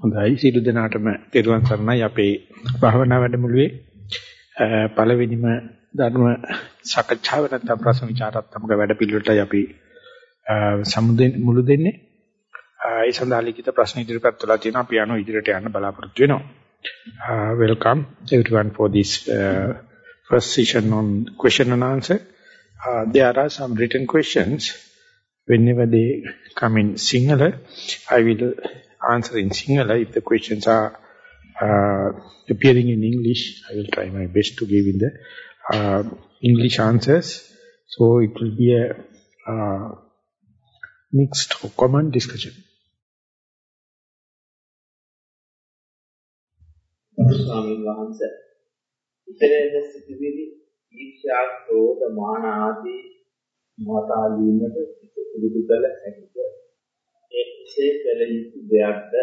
හොඳයි සියලු දෙනාටම තෙරුවන් සරණයි අපේ භාවනා වැඩමුළුවේ පළවෙනිම ධර්ම සාකච්ඡාව නැත්නම් ප්‍රශ්න විචාරාත්මක වැඩපිළිවෙලටයි අපි සමුදෙන් මුළු දෙන්නේ. ඒ සඳහා ලිඛිත ප්‍රශ්න ඉදිරිපත් කළා තියෙනවා අපි යනවා ඉදිරියට යන්න බලාපොරොත්තු වෙනවා. welcome everyone for this uh, first session on question and answer. Uh, there are some written questions. Whenever they come in Sinhala, I will answer in Sinhala. If the questions are uh, appearing in English, I will try my best to give in the uh, English answers. So it will be a uh, mixed or common discussion. ස්වාමීන් වහන්සේ ඉතරේද සිටිවිලි ඊර්ෂ්‍යා ක්‍රෝධ මාන ආදී මතාලීමට පිළිතුරු කළ හැකිද ඒ කෙසේ කළ යුතු දෙයක්ද?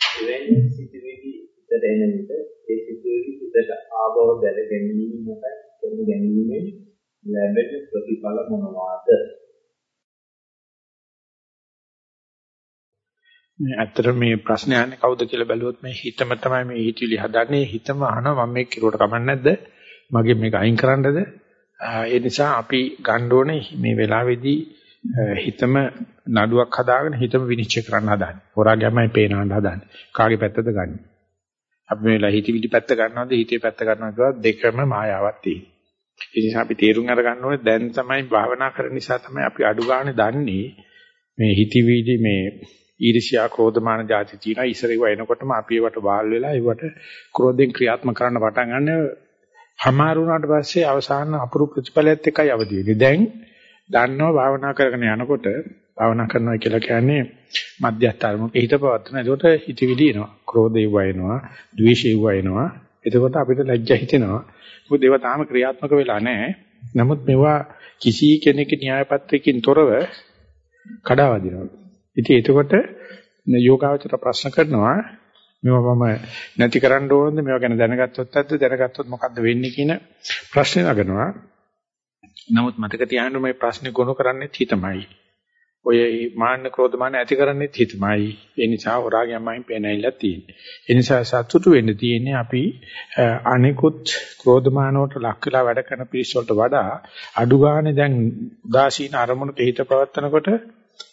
එවැනි සිතුවිලි හිතට එන විට ඒ සිතුවිලි හිතට ආභව දැන ගැනීමට කරන ගැනීමෙන් ලැබෙන ප්‍රතිඵල මොනවාද? මේ ඇත්තට මේ ප්‍රශ්නේ අහන්නේ කවුද කියලා බැලුවොත් මේ හිතම තමයි මේ හිතවිලි හදන්නේ. හිතම අහනවා මම මේක කිරුවට කමන්නේ නැද්ද? මගේ මේක අයින් කරන්නද? ඒ නිසා අපි ගන්න ඕනේ මේ වෙලාවේදී හිතම නඩුවක් හදාගෙන හිතම විනිශ්චය කරන්න හදාන්නේ. හොරා ගැමයි පේනවන්න හදාන්නේ. කාගේ පැත්තද ගන්න? අපි මේ වෙලාව හිතවිලි පැත්ත ගන්නවද හිතේ පැත්ත ගන්නවද කියලා දෙකම මායාවක් තියෙනවා. ඒ නිසා අපි තේරුම් අරගන්න ඕනේ දැන් තමයි භාවනා කරන නිසා තමයි අපි අඩු ගන්න දන්නේ මේ හිතවිලි මේ ඊර්ෂ්‍යා ක්‍රෝධමාන જાති තියෙනවා. ඉස්සරේව එනකොටම අපි ඒවට වාල් වෙලා ඒවට ක්‍රෝධෙන් ක්‍රියාත්මක කරන්න පටන් ගන්න හමාරු වුණාට පස්සේ අවසාන අපුරු ප්‍රතිඵලයත් එකයි අවදි වෙන්නේ. දැන් දන්නවා භාවනා කරගෙන යනකොට භාවනා කරනවා කියලා කියන්නේ මධ්‍යස්ථ අරමුණක හිත පවත්වන. ඒකට හිතවිලි එනවා. ක්‍රෝධය වයනවා, ද්වේෂය වයනවා. එතකොට අපිට ලැජ්ජා හිතෙනවා. මොකද ඒවා තාම ක්‍රියාත්මක වෙලා නැහැ. නමුත් මේවා කිසි කෙනෙකුගේ න්‍යාය පත්‍රයකින් තොරව කඩාවදිනවා. ඉතින් එතකොට යෝගාවචර ප්‍රශ්න කරනවා මේවා මම නැති කරන්න ඕනද මේවා ගැන දැනගත්තොත් ඇද්ද දැනගත්තොත් මොකද්ද වෙන්නේ කියන ප්‍රශ්නේ නගනවා නමුත් මතක තියාගන්න මේ ප්‍රශ්නේ ගොනු කරන්නේ හිතමයි. ඔය මාන්න ක්‍රෝධමාන ඇති කරන්නේ හිතමයි. ඒ නිසා හොරාගයන්මයි පේනයිලා තියෙන්නේ. ඒ නිසා සතුටු වෙන්න තියෙන්නේ අපි අනිකුත් ක්‍රෝධමාන වලට ලක් වෙලා වැඩ කරන පිරිස වලට වඩා අඩු ගානේ දැන් උදාසීන අරමුණක හිත පවත්නකොට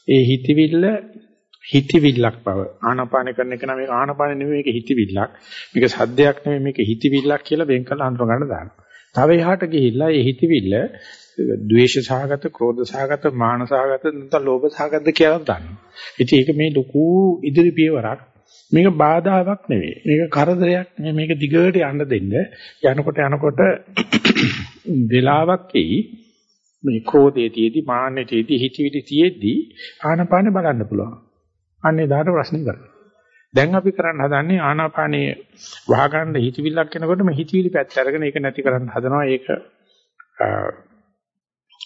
ඒ හිතවිල්ල හිතවිල්ලක් බව ආනාපාන කරන එක නම් මේක ආනාපාන නෙමෙයි මේක හිතවිල්ලක් මේක සද්දයක් නෙමෙයි මේක හිතවිල්ලක් කියලා වෙන් කරලා හඳුන ගන්න දානවා. තව එහාට ගිහිල්ලා ඒ හිතවිල්ල ද්වේෂ සහගත, ක්‍රෝධ සහගත, මාන සහගත නැත්නම් ලෝභ සහගත කියලා දන්නවා. ඉතින් ඒක මේ ලොකු ඉදිරි පියවරක්. මේක බාධාවක් නෙවෙයි. මේක කරදරයක් නෙවෙයි. මේක දිගට යන්න දෙන්න. යනකොට යනකොට වෙලාවක් එයි. මේ ක්‍රෝධයේ තියේදී, මාන්නේ තියේදී, හිතවිලි තියේදී ආනපාන බලන්න පුළුවන්. අන්නේ දාට ප්‍රශ්න කරා. දැන් අපි කරන්න හදන්නේ ආනාපානයේ වහගන්න හිතවිල්ලක් එනකොට මේ හිතවිලි පැත්ත අරගෙන ඒක නැති කරන්න හදනවා. ඒක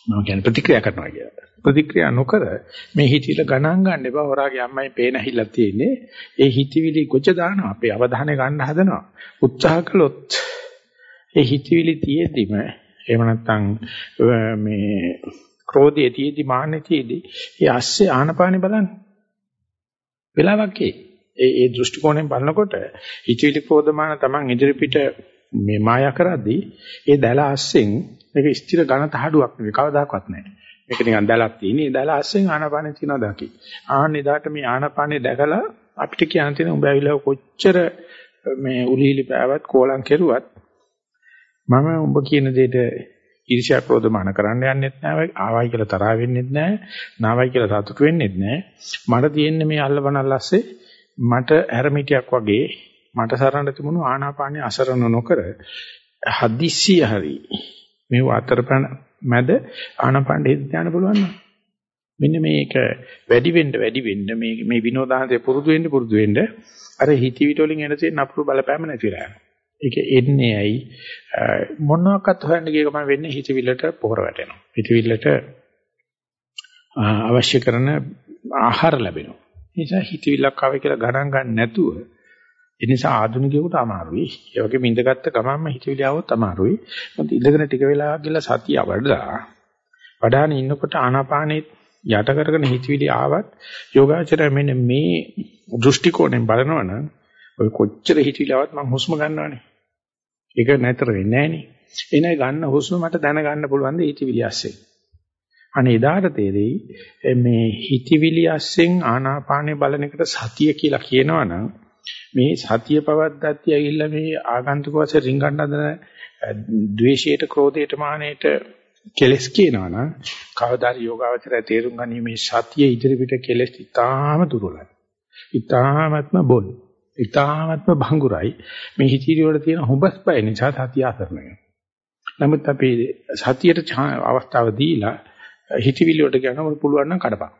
මම කියන්නේ ප්‍රතික්‍රියා කරනවා කියලා. ප්‍රතික්‍රියා නොකර මේ හිතවිල්ල ගණන් ගන්න එපා. හොරාගේ අම්මයි පේන හිල්ලක් තියෙන්නේ. ඒ හිතවිලි කොච්ච දානවා. අපේ අවධානය ගන්න හදනවා. උත්සාහ කළොත් ඒ හිතවිලි තියෙද්දිම එහෙම නැත්නම් මේ ක්‍රෝධයේ තියෙද්දි මාන්නේ තියෙද්දි ඒ ඇස්සේ ආනපානෙ බලන්න. වෙලාවක් ඒ ඒ ඒ දෘෂ්ටි කෝණයෙන් බලනකොට හිතවිලි ක්‍රෝධමාන Taman ඉදිරිපිට මේ මායා කරද්දී ඒ දැල අස්සෙන් මේක ස්ථිර ඝන තහඩුවක් නෙවෙයි කවදාකවත් නැහැ. මේක නිකන් දැලක් තියෙන. ඒ දැල අස්සෙන් ආනාපානෙ තියනවා දකි. ආන්නේ දාට මේ ආනාපානෙ දැකලා අපිට කියන්න තියෙන උඹ ඇවිල්ලා කොච්චර මේ උලිලි පෑවත් කෝලම් කෙරුවත් මම උඹ කියන දෙයට ඊර්ෂ්‍යා ක්‍රෝධමාන කරන්න යන්නෙත් නෑ ආවයි කියලා තරහ වෙන්නෙත් නෑ නාවයි කියලා සතුටු වෙන්නෙත් නෑ මට තියෙන්නේ මේ අල්ලබනල්ලස්සේ මට හැරමිටියක් වගේ මට සරණ තිබුණු ආනාපානිය අසරණ නොකර හදිස්සිය හරි මේ අතරපණ මැද ආනාපානෙ ධානය පුළුවන් නේද මෙන්න මේක වැඩි වෙන්න වැඩි වෙන්න මේ මේ විනෝදාන්තේ පුරුදු වෙන්න පුරුදු වෙන්න අර හිතවිට වලින් එන තියෙන අපුරු බලපෑම නැතිලා යනවා. ඒක එන්නේ ඇයි මොනවාක්වත් හොයන්න ගිය ගමන් වෙන්නේ හිතවිල්ලට පොහොර වැටෙනවා. හිතවිල්ලට අවශ්‍ය කරන ආහාර ලැබෙනවා. නිසා හිතවිල්ලක් ආවේ කියලා ගණන් ගන්න නැතුව ඒ නිසා ආධුනිකයෙකුට අමාරුයි. ඒ වගේම ඉඳගත්ත ගමන්ම හිතවිලි આવොත් අමාරුයි. මොකද ඉඳගෙන ටික වෙලාවක් ගිහලා සතිය වඩලා වඩාන ඉන්නකොට ආනාපානෙ යට කරගෙන හිතවිලි ආවත් යෝගාචරය මෙන්න මේ දෘෂ්ටි කෝණයෙන් බලනවනම් ඔය කොච්චර හිතවිලාවත් මම හුස්ම ගන්නවනේ. ඒක නැතර වෙන්නේ නැහනේ. එනේ ගන්න හුස්ම මට දැනගන්න පුළුවන් ද හිතවිලි ඇස්සේ. අනේ එදාට තේරෙයි මේ හිතවිලි ඇස්සෙන් ආනාපානේ බලන එකට සතිය කියලා කියනවනම් මේ සතිය පවද්දත්ටි ඇවිල්ලා මේ ආගන්තුක වශයෙන් රින්ගන්න හදන ද්වේෂයට ක්‍රෝධයට මානයට කෙලස් කියනවනම් කවදාද යෝගාවචරය තේරුම් ගන්නේ මේ සතිය ඉදිරිපිට කෙලස් ඉතාම දුර්වලයි. ඉතාමත්ම බොල්. ඉතාමත්ම භංගුරයි. මේ හිතිරි වල තියෙන හොබස් බය නිසා සතිය අසරණයි. නමුත් අපි සතියට අවස්ථාව දීලා හිතවිලි වලට කියනවා පුළුවන් නම් කඩපන්.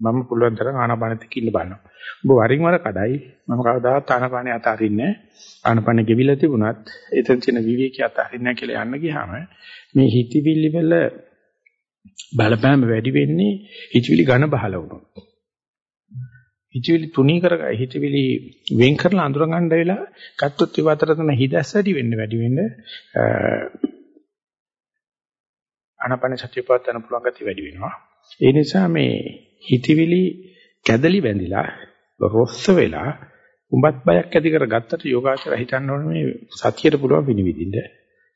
මම පුළුවන් තරම් ආනාපානෙත් කිල්ල බලනවා. ඔබ වරින් වර කඩයි. මම කවදාවත් ආනාපානෙ අතාරින්නේ නැහැ. ආනාපානෙ ගෙවිලා තිබුණත් එතන තියෙන විවේකී අතාරින්නේ නැහැ කියලා යන්න ගියාම මේ හිතවිලි වල බලපෑම වැඩි වෙන්නේ හිතවිලි ඝන බහල වුණොත්. හිතවිලි තුනී කර හිතවිලි වෙන් කරලා අඳුර ගන්න වෙලා ගත්තොත් ඒ අතර තන හිදැස් වැඩි වෙන්න වැඩි වෙන්න ආනාපාන සතිය පවත්වන්න පුළුවන් ගතිය වැඩි වෙනවා. ඒ නිසා මේ හිතවිලි කැදලි බැඳිලා රොස්ස වෙලා උඹත් බයක් ඇති කරගත්තට යෝගාචර හිතන්න ඕනේ මේ සතියට පුළුවන් විනිවිදින්න.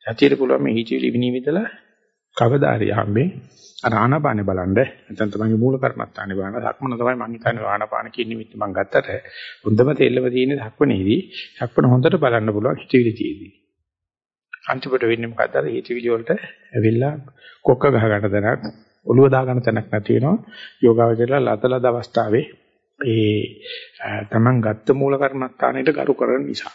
සතියට පුළුවන් මේ හිතවිලි විනිවිදලා කවදාරි හම්බේ අර ආනාපානේ බලන්න. නැත්නම් තමන්ගේ මූල කර්මස්ථානේ බලන්න. සක්මන තමයි මම හිතන්නේ ආනාපාන කියන නිමිත්ත මම ගත්තට. හොඳම තෙල්ලම තියෙන්නේ සක්මනේදී. සක්මන හොඳට බලන්න පුළුවන් හිතවිලි තියෙදී අන්තිමට වෙන්නේ මොකද්ද? අර හිතවිලි වලට ඇවිල්ලා කොක්ක ගහ ගන්න තැනක්. ඔළුව දා ගන්න තැනක් නැති වෙනවා යෝගාවචරලා ලතලද අවස්ථාවේ ඒ තමන් ගත්ත මූල කර්මස්ථානෙට ගරු කරන නිසා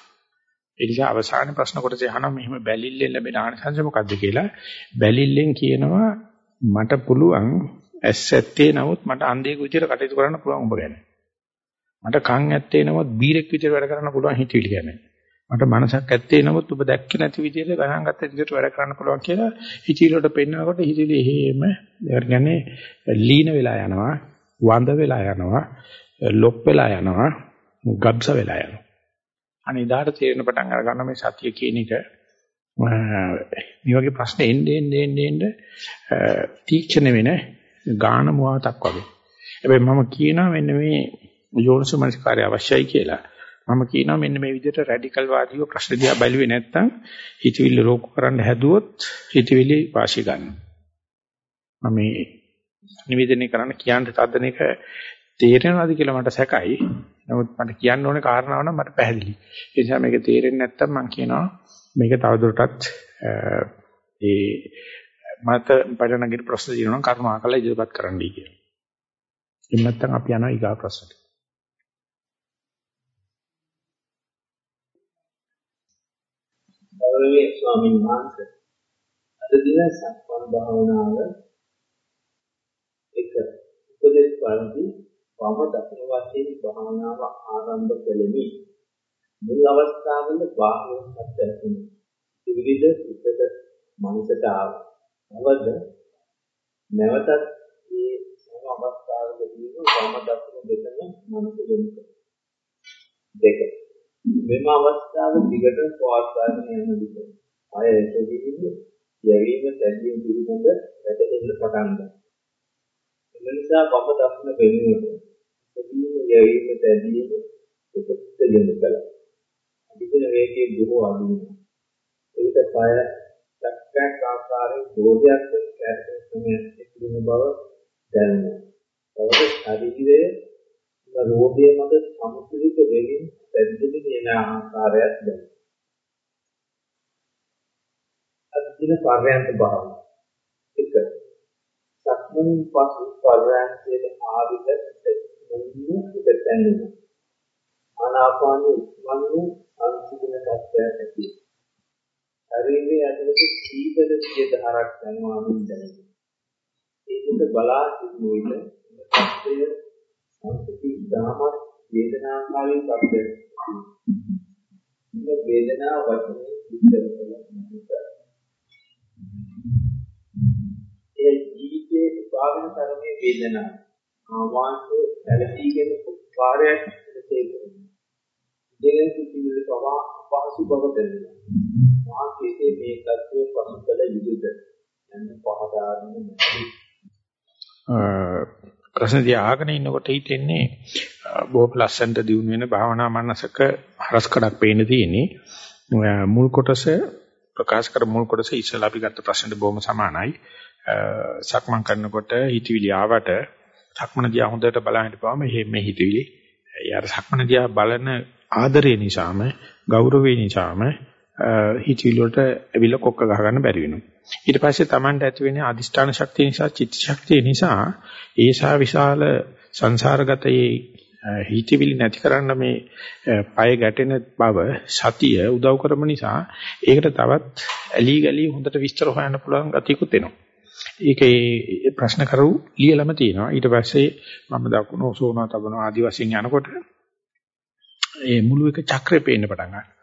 ඒ නිසා අවසාන ප්‍රශ්න කොටසේ අහනවා මෙහෙම බැලිල්ලෙන් ලැබෙන ආනිසංස මොකද්ද කියලා බැලිල්ලෙන් කියනවා මට පුළුවන් ඇස් ඇත්තේ නමුත් මට අන්ධයෙකු විදිහට කටයුතු කරන්න පුළුවන් ඔබ ගැන. මට කන් ඇත්තේ නමුත් බීරෙක් විදිහට වැඩ කරන්න පුළුවන් හිතවිලි ගැන. මට මනසක් ඇත්තේ නමුත් ඔබ දැක්කේ නැති විදිහට ගණන් ගත්ත විදිහට වැඩ කරන්න පුළුවන් කියලා හිතවිලි වලට පෙන්නකොට හිතවිලි එහෙම ඒකට කියන්නේ ලීන වෙලා යනවා, වඳ වෙලා යනවා, ලොප් වෙලා යනවා, ගබ්ස වෙලා යනවා. අනිදාට තේරෙන පටන් අර ගන්න මේ සතිය කියන එක මේ වගේ ප්‍රශ්න එන්නේ එන්නේ එන්නේ තීක්ෂණ වෙන ගාන මුවාතක් වගේ. හැබැයි මම කියනවා මෙන්න මේ යෝනිසමනස්කාරය අවශ්‍යයි කියලා. මම කියනවා මෙන්න මේ විදිහට රැඩිකල් වාදීව ප්‍රශ්න දිහා බැලුවේ නැත්නම් හිතවිල්ල රෝග කරන්න හැදුවොත් හිතවිලි වාසිය ගන්නවා. මම මේ නිවේදනය කරන්න කියන්න තදන එක තේරෙනවද කියලා මට සැකයි. නමුත් මට කියන්න ඕනේ කාරණාව නම් මට පැහැදිලි. ඒ නිසා මේක තේරෙන්නේ නැත්නම් මම කියනවා මේක තවදුරටත් ඒ මත පඩනගිර ප්‍රශ්න දිනන කර්මාකල ඉදිරිපත් කරන්නයි කියලා. එහෙම නැත්නම් අපි යනවා ඊගා ප්‍රශ්නට. ගෞරවනීය ස්වාමීන් වහන්සේ අද දින සක්මන් භාවනාව එක උපදේශ පරිදි වම දකුණු වශයෙන් භාවනාව ආරම්භ කළෙමි. මුල් අවස්ථාවල බාහිර සත්‍ය ඇතුළු විවිධ පිටත මනසට ආව. අවද නැවතත් මේ සම අවස්ථාවකදී වම දකුණු දෙකම මනස යොමු දෙක. මෙම අවස්ථාව දිගට පවත්වාගෙන යන විට අය එතෙදීම යැවීම තැබීම පිළිබඳ වැටහෙන්න පටන් ගන්නවා. ඒ නිසා වම දකුණ වෙනුවට එතෙදීම යැවීම තැබීම එකට යොමු කළා. අදින වේගයේ බොහෝ අඩු වෙනවා. එවිට පය චක්‍රයක් ආකාරයෙන් දෝෂයක් කැරෙන සමයක් තිබෙන බව දැනුණා. තවද ශරීරයේ රෝධය මත සමතුලිත වෙමින් පැද්දෙමින් යන ආකාරයක් දැනුණා. අදින පර්යන්ත භාවය. එක සක්මන් පසු පර්යන්තයේ ආවිද මුන්න එක දැනුණා. ආනාපානයේ වන්නේ අන්තිම තත්ත්වයක් ඇති. ශරීරයේ ඇතුළත සීතල සිය දහරක් යනවා දැනෙනවා. ඒකද බලා සිටින විට තත්ත්වය සංස්කෘති දාමත් වේදනාකාරී තත්ත්වයක්. මේ වේදනාව වචනේ විස්තර කරනවා. ඒ ජීවිතයේ උපාගෙන තරමේ වේදනාව. ආවාසයේ පැලටීගෙන කාර්යයක් තේරෙනවා. දෙලෙන් සිටින පවා පහසු බව දැනෙනවා. මා කෙසේ මේ தත්ත්වය පසු කළ යුතුද? යන්න පහදා දෙන්න ප්‍රශ්න දිහා අහගෙන ඉන්නකොට හිතෙන්නේ බොහොම ලස්සනට දිනු වෙන භාවනා මනසක හරස්කඩක් පේන්න තියෙන්නේ. මුල් කොටස ප්‍රකාශ කර මුල් කොටස ඉස්සලා අපි ගත්ත ප්‍රශ්නෙට බොහොම සමානයි. සක්මන් කරනකොට හිතවිලි ආවට සක්මන දිහා හොඳට බලන්න හිටපුවාම මේ හිතවිලි යාර සක්මන දිහා බලන ආදරය නිසාම ගෞරවය නිසාම හිතවිලි වලට ඇවිල්ලා කොක්ක ගහ ගන්න බැරි වෙනවා. ඊට පස්සේ Tamanට ඇති වෙන අදිෂ්ඨාන ශක්තිය නිසා චිත්ත ශක්තිය නිසා ඒසා විශාල සංසාරගතයේ හිතවිලි නැති කරන්න මේ පය ගැටෙන බව සතිය උදව් කරම නිසා ඒකට තවත් ඇලි ගලි හොඳට විස්තර හොයන්න පුළුවන් ගතියකුත් එනවා. ඒකේ ප්‍රශ්න කරු ලියලම තියෙනවා. ඊට පස්සේ මම දකුණු සෝනා තබන ආදි වශයෙන් යනකොට ඒ මුළු එක චක්‍රේ පේන්න පටන් ගන්නවා.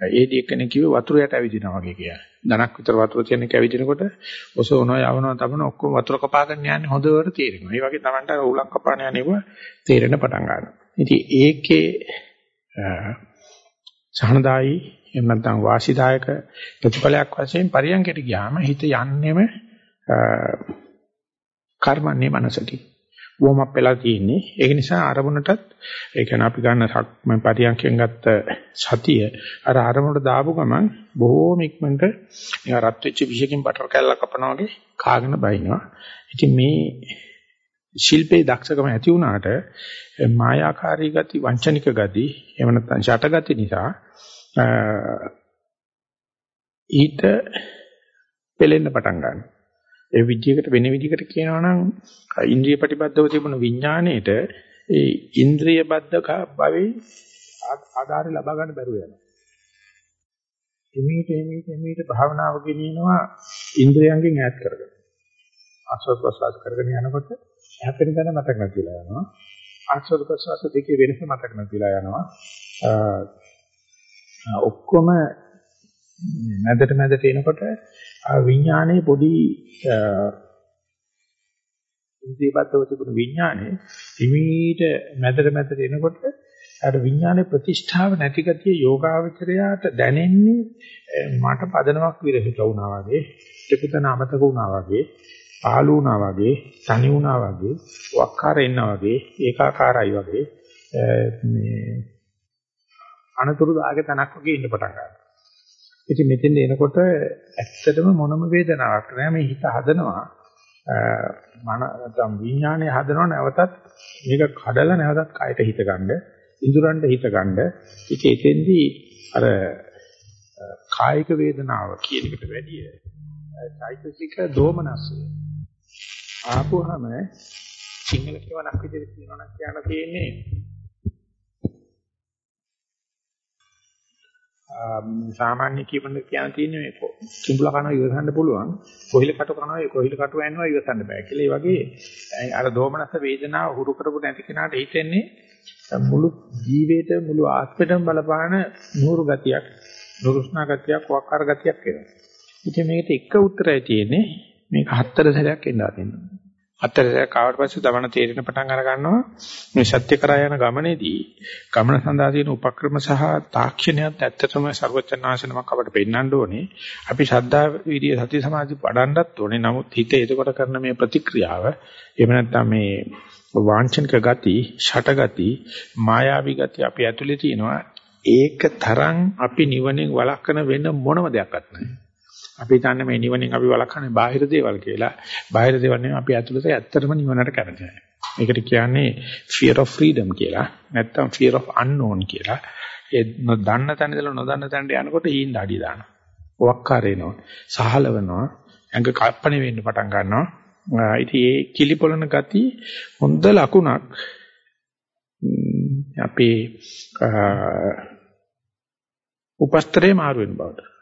ඒදී එක්කෙනෙක් කිව්වේ වතුර යට ඇවිදිනවා වගේ කියලා. ධනක් විතර වතුර තියෙන එක ඇවිදිනකොට ඔසවනවා යවනවා තබන ඔක්කොම වතුර කපාගෙන යන්නේ හොඳට තේරෙනවා. ඒ වගේ Tamanට උලක් කපාන යන්නේව තේරෙන පටන් ගන්නවා. ඉතින් ඒකේ සහනදායි එහෙම නැත්නම් වාසිදායක ප්‍රතිඵලයක් වශයෙන් පරියන්කට ගියාම හිත යන්නේම කර්මන්නේ මනසට. වෝම් අප් වෙලා තියෙන්නේ. ඒක නිසා අරමුණටත් ඒ කියන්නේ අපි ගන්න මම පරියන්කෙන් ගත්ත සතිය අර අරමුණට දාපු ගමන් බොහෝම ඉක්මනට නිකන් රත් වෙච්ච විශේෂකින් බටර් කෑල්ලක් කපනවා වගේ කාගෙන බයිනවා. ඉතින් මේ ශිල්පේ දක්ෂකම ඇති වුණාට මායාකාරී ගති, වංචනික ගති, එහෙම නැත්නම් ෂට ගති නිසා ඊට පෙලෙන්න පටන් ගන්නවා. ඒ විදිහකට වෙන විදිහකට කියනවා නම් ඉන්ද්‍රිය ප්‍රතිබද්ධව තිබුණ විඥාණයට ඒ ඉන්ද්‍රිය බද්ධක භවෙයි ආධාරය ලබා ගන්න බැරුව යනවා. එමෙහිට එමෙහිට එමෙහිට භාවනාව ගෙනියනවා ඉන්ද්‍රියයන්ගෙන් ඈත් කරගෙන. ආස්වාද ප්‍රසවාස කරගෙන යනකොට හැපෙන තැන මතක නැතිලා යනවා. ආස්වාද ප්‍රසවාස දෙකේ වෙනස මතක නැතිලා යනවා. ඔක්කොම මැදට මැදට එනකොට විඥානයේ පොඩි ඉන්ද්‍රියබද්ධව තිබුණු විඥානේ හිමීට මැදට මැදට එනකොට අර විඥානයේ ප්‍රතිෂ්ඨාව නැති ගතිය යෝගාවචරයාට දැනෙන්නේ මට පදනමක් විරහිත වුණා වගේ දෙපිටන අමතක වුණා වගේ පාළු වුණා වගේ තනි වුණා වගේ වක්කාර එන්නා වගේ ඒකාකාරයි වගේ මේ අනතුරු දාගේ තනක් වගේ ඉන්න පටන් ගන්නවා. ඉතින් මෙතෙන් එනකොට ඇත්තටම මොනම වේදනාවක් නෑ මේ හිත හදනවා. මන නැත්නම් විඥානය හදනවා නැවතත් මේක කඩලා නැවතත් කයට හිත ගන්න ඉඳුරන්ට හිත ගන්න. ඉතින් එතෙන්දී අර කායික වේදනාව කියන එකට වැඩිය චෛතසික දෝමනසය. ආපුවාම සිංහල කියවනක් විදිහට කියනවා නම් කියන්න තියෙන්නේ සාමාන්‍ය කියපන්න කියන තියෙන්නේ මේ කිඹුලා කනවා ඉවසන්න පුළුවන් කොහිල කටු කනවා ඒ කොහිල කටු ඇන්නවා ඉවසන්න බෑ කියලා. ඒ වගේ අර දෝමනස වේදනාව හුරු කරපු නැති කෙනාට හිතෙන්නේ මුළු ජීවිතේ මුළු ආත්මෙටම බලපාන නూరు ගතියක්, නුරුස්නා ගතියක්, වක්කාර ගතියක් එනවා. ඉතින් මේකට එක උත්තරය තියෙන්නේ මේක හතර සැරයක් එන්න අරින්න. අතරට කාවට පස්සේ තමන තේරෙන පටන් අර ගන්නවා. මේ සත්‍ය කරා යන ගමනේදී ගමන සඳහා තියෙන උපක්‍රම සහ තාක්ෂණයත් ඇත්තටම ਸਰවචනාශනමක් අපට පෙන්වන්න ඕනේ. අපි ශ්‍රද්ධා විරිය සති සමාධි පඩන්නත් ඕනේ. නමුත් හිත එතකොට කරන මේ ප්‍රතික්‍රියාව එහෙම නැත්නම් මේ වාංචනික ගති ෂට ගති මායාවී ගති අපි ඇතුලේ තියෙනවා. ඒක තරම් අපි නිවනෙන් වළක්වන වෙන මොනම දෙයක්වත් නැහැ. අපි දන්නේ මේ නිවනින් අපි වළක්වන්නේ බාහිර දේවල් කියලා. බාහිර දේවල් නෙවෙයි අපි ඇතුළත ඇත්තටම නිවනට කැමති නැහැ. ඒකට කියන්නේ fear of freedom කියලා. නැත්තම් fear of unknown කියලා. ඒ නොදන්න තැන ඉඳලා නොදන්න තැනට යනකොට ඊින් දාඩිය දානවා. වක්කාරේනවා. සහලවනවා. ඇඟ කප්පණේ වෙන්න පටන් ගන්නවා. ඉතින් ඒ කිලිපොළන ගති හොඳ ලකුණක්. අපේ උපස්තරේ මාරු වෙන බවට.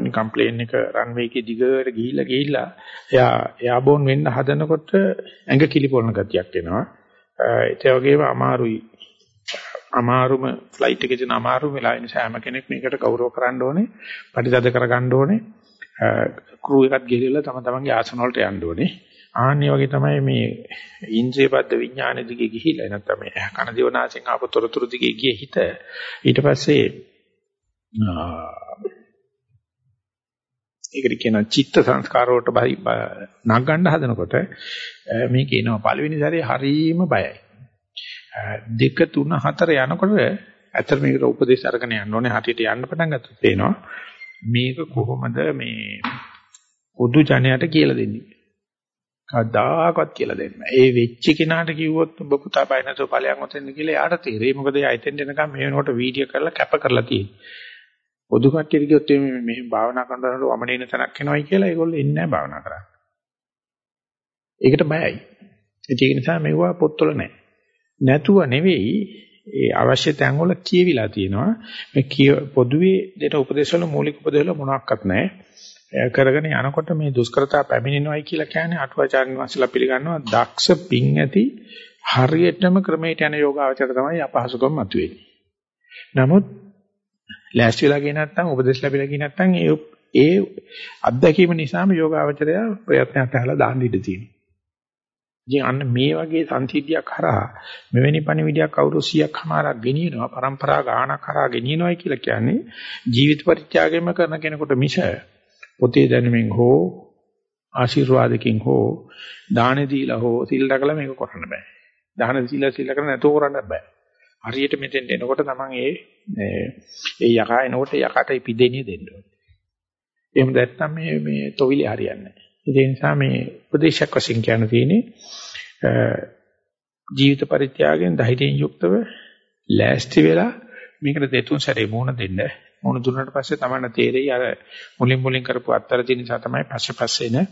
නිකම් ප්ලේන් එක රන්වේ එකේ දිගට ගිහිල්ලා ගිහිල්ලා එයා එයාබෝන් වෙන්න හදනකොට ඇඟ කිලිපොළන ගතියක් එනවා. ඒත් ඒ වගේම අමාරුයි. අමාරුම ෆ්ලයිට් එකේ තියෙන අමාරුම වෙලා ඉන්න සෑම කෙනෙක් මේකට ගෞරව කරන්න ඕනේ. පරිදද කරගන්න ඕනේ. ක්‍රූ එකත් ගිහිල්ලා තම තමන්ගේ ආසන වලට යන්න ඕනේ. ආන්නේ වගේ තමයි මේ ඉන්ද්‍රියපද්ද විඥාන දිගේ ගිහිල්ලා නැත්නම් මේ කන දිවනාසෙන් ආපු තොරතුරු දිගේ ගියේ හිත ඊට පස්සේ ඒකට කියනවා චිත්ත සංස්කාර වලට නගන්න හදනකොට මේක එනවා පළවෙනි සැරේ හරීම බයයි. දෙක තුන හතර යනකොට ඇත්තට මේකට උපදේශ අරගෙන යන්න ඕනේ හරියට යන්න පටන් ගත්තොත් පේනවා මේක කොහොමද මේ පොදු ජනයාට කියලා දෙන්නේ කවදාකවත් කියලා දෙන්න. ඒ වෙච්ච කෙනාට කිව්වොත් ඔබ පුතා බය නැතුව ඵලයන් ඔතෙන්ද කියලා යාට තේරෙයි. මොකද එයා එතෙන් එනකම් මේ වෙනකොට වීඩියෝ කරලා කැප කරලා තියෙන්නේ. පොදු කට්ටියට කිව්වොත් මේ මේ භාවනා කරනකොට වමනින තැනක් එනවයි කියලා ඒගොල්ලෝ එන්නේ නැහැ භාවනා කරන්න. ඒකට බයයි. ඒක නිසා මෙවුවා පොත්වල නැහැ. නැතුව නෙවෙයි ඒ අවශ්‍ය තැන් වල කියවිලා තියෙනවා. මේ පොදුවේ දෙන උපදේශවල මූලික උපදේශවල මොනවත් නැහැ. කරගෙන යනකොට මේ දුෂ්කරතා පැමිණෙනවයි කියලා කියන්නේ අටුවාචාර්ය වංශලා පිළිගන්නවා දක්ෂ පිං ඇති හරියටම ක්‍රමයට යන යෝගාවචර තමයි අපහසුකම් මතුවෙන්නේ. නමුත් ලෑස්ති වෙලා ගියේ නැත්නම් උපදෙස් ලැබිලා ගියේ නැත්නම් ඒ ඒ අත්දැකීම නිසාම යෝගාවචරය ප්‍රයත්නයක් ඇහලා දාන්න ඉඩ තියෙනවා. ඉතින් අන්න මේ වගේ සංසිද්ධියක් කරා මෙවැනි පණිවිඩයක් අවුරුදු 100ක් හමාරක් ගෙනියනවා પરම්පරා ගානක් කරා ගෙනියනවායි කියලා කියන්නේ ජීවිත පරිත්‍යාගයම කරන කෙනෙකුට මිස පොතේ දැනුමින් හෝ ආශිර්වාදකින් හෝ දාන දීලා හෝ සිල් රැකලා මේක කරන්න බෑ. දාන දීලා සිල් කරලා නැතුව කරන්න බෑ. හරියට මෙතෙන් එනකොට තමන් ඒ ඒ යකා එනකොට යකට පිදෙනිය දෙන්න ඕනේ. එහෙම නැත්නම් මේ මේ තොවිලේ හරියන්නේ නැහැ. ඒ නිසා මේ උපදේශයක් වශයෙන් කියන්න තියෙන්නේ ජීවිත පරිත්‍යාගයෙන් ධෛර්යයෙන් යුක්තව ලෑස්ති වෙලා මේකට දෙතුන් සැරේ මුහුණ දෙන්න මුණ දුන්නාට පස්සේ තමයි තේරෙයි අර මුලින් මුලින් කරපු අත්තර තියෙන නිසා තමයි පස්සේ පස්සේ එන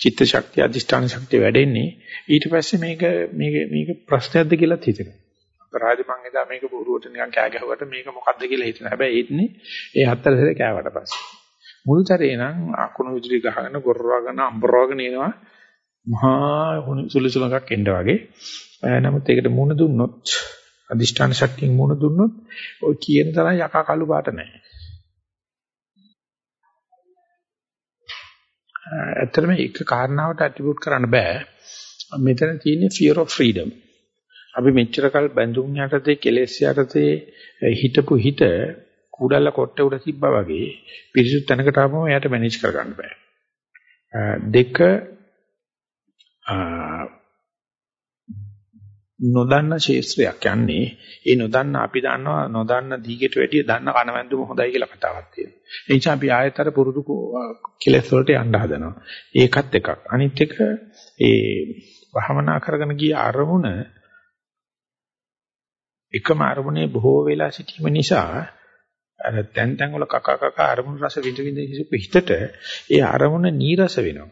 චිත්ත ශක්තිය අධිෂ්ඨාන ශක්තිය වැඩෙන්නේ ඊට පස්සේ මේක මේක මේක ප්‍රශ්නයක්ද කියලා හිතෙනවා අපරාධි මං එදා මේක බොරුවට නිකන් කෑ ගැහුවට මේක මොකද්ද කියලා හිතන. හැබැයි එන්නේ ඒ හතර සැරේ කෑවට පස්සේ. මුල් සැරේ නම් අකුණු විදුලි ගහගෙන ගොරවගෙන අම්බරවගෙන එනවා. මහා සුළුසුලකක් එන්න වගේ. නමුත් ඒකට මුණ දුන්නොත් අදිෂ්ඨාන ශක්තියෙන් මුණ දුන්නොත් ඔය කියන තරම් යකා කළු පාට නැහැ. ඇත්තටම එක කාරණාවට ඇට්‍රිබියුට් කරන්න බෑ. මෙතන තියෙන්නේ fear of freedom. අපි මෙච්චර කල් බැඳුම් යටතේ කෙලෙස් යටතේ හිටපු හිත කුඩල්ල කොට උඩ තිබ්බා වගේ පිරිසුදු තැනකට ආවම එයාට මැනේජ් කරගන්න බෑ. දෙක නොදන්න ශේත්‍රයක් යන්නේ ඒ නොදන්න අපි දන්නවා නොදන්න දීගෙට වැඩිය දන්න කනවැන්දුම හොඳයි කියලා කතාවක් තියෙනවා. ඒ නිසා අපි ආයතර පුරුදු කෙලෙස් වලට යන්න හදනවා. ඒකත් එකක්. අනිත් එක ඒ භවනා කරගෙන ගිය අරමුණ එකම අරමුණේ බොහෝ වෙලා සිටීම නිසා අර තැන් තැන් වල කක කක අරමුණු රස විඳ විඳ හිතට ඒ අරමුණ නීරස වෙනවා.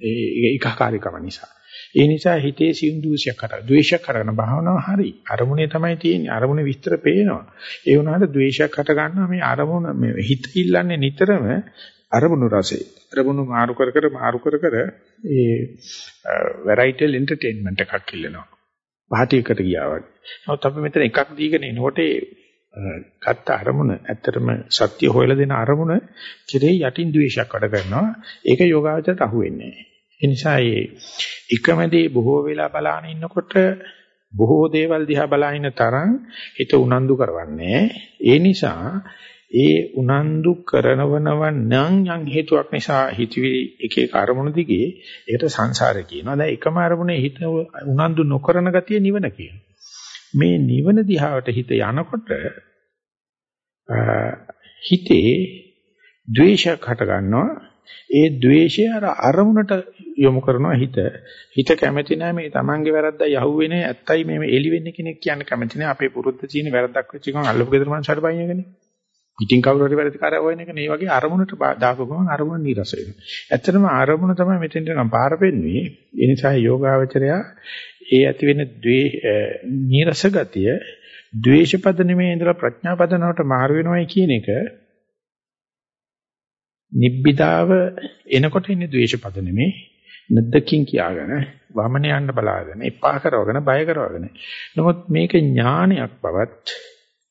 ඒ ඒකාකාරීකම නිසා. ඒ නිසා හිතේ සියුම් දූෂයක් කරා. ද්වේෂයක් කරන භාවනාව හරි. අරමුණේ තමයි තියෙන්නේ. අරමුණේ විස්තර පේනවා. ඒ වුණාට ද්වේෂයක් හට ගන්නවා මේ අරමුණ මේ හිත ඉල්ලන්නේ නිතරම අරමුණු රසෙ. අරමුණු මාරු කර කර මාරු කර කර ඒ වැරයිටල් එන්ටර්ටේන්මන්ට් එකක් ඉල්ලනවා. පහටියකට ගියා වගේ. නමුත් අපි මෙතන එකක් දීගෙන එනකොට ගත්ත අරමුණ ඇත්තටම සත්‍ය හොයලා දෙන අරමුණ කෙරේ යටින් ද්වේෂයක් වැඩ කරනවා. ඒක යෝගාවචරයට අහු වෙන්නේ නැහැ. ඒ නිසා මේ එකමදී බොහෝ වෙලා බලාන ඉන්නකොට බොහෝ දේවල් දිහා බලාගෙන තරම් හිත උනන්දු කරවන්නේ. ඒ නිසා ඒ උනන්දු කරනවනව නම් යම් හේතුවක් නිසා හිතවිලි එක එක අරමුණු දිගේ ඒකට සංසාරය කියනවා. දැන් එකම අරමුණේ හිත උනන්දු නොකරන ගතිය නිවන කියනවා. මේ නිවන දිහාවට හිත යනකොට හිතේ ද්වේෂයක් හට ගන්නවා ඒ द्वේෂය අර අරමුණට යොමු කරනවා හිත. හිත කැමති නැහැ මේ Tamange වැරද්දයි අහුවෙන්නේ ඇත්තයි මේ එලි වෙන්නේ කෙනෙක් කියන්න කැමති නැහැ. අපේ පුරුද්ද තියෙන වැරද්දක් වෙච්ච ගමන් අල්ලපු ගෙදර මනසට බයින් එකනේ. පිටින් කවුරු හරි වැරදිකාරය හොයන එක නේ වගේ අරමුණට දාපු ගමන් අරමුණ නිරස වෙනවා. ඇත්තටම අරමුණ තමයි මෙතෙන්ට නම් පාර පෙන්වන්නේ. ඒ නිසා යෝගාවචරය ඒ ඇති වෙන ද්වේ නිරස ගතිය ද්වේෂපද නෙමේ ඉඳලා ප්‍රඥාපදනකට මාරු වෙනවයි කියන එක නිබ්බිදාව එනකොට ඉන්නේ ද්වේෂපද නෙමේ නැද්දකින් කියාගෙන වමන යන්න බලාගෙන එපා කරවගෙන බය කරවගෙන නමුත් මේක ඥානයක් බවත්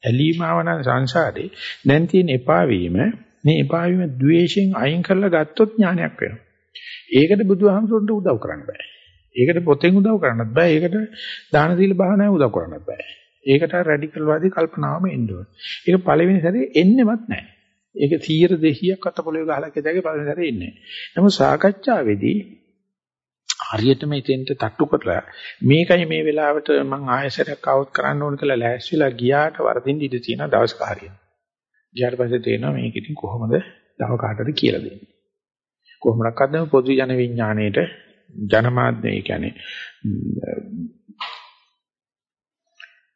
ඇලීමාවන සංසාරේ දැන් තියෙන එපා වීම මේ එපා වීම ද්වේෂයෙන් අයින් කරලා ගත්තොත් ඥානයක් වෙනවා. ඒකට බුදුහාමුදුරන්ට උදව් කරන්න බෑ. ඒකට පොතෙන් උදව් කරන්නත් බෑ. ඒකට දාන දීල බහනාව උදව් කරන්නත් බෑ. ඒකට රැඩිකල් වාදී කල්පනාවම එන්න ඕනේ. ඒක පළවෙනි සැරේ එන්නෙවත් නැහැ ඒක 100 200ක් අත පොළවේ ගහලා කෙදාගේ පළවෙනි සැරේ ඉන්නේ. නමුත් සාකච්ඡාවේදී හරියටම ඉතින්ට තට්ටු කරලා මේකයි මේ වෙලාවට මම ආයෙසරක් આવුත් කරන්න ඕන කියලා ලෑස්තිලා ගියාට වරදින් ඉඳී තියෙන දවසක හරියට. ගියාට පස්සේ තේරෙනවා මේක ඉතින් කොහොමද තව කාටද කියලා දෙන්නේ. කොහොමඩක්වත් මේ පොදු ජන විඥාණයට ජනමාධ්‍ය ඒ කියන්නේ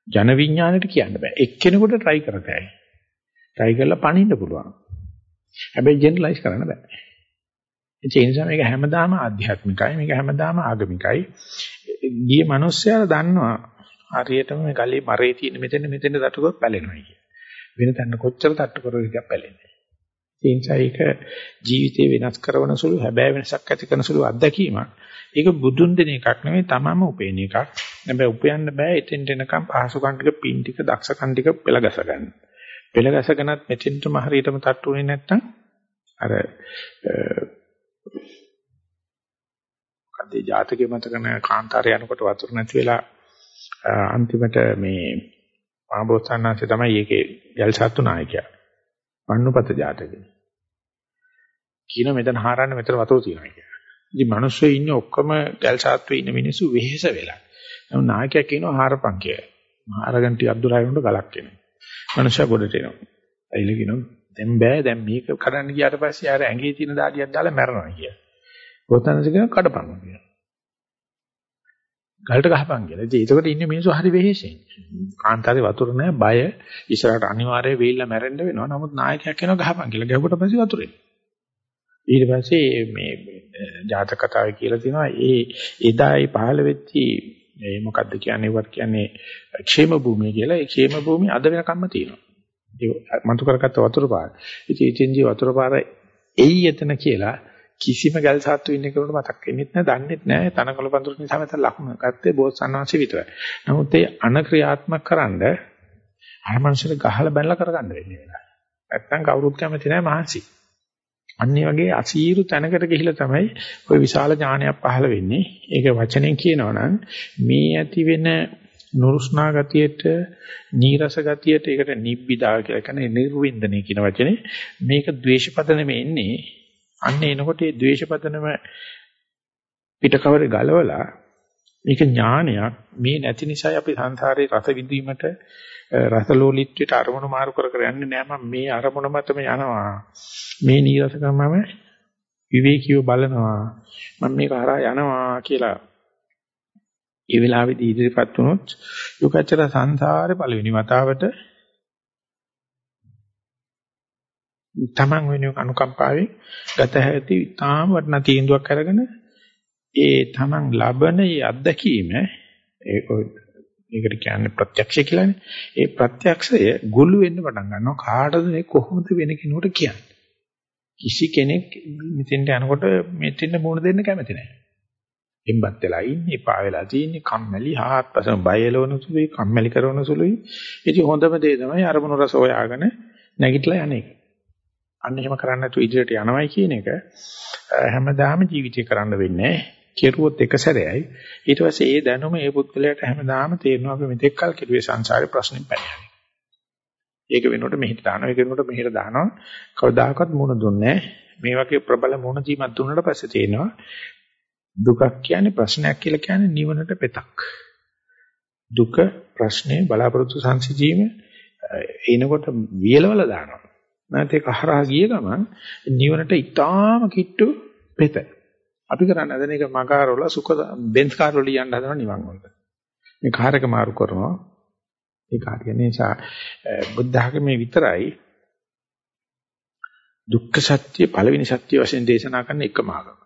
ජන විඥාණයට කියන්න බෑ. එක්කෙනෙකුට try කරතයි. try කරලා පණින්න පුළුවන්. හැබැයි ජෙනරලයිස් කරන්න බෑ. ඒ නිසා මේක හැමදාම ආධ්‍යාත්මිකයි මේක හැමදාම ආගමිකයි. ගියේ මිනිස්සයා දන්නවා හරියටම මේ ගලේ මරේ තියෙන මෙතන මෙතන තට්ටුවක් පැලෙනවා කිය. වෙන තැන කොච්චර තට්ටු කරුවද කියලා පැලෙන්නේ. ඒ නිසා ඒක ජීවිතේ වෙනස් කරන සුළු හැබැයි වෙනසක් ඇති කරන සුළු අත්දැකීමක්. ඒක බුදුන් දෙන එකක් නෙවෙයි තමම උපේන එකක්. හැබැයි උපයන්න බෑ එතෙන්ට එනකම් පහසුකම් ටික පින් ටික දක්ෂකම් ටික පෙළගස ගන්න. පෙළගසගෙනත් මෙතෙන්ටම හරියටම තට්ටු වෙන්නේ නැත්නම් අර මොකද ජාතකයේ මතක නැහැ කාන්තාරය යනකොට වතුර නැති වෙලා අන්තිමට මේ මහබෝසත්ණන්සේ තමයි ඒකේ යල් සත්තු නායකයා. වන්නුපත ජාතකේ. කියන මෙතන හරන්න මෙතන වතුර තියෙනවා කියලා. ඉතින් මිනිස්සු ඉන්නේ ඔක්කොම ගල් සාත්තුවේ ඉන්න මිනිස්සු වෙහෙස වෙලා. නමුත් නායකයා කියනවා හාරපන් කියලා. හාරගෙන ටිකක් දුර ආයෙත් ගලක් එනවා. මිනිස්සු ගොඩට එනවා. ඇයිල කියනවා දැන් බෑ දැන් මේක කඩන්න ගියාට පස්සේ ආර ඇඟේ තියෙන දාඩියක් දාලා මැරෙනවා කියලා. ගෝතනසික කඩපන් කියලා. ගලට ගහපන් කියලා. ඉතින් ඒකට ඉන්නේ මිනිස්සු හරි වෙහෙසෙන්. කාන්තාරේ වතුර නැහැ බය ඉස්සරහට අනිවාර්යයෙන් වෙයිලා මැරෙන්න වෙනවා. නමුත් නායකයා කියනවා ගහපන් කියලා. ගැහුවට පස්සේ වතුරේ. ඊට පස්සේ මේ ජාතක කතාවේ කියලා තියෙනවා ඒ එදායි පහළ වෙච්චි මේ මොකද්ද කියන්නේ වට කියන්නේ ക്ഷേම භූමිය කියලා. ඒ ക്ഷേම භූමිය අද වෙනකම්ම තියෙනවා. ඒ මතු කරගත්ත වතුර පාර. ඉතින් ඉතින්ජි වතුර පාර එයි එතන කියලා කිසිම ගල් සාත්තු ඉන්න කෙනෙකුට මතක් වෙන්නේ නැහැ, දන්නේ නැහැ. තනකොළ පඳුරු නිසා මත ලකුණ ගත්තේ බෝසත්ණන්සේ විතරයි. නමුත් ඒ අනක්‍රියාත්මක කරන්ඩ අර මනුස්සර ගහලා බැලලා කරගන්න වෙන්නේ වෙලා. නැත්තම් කවුරුත් කැමති නැහැ මහන්සි. අන්නේ වගේ අසීරු තැනකට ගිහිලා තමයි ওই විශාල ඥානයක් පහළ වෙන්නේ. ඒක වචනෙන් කියනවා නම් මේ ඇති වෙන නුරුස්නා ගතියට, නීරස ගතියට ඒකට නිබ්බිදා කියලා කියන්නේ නිර්වින්දනය කියන වචනේ. මේක ද්වේෂපදනෙම එන්නේ. අන්න එනකොට මේ ද්වේෂපදනම පිටකවරේ ගලවලා මේක ඥානයක් මේ නැති නිසා අපි සංසාරේ රස විඳීමට රසලෝලීත්වයට අරමුණු මාරු කර කර යන්නේ නෑ මම මේ අරමුණ මතම යනවා මේ නීරසකමම විවේකීව බලනවා මම මේක හරහා යනවා කියලා ඒ වෙලාවේදී ඉදිරිපත් වුණොත් යෝගචර සංසාරේ පළවෙනි වතාවට තමන් වෙනුවෙන් අනුකම්පාවෙන් ගත හැකි තාම වටන තීන්දුවක් අරගෙන ඒ තමන් ලබන ඒ අත්දැකීම ඒක ඒකට කියන්නේ ප්‍රත්‍යක්ෂය කියලානේ. ඒ ප්‍රත්‍යක්ෂය ගුළු වෙන්න පටන් ගන්නවා කාටද මේ කොහොමද වෙන කෙනෙකුට කියන්නේ. කිසි කෙනෙක් මෙතෙන්ට යනකොට මෙතෙන්ට මුණ දෙන්න කැමති නැහැ. එම්බත් වෙලා ඉන්නේ, පා වෙලා තියෙන්නේ, කම්මැලි, හාත්පසම බයලවන සුළුයි, කම්මැලි කරන සුළුයි. ඉතින් හොඳම දේ තමයි අරමුණු රස හොයාගෙන නැගිටලා යන්නේ. අන්න එහෙම කරන්නේ නැතුව ඉදිරියට යනවයි කියන එක හැමදාම ජීවිතේ කරන්න වෙන්නේ කෙරුවොත් එක සැරේයි ඊට පස්සේ ඒ දැනුම ඒ පුද්ගලයාට හැමදාම තේරෙනවා අපි මෙතෙක් කල් කෙරුවේ සංසාරේ ප්‍රශ්නෙන් පැනලා. ඒක වෙනකොට මෙහෙට දානවා ඒක වෙනකොට මෙහෙට දානවා කවදාකවත් මුණ දුන්නේ මේ වගේ ප්‍රබල මුණ දීමක් දුන්නාට පස්සේ තේරෙනවා දුකක් කියන්නේ ප්‍රශ්නයක් කියලා කියන්නේ නිවනට පෙතක්. දුක ප්‍රශ්නේ බලාපොරොත්තු සංසිඳීම එනකොට වියලවල දානවා. නැත්නම් ඒක හරහා ගිය ගමන් නිවනට ඊටාම කිට්ටු පෙත. අපි කරන්නේ නැදන එක මකාරවල සුඛ බෙන්ස් කාර් වල යන්න හදනවා නිවන් වලට. මේ කාර් එක මාරු කරනවා. ඒ කාර්ය නිසා බුද්ධ ධර්මයේ විතරයි දුක්ඛ සත්‍ය පළවෙනි සත්‍ය වශයෙන් දේශනා කරන එකම ආගම.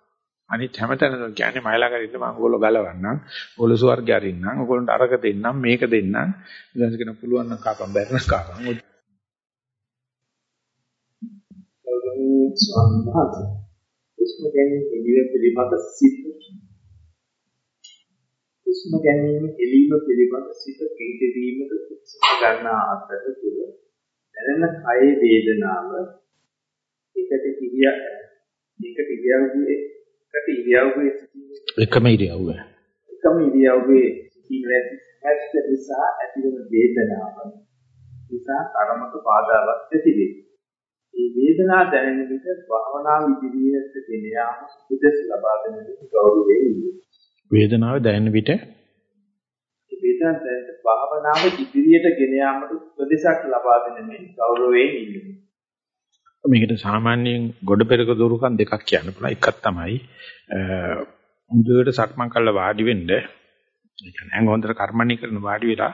අනිත් හැමතැනම කියන්නේ මයිලාගර ඉන්න මම ඕගොල්ලෝ ගලවන්නම්. ඕගොල්ලෝ ස්වර්ගය අරින්නම්. ඕගොල්ලන්ට අරක දෙන්නම් මේක දෙන්නම්. ඊළඟට කියන පුළුවන් නම් කාපම් බැරි නම් කාපම්. ස්වාමීන් වහන්සේ උස්ම ගැනීම එළිය පිළිබඳ සිත් උස්ම ගැනීම එළිය පිළිබඳ සිත් පිළිදීමට උත්සාහ ගන්නා අතර තුල දැනෙන කය වේදනාව එකට කිරිය එකට ඉරියව්වේ එකට ඉරියව්වේ එකම ඉරියව්ව. එකම ඉරියව්වේ සිටින හැස්ස නිසා ඇතිවන වේදනාව නිසා කර්මක බාධාවක් ඇති වේ මේ වේදනාව දැනෙන විට භාවනාව ඉදිරියට ගෙන යාම උදෙස් ලබා දෙන ගෞරවයෙන් වේදනාව දැනෙන විට? වේදනාව දැනෙන භාවනාව ඉදිරියට ගෙන යාමට උපදේශක් ලබා දෙන මේ ගෞරවයෙන් ඉන්නේ. මේකට සාමාන්‍යයෙන් ගොඩ පෙරක දුරුකම් දෙකක් කියන්න පුළුවන්. එකක් තමයි හොඳට සක්මන් කරලා වාඩි වෙන්න. ඒ කියන්නේ ඇඟ හොඳට කර්මණී කරන වාඩි වෙලා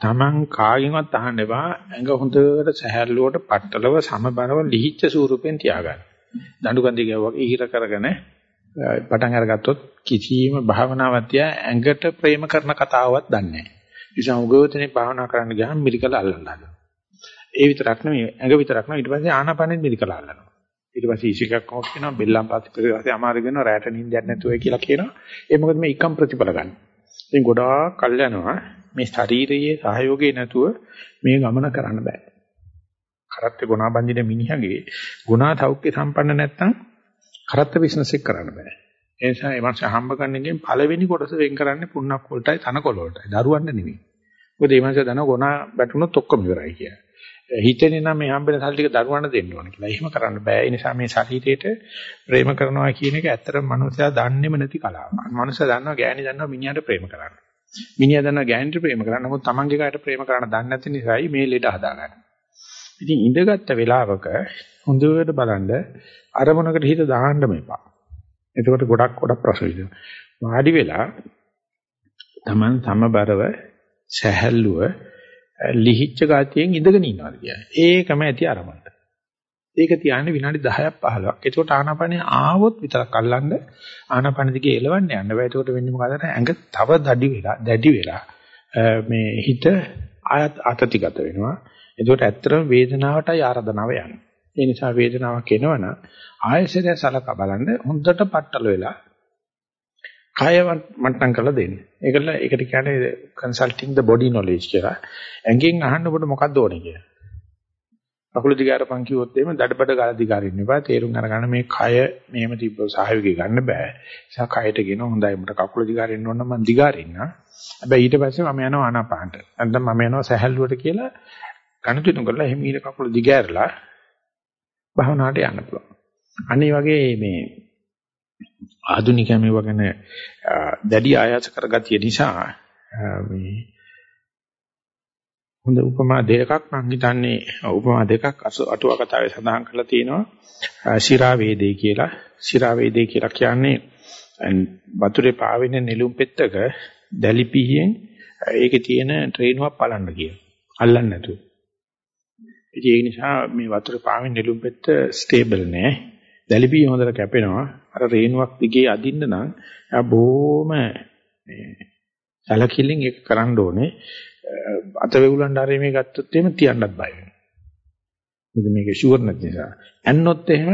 Taman කාගෙන්වත් අහන්න එපා. ඇඟ හොඳට සැහැල්ලුවට පట్టලව සමබරව ලිහිච්ච ස්වරූපෙන් තියාගන්න. දඬු කන්දේ ගැව්වා ඉහිර කරගෙන පටන් අරගත්තොත් කිසියම් භාවනාවක් තියා ඇඟට ප්‍රේම කරන කතාවක් දන්නේ නැහැ. නිසා උගවතනේ භාවනා කරන්න ගියාම මිරිකල අල්ලන්න හදනවා. ඒ විතරක් නෙමෙයි ඇඟ විතරක් නෙමෙයි ඊට පස්සේ ආනාපානෙත් මිරිකල අල්ලනවා. ඊට පස්සේ ඊසිකක් කොහොමද කියනවා බෙල්ලම් පස්සේ අමාරු වෙනවා රැට නිින්දයක් නැතුවයි කියලා කියනවා. ඒ මොකද මේ එකම් ප්‍රතිඵල ගන්න. ඉතින් ගොඩාක් කල් යනවා මේ ශරීරයේ සහයෝගය නැතුව මේ ගමන කරන්න බෑ. කරත්ත ගුණා බඳින මිනිහගේ ගුණා සෞඛ්‍ය සම්පන්න නැත්නම් කරත්ත බිස්නස් එක කරන්න බෑ. ඒ නිසා ඒ මාස හම්බ කරන එකෙන් පළවෙනි කොටස වෙන් කරන්නේ පුන්නක් වලටයි තනකොළ වලටයි. දරුවන්ට නෙවෙයි. මොකද මේ මාස දන ගුණා බැටුනොත් ඔක්කොම ඉවරයි කියලා. හිතෙන්නේ නම් මේ හම්බෙන සල්ලි ටික දරුවන්ට දෙන්න ඕන කියලා. එහෙම කරන්න බෑ. ඒ නිසා මේ ශරීරයට ප්‍රේම කරනවා කියන එක ඇත්තටම මනුස්සයා දන්නේම නැති කලාවක්. මනුස්සයා දන්නවා ගෑණි දන්නවා මිනිහාට ප්‍රේම කරන්න. මිනිහා දන්නවා ගෑණිට ප්‍රේම කරන්න. නමුත් තමන්ගේ කායට ප්‍රේම කරන්න දන්නේ නැති නිසායි මේ ලෙඩ හදාගන්නේ. ඉතින් ඉඳගත්ත වෙලාවක හොඳට බලන්න අරමුණකට හිත දාන්නම එපා. එතකොට ගොඩක් ගොඩක් ප්‍රශ්න විසඳෙනවා. වාඩි වෙලා Taman සමබරව සැහැල්ලුව ලිහිච්ච ගතියෙන් ඉඳගෙන ඉන්නවා කියන්නේ. ඒකම ඇති අරමුණට. ඒක තියන්නේ විනාඩි 10ක් 15ක්. එතකොට ආනාපානිය ආවොත් විතරක් අල්ලන්න ආනාපාන දිගේ එලවන්න යන්න බෑ. එතකොට වෙන්නේ මොකද? ඇඟ තව දඩි වෙලා, දැඩි වෙලා මේ හිත ආයත් අතතිගත වෙනවා. එතකොට ඇත්තටම වේදනාවටයි ආරාධනාව යන්නේ. ඒ නිසා වේදනාවක් එනවනම් ආයසරය සලකා බලන්න හොඳට පట్టල වෙලා කය මට්ටම් කරලා දෙන්න. ඒකල ඒකට කියන්නේ consulting the body knowledge කියලා. ඇඟෙන් අහන්න ඔබට මොකක්ද ඕනේ කියලා. කකුල දිගාරපන් කිව්වොත් එහෙම දඩබඩ ගාලා දිගාරින්න එපා. තේරුම් අරගන්න මේ කය මෙහෙම තිබ්බ සහයෝගය ගන්න බෑ. ඒ නිසා කයට ගෙන හොඳයි මට කකුල දිගාරින්න ඕන නම් මම දිගාරින්න. හැබැයි ඊට පස්සේ මම යනවා ආනාපානට. නැත්නම් මම යනවා සැහැල්ලුවට කියලා කණුතුණු කරලා එහෙම ඊට කකුල දිගෑරලා භාවනාවට යන්න පුළුවන්. අනිත් වගේ මේ ආධුනිකයන් මේ වගේ දැඩි ආයාස කරගතිය නිසා මේ හොඳ උපමා දෙකක් මම හිතන්නේ උපමා දෙකක් අටුවා කතාවේ සඳහන් කරලා තියෙනවා. ශිරා වේදේ කියලා. ශිරා වේදේ කියලා කියන්නේ වතුරේ පාවෙන නෙළුම් පෙත්තක දැලිපිහියෙන් ඒකේ තියෙන ට්‍රේනුවක් පලන්න කියන අල්ලන්න නැතුව. ඒ නිසා මේ වතුරේ පාවෙන නෙළුම් පෙත්ත ස්ටේබල් නෑ. දැලිපිය හොඳට කැපෙනවා. අර රේණුවක් දිගේ අදින්න නම් ආ බොහොම සැලකිල්ලෙන් ඒක කරන්න ඕනේ. අත වේගුලන් ආරේ මේ ගත්තොත් එහෙම තියන්නත් බය වෙනවා. මොකද මේක ෂුවර් නැති නිසා. ඇන්නොත් එහෙම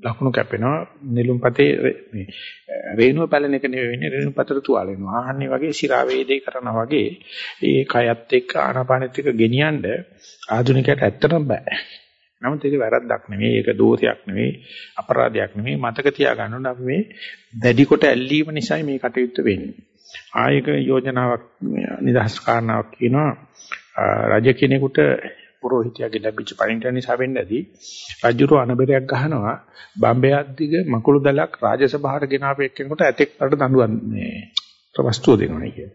ලකුණු කැපෙනවා නිලුම්පතේ මේ රේණුව පැලෙන එක නෙවෙයි වෙන්නේ රේණුපතට තුවාල වෙනවා. ආහන්නේ වගේ ශිරා වේදේ කරනා වගේ ඒ කයත් එක්ක ආනාපානෙත් එක්ක ගෙනියන්න ආධුනිකයට ඇත්තටම බෑ. නමුත් ඒක වැරද්දක් නෙවෙයි, ඒක දෝෂයක් නෙවෙයි, අපරාධයක් නෙවෙයි. මතක තියාගන්න ඕනේ අපි මේ දැඩි කොට ඇල්ලීම නිසා මේ කටයුත්ත වෙන්නේ. ආයක යෝජනාවක් නිදහස් කාරණාවක් කියනවා රජ කෙනෙකුට පුරোহিতයාගේ ලැබිච්ච පරිණතය නිසා වෙන්නදී රජුරු අනබරයක් ගහනවා බම්බයක් දිග මකුළු දලක් රාජසභාවට ගෙනාව එක්කෙනෙකුට ඇතෙක් වලට දඬුවම් මේ වස්තුව දෙනවා කියන්නේ.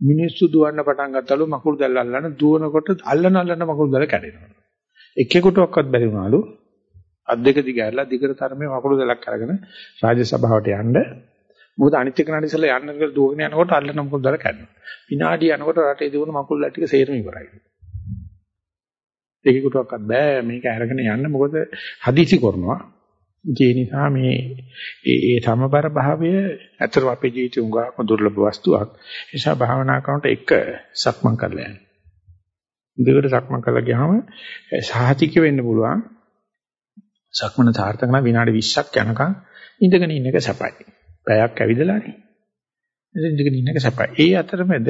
මිනිස්සු දුවන්න පටන් ගත්තලු මකුළු දැල් අල්ලන දුවනකොට අල්ලන අල්ලන මකුළු දැල් කැඩෙනවා. එකෙකුටවත් බැරි වුණාලු අත් දෙක දිගහැරලා දිගට තරමේ වකුළු දෙලක් අරගෙන රාජ්‍ය සභාවට යන්න. මොකද අනිත් එක නඩ ඉස්සලා යන්න කියලා දුවගෙන යනකොට අල්ලන මොකද දර කැඩෙනවා විනාඩි යනකොට රටේ දිනුන මකුළු ටික සේරම ඉවරයි. එකෙකුටවත් බෑ මේක අරගෙන යන්න. මොකද හදිසි කරනවා. ඒ නිසා මේ ඒ ඒ සමබර භාවය ඇත්තටම අපේ ජීවිතේ උඟාක්ම දුර්ලභ වස්තුවක්. ඒ නිසා භාවනා කරනකොට එක සක්මන් කරලා යන්න. දෙකට සක්මන් කරලා ගියාම සාහතික වෙන්න පුළුවන්. සක්මන සාර්ථක නම් විනාඩි 20ක් යනකම් ඉඳගෙන ඉන්න එක සැපයි. පැයක් ඇවිදලානේ. ඉඳගෙන ඉන්න එක සැපයි. ඒ අතරමැද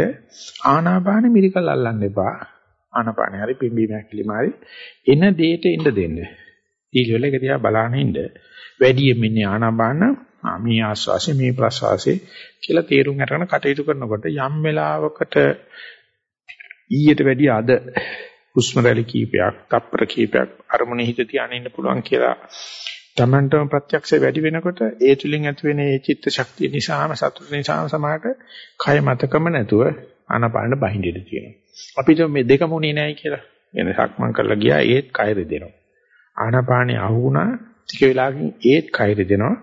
ආනාපාන මිරිකල් අල්ලන්න එපා. ආනාපානේ හරි පිම්බීමක් කිලිමාරි එන දෙයට ඉන්න දෙන්න. ඊළඟ එක දිහා බලාගෙන ඉන්න. වැඩියෙන් ඉන්නේ ආනාපාන මේ ආස්වාසේ මේ ප්‍රස්වාසේ කියලා තේරුම් අරගෙන කටයුතු කරනකොට යම් වෙලාවකට ඊට වැඩිය අද හුස්ම රැලි කීපයක්, තප්පර කීපයක් අරමුණේ හිත තියාගෙන ඉන්න පුළුවන් කියලා තමන්ටම ප්‍රත්‍යක්ෂය වැඩි වෙනකොට ඒ තුලින් ඇති වෙන ඒ චිත්ත ශක්තිය නිසාම සතුට නිසාම සමාහට කය මතකම නැතුව ආනාපාන බහිඳින්න තියෙනවා. අපිට මේ දෙකම උනේ නැහැ කියලා. එන සක්මන් කරලා ගියා ඒත් කය රෙදෙනවා. ආනාපානේ අහු වුණා ටික වෙලාවකින් ඒත් කය රෙදෙනවා.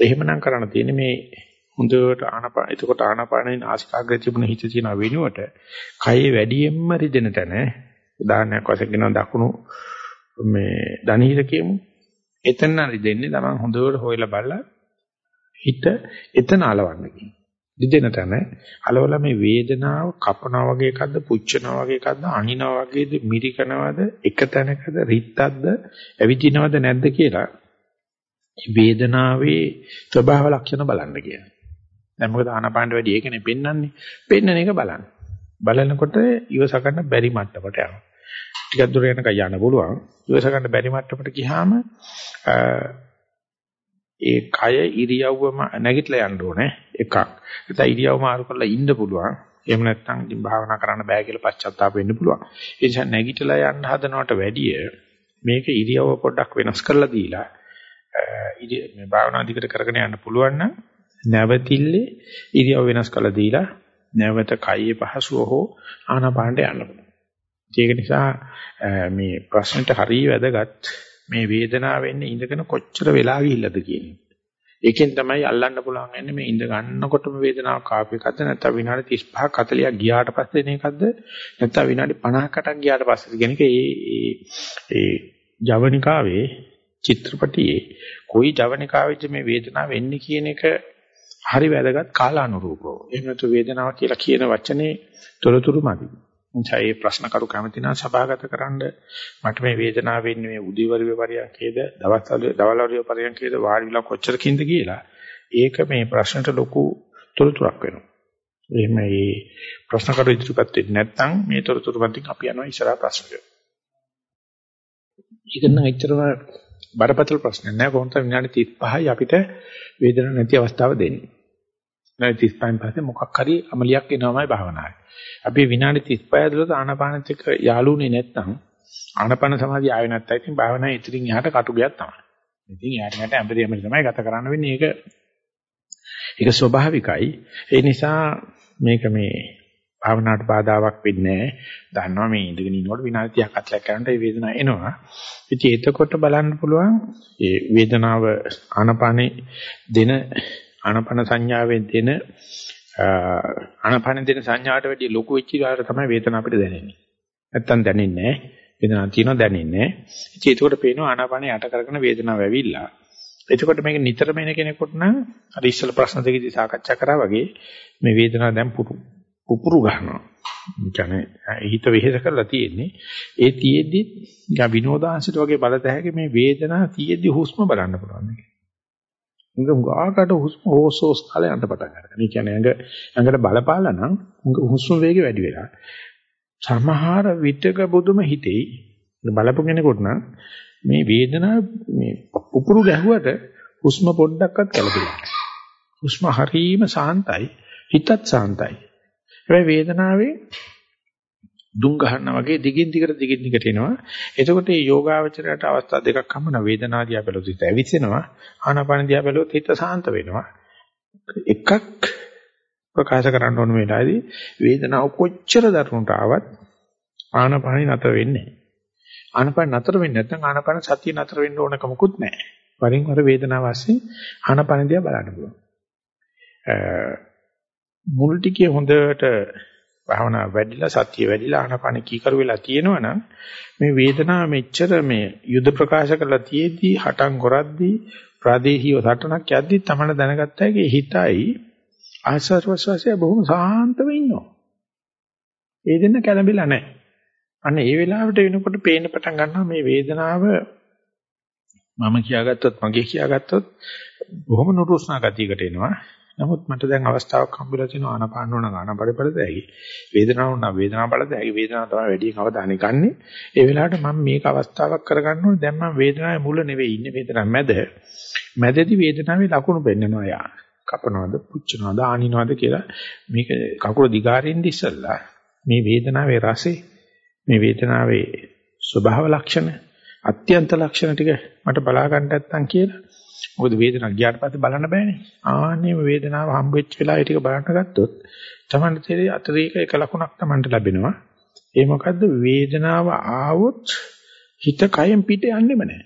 එහෙමනම් කරන්න තියෙන්නේ මේ හොඳට ආනාපාන එතකොට ආනාපානේ නාසිකාග්‍රේ තිබුණ හිත තියෙන වෙනුවට කයේ වැඩියෙන්ම රිදෙන තැන උදාහරණයක් වශයෙන් කියනවා දකුණු මේ දණහිර කියමු. එතන රිදෙන්නේ තමන් හොඳට හොයලා බලලා හිත එතන අලවන්න කියනවා රිදෙන තැන අලවලා මේ වේදනාව කපනවා වගේ එකක්ද පුච්චනවා වගේ එකක්ද අනිනවා වගේද මිරිකනවද එක තැනකද රිත්තක්ද ඇවිදිනවද නැද්ද කියලා වේදනාවේ ස්වභාව ලක්ෂණ බලන්න කියනවා දැන් මොකද ආනාපානට වැඩි ඒකනේ පෙන්වන්නේ. පෙන්නන එක බලන්න. බලනකොට ඉවස ගන්න බැරි මට්ටමට යනවා. ටිකක් දුර යනකම් යන්න පුළුවන්. ඉවස ගන්න බැරි මට්ටමට ගියාම ඒ කය ඉරියව්වම නැගිටලා යන්න ඕනේ එකක්. නැත්නම් ඉරියව් මාරු කරලා ඉන්න පුළුවන්. එහෙම නැත්නම් ඉතින් භාවනා කරන්න බෑ කියලා පශ්චාත්තාප වෙන්න පුළුවන්. ඒ නිසා නැගිටලා යන්න හදනවට වැඩිය මේක ඉරියව්ව පොඩ්ඩක් වෙනස් කරලා දීලා මේ භාවනා දිගට කරගෙන යන්න පුළුවන් නම් නැවතිල්ලේ ඉරියව් වෙනස් කළ දීලා නැවත කයේ පහසුව හෝ ආනාපානට යන්න පුළුවන්. ඒක නිසා මේ ප්‍රශ්නෙට හරිය වැදගත් මේ වේදනාව වෙන්නේ ඉඳගෙන කොච්චර වෙලා ගිහිල්ලාද කියන එක. ඒකෙන් තමයි අල්ලන්න පුළුවන් වෙන්නේ මේ ඉඳ ගන්නකොටම වේදනාවක් ආපු එකක්ද නැත්නම් විනාඩි 35ක් 40ක් ගියාට පස්සේ එන එකක්ද නැත්නම් විනාඩි 50කට ගියාට පස්සේ කියන එක ඒ ඒ ජවනිකාවේ චිත්‍රපටියේ කොයි ජවනිකාවේද මේ වේදනාව වෙන්නේ කියන එක හරි වැදගත් කාලානුරූපව. එහෙම නැතු වේදනාව කියලා කියන වචනේ තොරතුරු මදි. එනිසා මේ ප්‍රශ්න කරු කැමති නම් සභාගත කරන්න මට මේ වේදනාව වෙන්නේ මේ උදේවරුේ පරියන්කේද දවස්වල දවල්වරුේ පරියන්කේද වාඩිලා කොච්චරකින්ද කියලා ඒක මේ ප්‍රශ්නට ලොකු තොරතුරක් වෙනවා. එහෙම මේ ප්‍රශ්න කරු ඉදිරිපත් වෙන්නේ නැත්නම් මේ තොරතුරු මතින් අපි යනවා ඉස්සරහා ප්‍රශ්නට. ඒක නම් එච්චරම බරපතල ප්‍රශ්නයක් නෑ කොහොමද විනාඩි 35යි අපිට වේදනාවක් නැති අවස්ථාව දෙන්නේ. විනාඩි 35න් පස්සේ මොකක් හරි අමලියක් එනවාමයි භාවනාවේ. අපි විනාඩි 35 ඇතුළත ආනාපානෙත් එක්ක යාළුුනේ නැත්නම් ආනාපාන සමාධිය ආවේ නැත්නම් ඉතින් භාවනාවේ ඉතින් එහාට කටුගයක් තමයි. ඉතින් යාට නැට ඇඹරියම තමයි ගත කරන්න වෙන්නේ. ඒක ඒක ස්වභාවිකයි. ඒ නිසා මේක මේ භාවනාවට බාධාවක් වෙන්නේ නැහැ. දන්නවා මේ ඉඳගෙන ඉන්නකොට විනාඩි 30ක් 40ක් යනකොට මේ වේදනාව එනවා. ඉතින් එතකොට බලන්න පුළුවන් මේ වේදනාව ආනපානේ දෙන ආනපන සංඥාවෙන් දෙන ආනපන දෙන සංඥාවට වැඩිය ලොකු වෙච්ච ඉලාර තමයි වේදනාව අපිට දැනෙන්නේ. නැත්තම් දැනෙන්නේ නැහැ. වේදනාවක් තියෙනවා දැනෙන්නේ නැහැ. ඉතින් එතකොට පේනවා ආනපනේ යට කරගෙන වේදනාව ඇවිල්ලා. එතකොට මේක නිතරම එන කෙනෙකුට නම් අර ඉස්සල ප්‍රශ්න දෙකදී සාකච්ඡා කරා වගේ මේ වේදනාව දැන් පුපුරු ගන්නවා. කියන්නේ හිත වෙහෙස කරලා තියෙන්නේ. ඒ තියෙද්දි යා විනෝදාංශයට වගේ බලත හැකි මේ වේදනාව තියෙද්දි හුස්ම බලන්න පුළුවන් මේක. උඟ උඟාකට හුස්ම හොසෝස් කාලේ යන්න පටන් ගන්නවා. ඒ කියන්නේ ඇඟ ඇඟට බලපාලා නම් උඟ හුස්ම වේගය වැඩි වෙලා. සමහර විටක බුදුම හිතෙයි බලපු කෙනෙකුට නම් මේ වේදනාව මේ පුපුරු ගැහුවට හුස්ම පොඩ්ඩක්වත් කලබලයි. හුස්ම හරීම සාන්තයි, හිතත් සාන්තයි. හැබැයි වේදනාවේ දුම් ගන්නවා වගේ දිගින් දිගට දිගින් දිගට එනවා. එතකොට මේ යෝගාවචරයට අවස්ථා දෙකක් හම්බුනා වේදනාව දිහා බැලුවොත් හිත ඇවිස්සෙනවා. ආනාපාන දිහා බැලුවොත් හිත සාන්ත වෙනවා. එකක් ප්‍රකාශ කරන්න ඕන වෙලාවේදී වේදනාව කොච්චර දරුණට ආවත් ආනාපානි නතර වෙන්නේ නැහැ. ආනාපාන නතර වෙන්නේ නැත්නම් ආනාපාන සතිය නතර වෙන්න ඕනකමකුත් නැහැ. වරින් වර වේදනාව ASCII ආනාපාන දිහා බලන්න පුළුවන්. මුල් ටිකේ හොඳට භාවනා වැඩිලා සතිය වැඩිලා ආනාපාන කීකරු වෙලා තියෙනවනම් මේ වේදනාව මෙච්චර මේ යුද ප්‍රකාශ කරලා තියේදී හටන් කරද්දී ප්‍රාදේශීය සටනක් යද්දී තමයි දැනගත්තා ඒකේ හිතයි ආස්වාද ප්‍රසවාසය බොහොම සාන්තව ඉන්නවා. ඒ දෙන්න කැළඹිලා නැහැ. අන්න ඒ වෙලාවට වෙනකොට පේන්න පටන් ගන්නවා මේ වේදනාව මම කියාගත්තොත් මගේ කියාගත්තොත් බොහොම නුරුස්නා ගතියකට එනවා. නමුත් මට දැන් අවස්ථාවක් හම්බෙලා තියෙනවා ආනපාන වුණා ආනපරි බලදැයි. වේදනාව වුණා වේදනාව බලදැයි. වේදනාව තමයි වැඩි කවදානේ ගන්නෙ. ඒ වෙලාවට මම මේක අවස්ථාවක් කරගන්න ඕනේ. දැන් මම වේදනාවේ මුල නෙවෙයි ඉන්නේ වේදනාව මැද. මැදදී වේදනාවේ ලකුණු පෙන්නනවා යා. කපනවද, පුච්චනවද, ආනිනවද කියලා මේක කකුල දිගාරින්න ඉස්සෙල්ලා මේ වේදනාවේ රසෙ මේ වේදනාවේ ස්වභාව ලක්ෂණ අත්‍යන්ත ලක්ෂණ ටික මට බලා ගන්න නැත්තම් කියලා. මොකද වේදනාව ගියාට පස්සේ බලන්න බෑනේ. ආන්නේ වේදනාව හම්බෙච්ච වෙලාවේ ටික බලන්න ගත්තොත් තමන්ට තේරෙයි අතිරේක එක ලකුණක් තමන්ට ලැබෙනවා. ඒ මොකද්ද වේදනාව ආවොත් හිත කයෙන් පිට යන්නෙම නැහැ.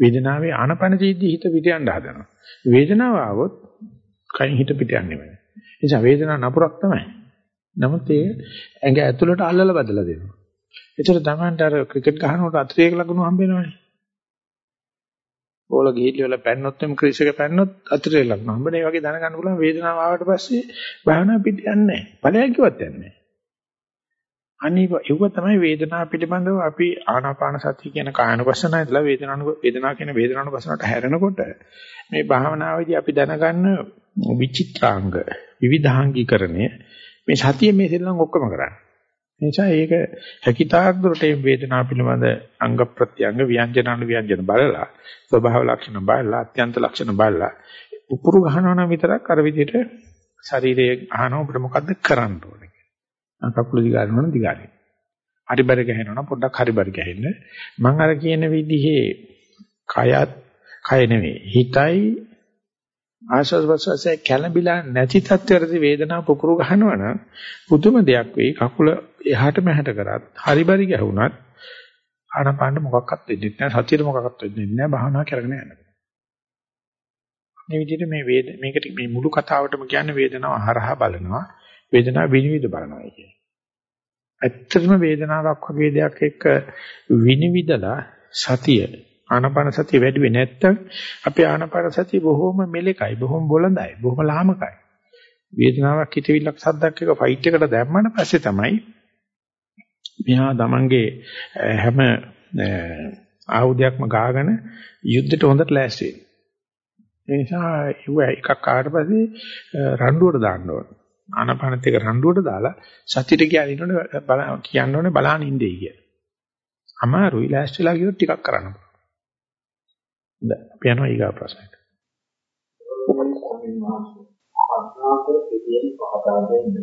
වේදනාවේ ආනපන ජීද්දී හිත පිට යන්න හදනවා. වේදනාව ආවොත් කයින් හිත පිට යන්නෙම නැහැ. ඒ නිසා වේදනාව නපුරක් තමයි. නමුත් ඒ ඇඟ ඇතුළට අල්ලලා බදලා දෙනවා. ඒතර තමන්ට අර ක්‍රිකට් ගහනකොට අතිරේක ලකුණු හම්බ වෙනවනේ. බෝල ගිහිලි වල පැන්නොත් එම් ක්‍රීස් එක පැන්නොත් අතිරේක ලකුණු හම්බ වෙන. ඒ වගේ දැනගන්න පුළුවන් වේදනාව ආවට පස්සේ භාවනා පිට යන්නේ නැහැ. ඵලයක් කිව්වත් යන්නේ නැහැ. අනික ඒව තමයි වේදනාව පිළිබඳව අපි ආනාපාන සතිය කියන කායනුපස්සනාව ඉඳලා වේදනානු වේදනාව කියන වේදනානුපස්සනට හැරෙනකොට මේ භාවනාවේදී අපි දැනගන්න විචිත්‍රාංග විවිධාංගීකරණය මේ සතිය මේ දෙල්ලන් ඔක්කොම කරන්නේ. ඒ නිසා ඒක හැකිතාක් දුරට මේ වේදනාව පිළිබඳ අංග ප්‍රත්‍යංග ව්‍යංජනානු ව්‍යංජන බලලා ස්වභාව ලක්ෂණ බලලා අත්‍යන්ත ලක්ෂණ බලලා උපුරු ගහනවා නම් විතරක් අර විදිහට ශරීරයේ අහන ඔබට මොකද්ද කරන්න ඕනේ කකුල දිගාරනවනම් දිගාරින්. හරි බර ගහනවනම් පොඩ්ඩක් හරි බර ගහන්න. මම අර කියන විදිහේ කයත් කය නෙවෙයි හිතයි ආශස් වසසේ කැළඹිලා නැති තත්ත්වයකදී වේදනාව පුපුරු ගහනවනම් පුදුම දෙයක් වෙයි කකුල එහාට මෙහාට කරත් හරි බරි ගැහුණත් ආනපාන මොකක්වත් වෙන්නේ නැහැ සතියේ මොකක්වත් වෙන්නේ නැහැ භාවනා කරගෙන යන්න. මේ විදිහට මේ වේද මේකට මේ මුළු කතාවටම කියන්නේ වේදනාව හරහා බලනවා වේදනාව විනිවිද බලනවා කියන්නේ. ඇත්තටම වේදනාවක් වගේ දෙයක් එක්ක විනිවිදලා සතිය ආනපන සතිය වැඩි වෙන්නේ නැත්තම් අපේ ආනපන සතිය බොහොම මෙලෙකයි බොහොම බොළඳයි බොහොම ලාමකයි. වේදනාවක් හිතවිල්ලක් සද්දක් එක ෆයිට් එකට දැම්මම පස්සේ තමයි මෙහා තමන්ගේ හැම ආයුධයක්ම ගාගෙන යුද්ධයට හොඳට ලෑස්ති වෙනවා. ඒ නිසා ඒව එකක් ආවට පස්සේ රණ්ඩුවට දාන්න ඕනේ. ආනපනත් එක රණ්ඩුවට දාලා සතියට කියන්නේ ඉන්නෝනේ කියන්න ඕනේ බලහන් ඉඳී කිය. අමාරුයි ලෑස්තිලා ගියොත් ටිකක් කරන්න පුළුවන්. දැන් අපි යනවා ඊගා ප්‍රශ්නයට. පස්නාකර පිටියෙන් පහදා දෙන්න.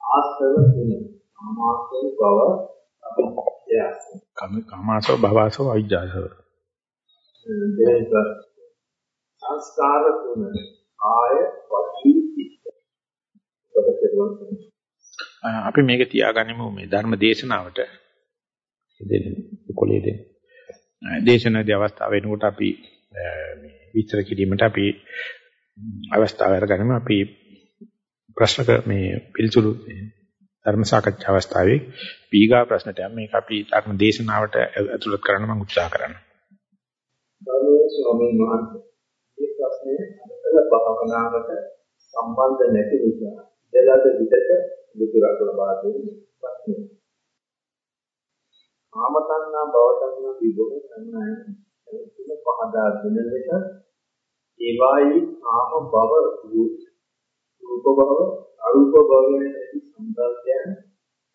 ආස්තව දින ආමාසෝ බව අභිජ්ජාස. කම කාමාසෝ භවසෝ අවිජ්ජාසෝ. දෙක සංස්කාර තුන ආය වචී අපි මේක තියාගනිමු මේ ධර්ම දේශනාවට දෙන්න කොලේ දෙන්න. දේශනාදී අවස්ථාව වෙනකොට අපි මේ විස්තර කිරීමට අපි අවස්ථාව අරගනිමු අපි ප්‍රශ්න මේ පිළිතුරු ධර්ම සාකච්ඡා අවස්ථාවේ පීගා ප්‍රශ්නට යම් මේක අපි ධර්ම දේශනාවට ඇතුළත් කරන්න මම උත්සාහ කරනවා. ගෞරවනීය ස්වාමීන් වහන්සේ මේ ප්‍රශ්නේ අදට භාවනාවට සම්බන්ධ නැති නිසා එළද විදක විදුරක් ලබා දෙන්නේ ප්‍රශ්නේ. ආමතන්නා භවතන්නා විභව සංඥාය තුන පහදා දෙන ලෙස ඒවායි ආම භව රූප. භව අරූප භවයෙන් ඇති සම්බන්ධයන්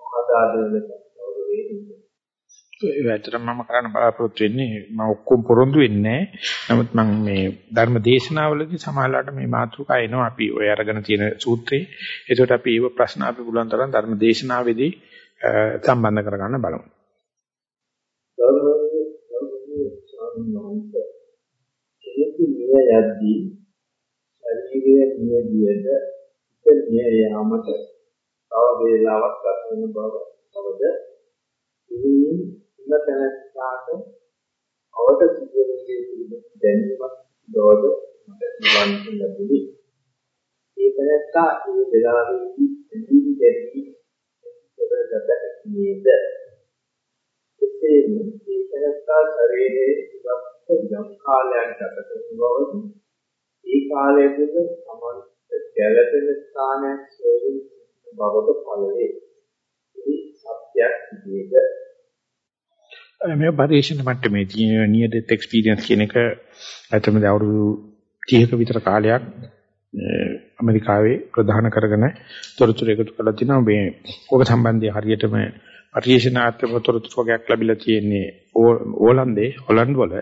පහදා දෙන ලෙස ගෞරවයෙන් ඒ ඇත්තටම මම කරන්න බලාපොරොත්තු වෙන්නේ. මම ඔක්කොම පොරොන්දු වෙන්නේ නමුත් මම මේ ධර්ම දේශනාවලදී සමාහලට මේ මාතෘකා එනවා. අපි ඔය අරගෙන තියෙන සූත්‍රේ. ඒකට අපි ඒව ප්‍රශ්න අපි පුළුවන් තරම් ධර්ම දේශනාවේදී සම්බන්ධ කරගන්න බලමු. කෙනෙකු මිය යද්දී ශරීරයේ නියදියද ඉත මිය යාමට තව වේලාවක් ගත වෙන බව අවද ඉතින් ඉන්න තැනට අවත සිදුවෙන්නේ පිළිබඳ දැනීමක් දෝද මට නිවන් ලැබුණි. ඒ තැනත්තා ඒ වෙලාවේදී එදී දැනි කරගත හැකිද? එසේම ඒ තැනත්තා ශරීරයේ ඉවත් යම් කාලයක් ගත කරන බවද ඒ කාලය තුළ සමන්ත ගැළපෙන ස්ථානයක් සොයමින් බවට පළවේ. ඒ සත්‍යයක් විදිහට මේ පරිශන මට්ටමේ තියෙන near death experience කියන එක ඇත්තටම අවුරුදු 30ක විතර කාලයක් ඇමරිකාවේ ප්‍රධාන කරගෙන තොරතුරු එකතු කරලා තිනවා මේ ඔබ සම්බන්ධය හරියටම පරිශනාත්මක තොරතුරු වගේක් ලැබිලා තියෙන්නේ ඕලන්දේ හොලන්ඩ් වල.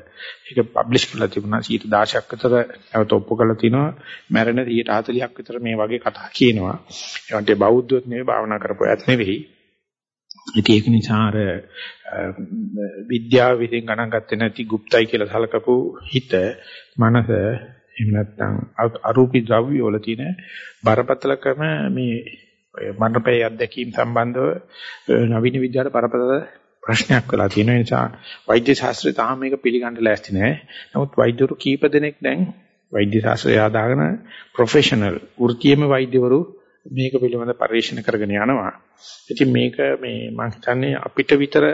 ඒක පබ්ලිෂ් කරලා තිබුණා 10000ක් අතර නැවත ඔප්පු කරලා තිනවා. මැරෙන 140ක් විතර මේ වගේ කතා කියනවා. ඒකට බෞද්ධයොත් නෙවෙයි භාවනා කරපුවා ඇත නෙවෙයි. ඉතින් ඒක නිසා අර විද්‍යාව විසින් ගණන් ගත්තේ නැති গুপ্তයි කියලා සලකපු හිත මනස එහෙම නැත්නම් අරූපී ද්‍රව්‍ය වල තියෙන බරපතලකම මේ මනපේ අධ්‍යක්ීම් සම්බන්ධව නවීන විද්‍යාවට බරපතල ප්‍රශ්නයක් වෙලා තියෙන නිසා වෛද්‍ය ශාස්ත්‍රය තාම මේක පිළිගන්න ලෑස්ති නැහැ. නමුත් වෛද්‍යවරු කීප දෙනෙක් දැන් වෛද්‍ය ශාස්ත්‍රය ආදාගෙන ප්‍රොෆෙෂනල් වෘත්තීයම වෛද්‍යවරු මේක පිළිබඳ පරිශීලන කරගෙන යනවා. ඉතින් මේක මේ මම හිතන්නේ අපිට විතර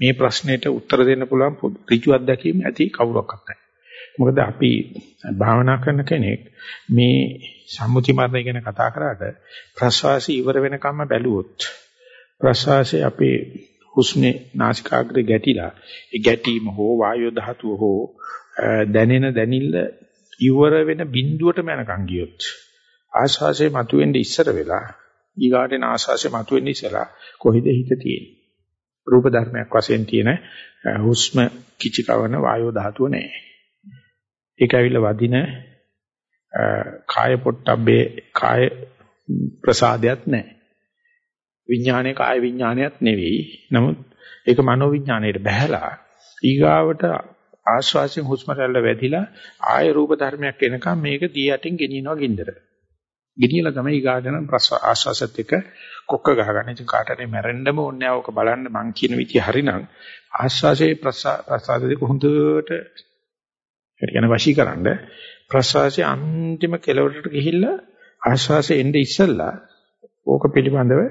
මේ ප්‍රශ්නෙට උත්තර දෙන්න පුළුවන් ඍජු අත්දැකීම් ඇති කවුරක්වත් නැහැ. මොකද අපි භාවනා කරන කෙනෙක් මේ සම්මුති මරණය ගැන කතා කරාට ප්‍රශ්වාසය ඉවර වෙනකම්ම බැලුවොත් ප්‍රශ්වාසය අපේ හුස්මේ නාසිකාග්‍රේ ගැටිලා ඒ ගැටීම හෝ වායු ධාතුව හෝ දැනෙන දැනිල්ල ඉවර වෙන බිඳුවටම යනකම් ගියොත් ආශ්වාසය මතුවෙන්න ඉස්සර වෙලා ඊගාටෙන ආශ්වාසය මතුවෙන්න ඉස්සලා කොහෙද හිත තියෙන්නේ රූප ධර්මයක් වශයෙන් තියෙන හුස්ම කිචි කවන වායෝ ධාතුව නැහැ. ඒක ඇවිල්ලා වදින කාය පොට්ටබ්බේ කාය ප්‍රසාදයක් නැහැ. විඥානයේ කාය විඥානයක් නෙවෙයි. නමුත් ඒක මනෝ විඥාණයට බහැලා ඊගාවට ආශ්වාසයෙන් හුස්ම රැල්ල වැදිලා ආය රූප ධර්මයක් එනකම් මේක දී යටින් ගෙනියනවා ගින්දර. ගෙනියලා තමයි ඊගාටන ආශ්වාසත් එක්ක කොක්ක ගහගන්න. ඉතින් කාට හරි මැරෙන්නම ඕනේ නැහැ. ඕක බලන්න මං කියන විදිය හරිනම් ආශ්වාසයේ ප්‍රසාදයේ හොඳට ඒ කියන්නේ වශීකරනද ප්‍රශ්වාසයේ අන්තිම කෙලවරට ගිහිල්ලා ආශ්වාසයේ එnde ඉස්සල්ලා ඕක පිළිබඳව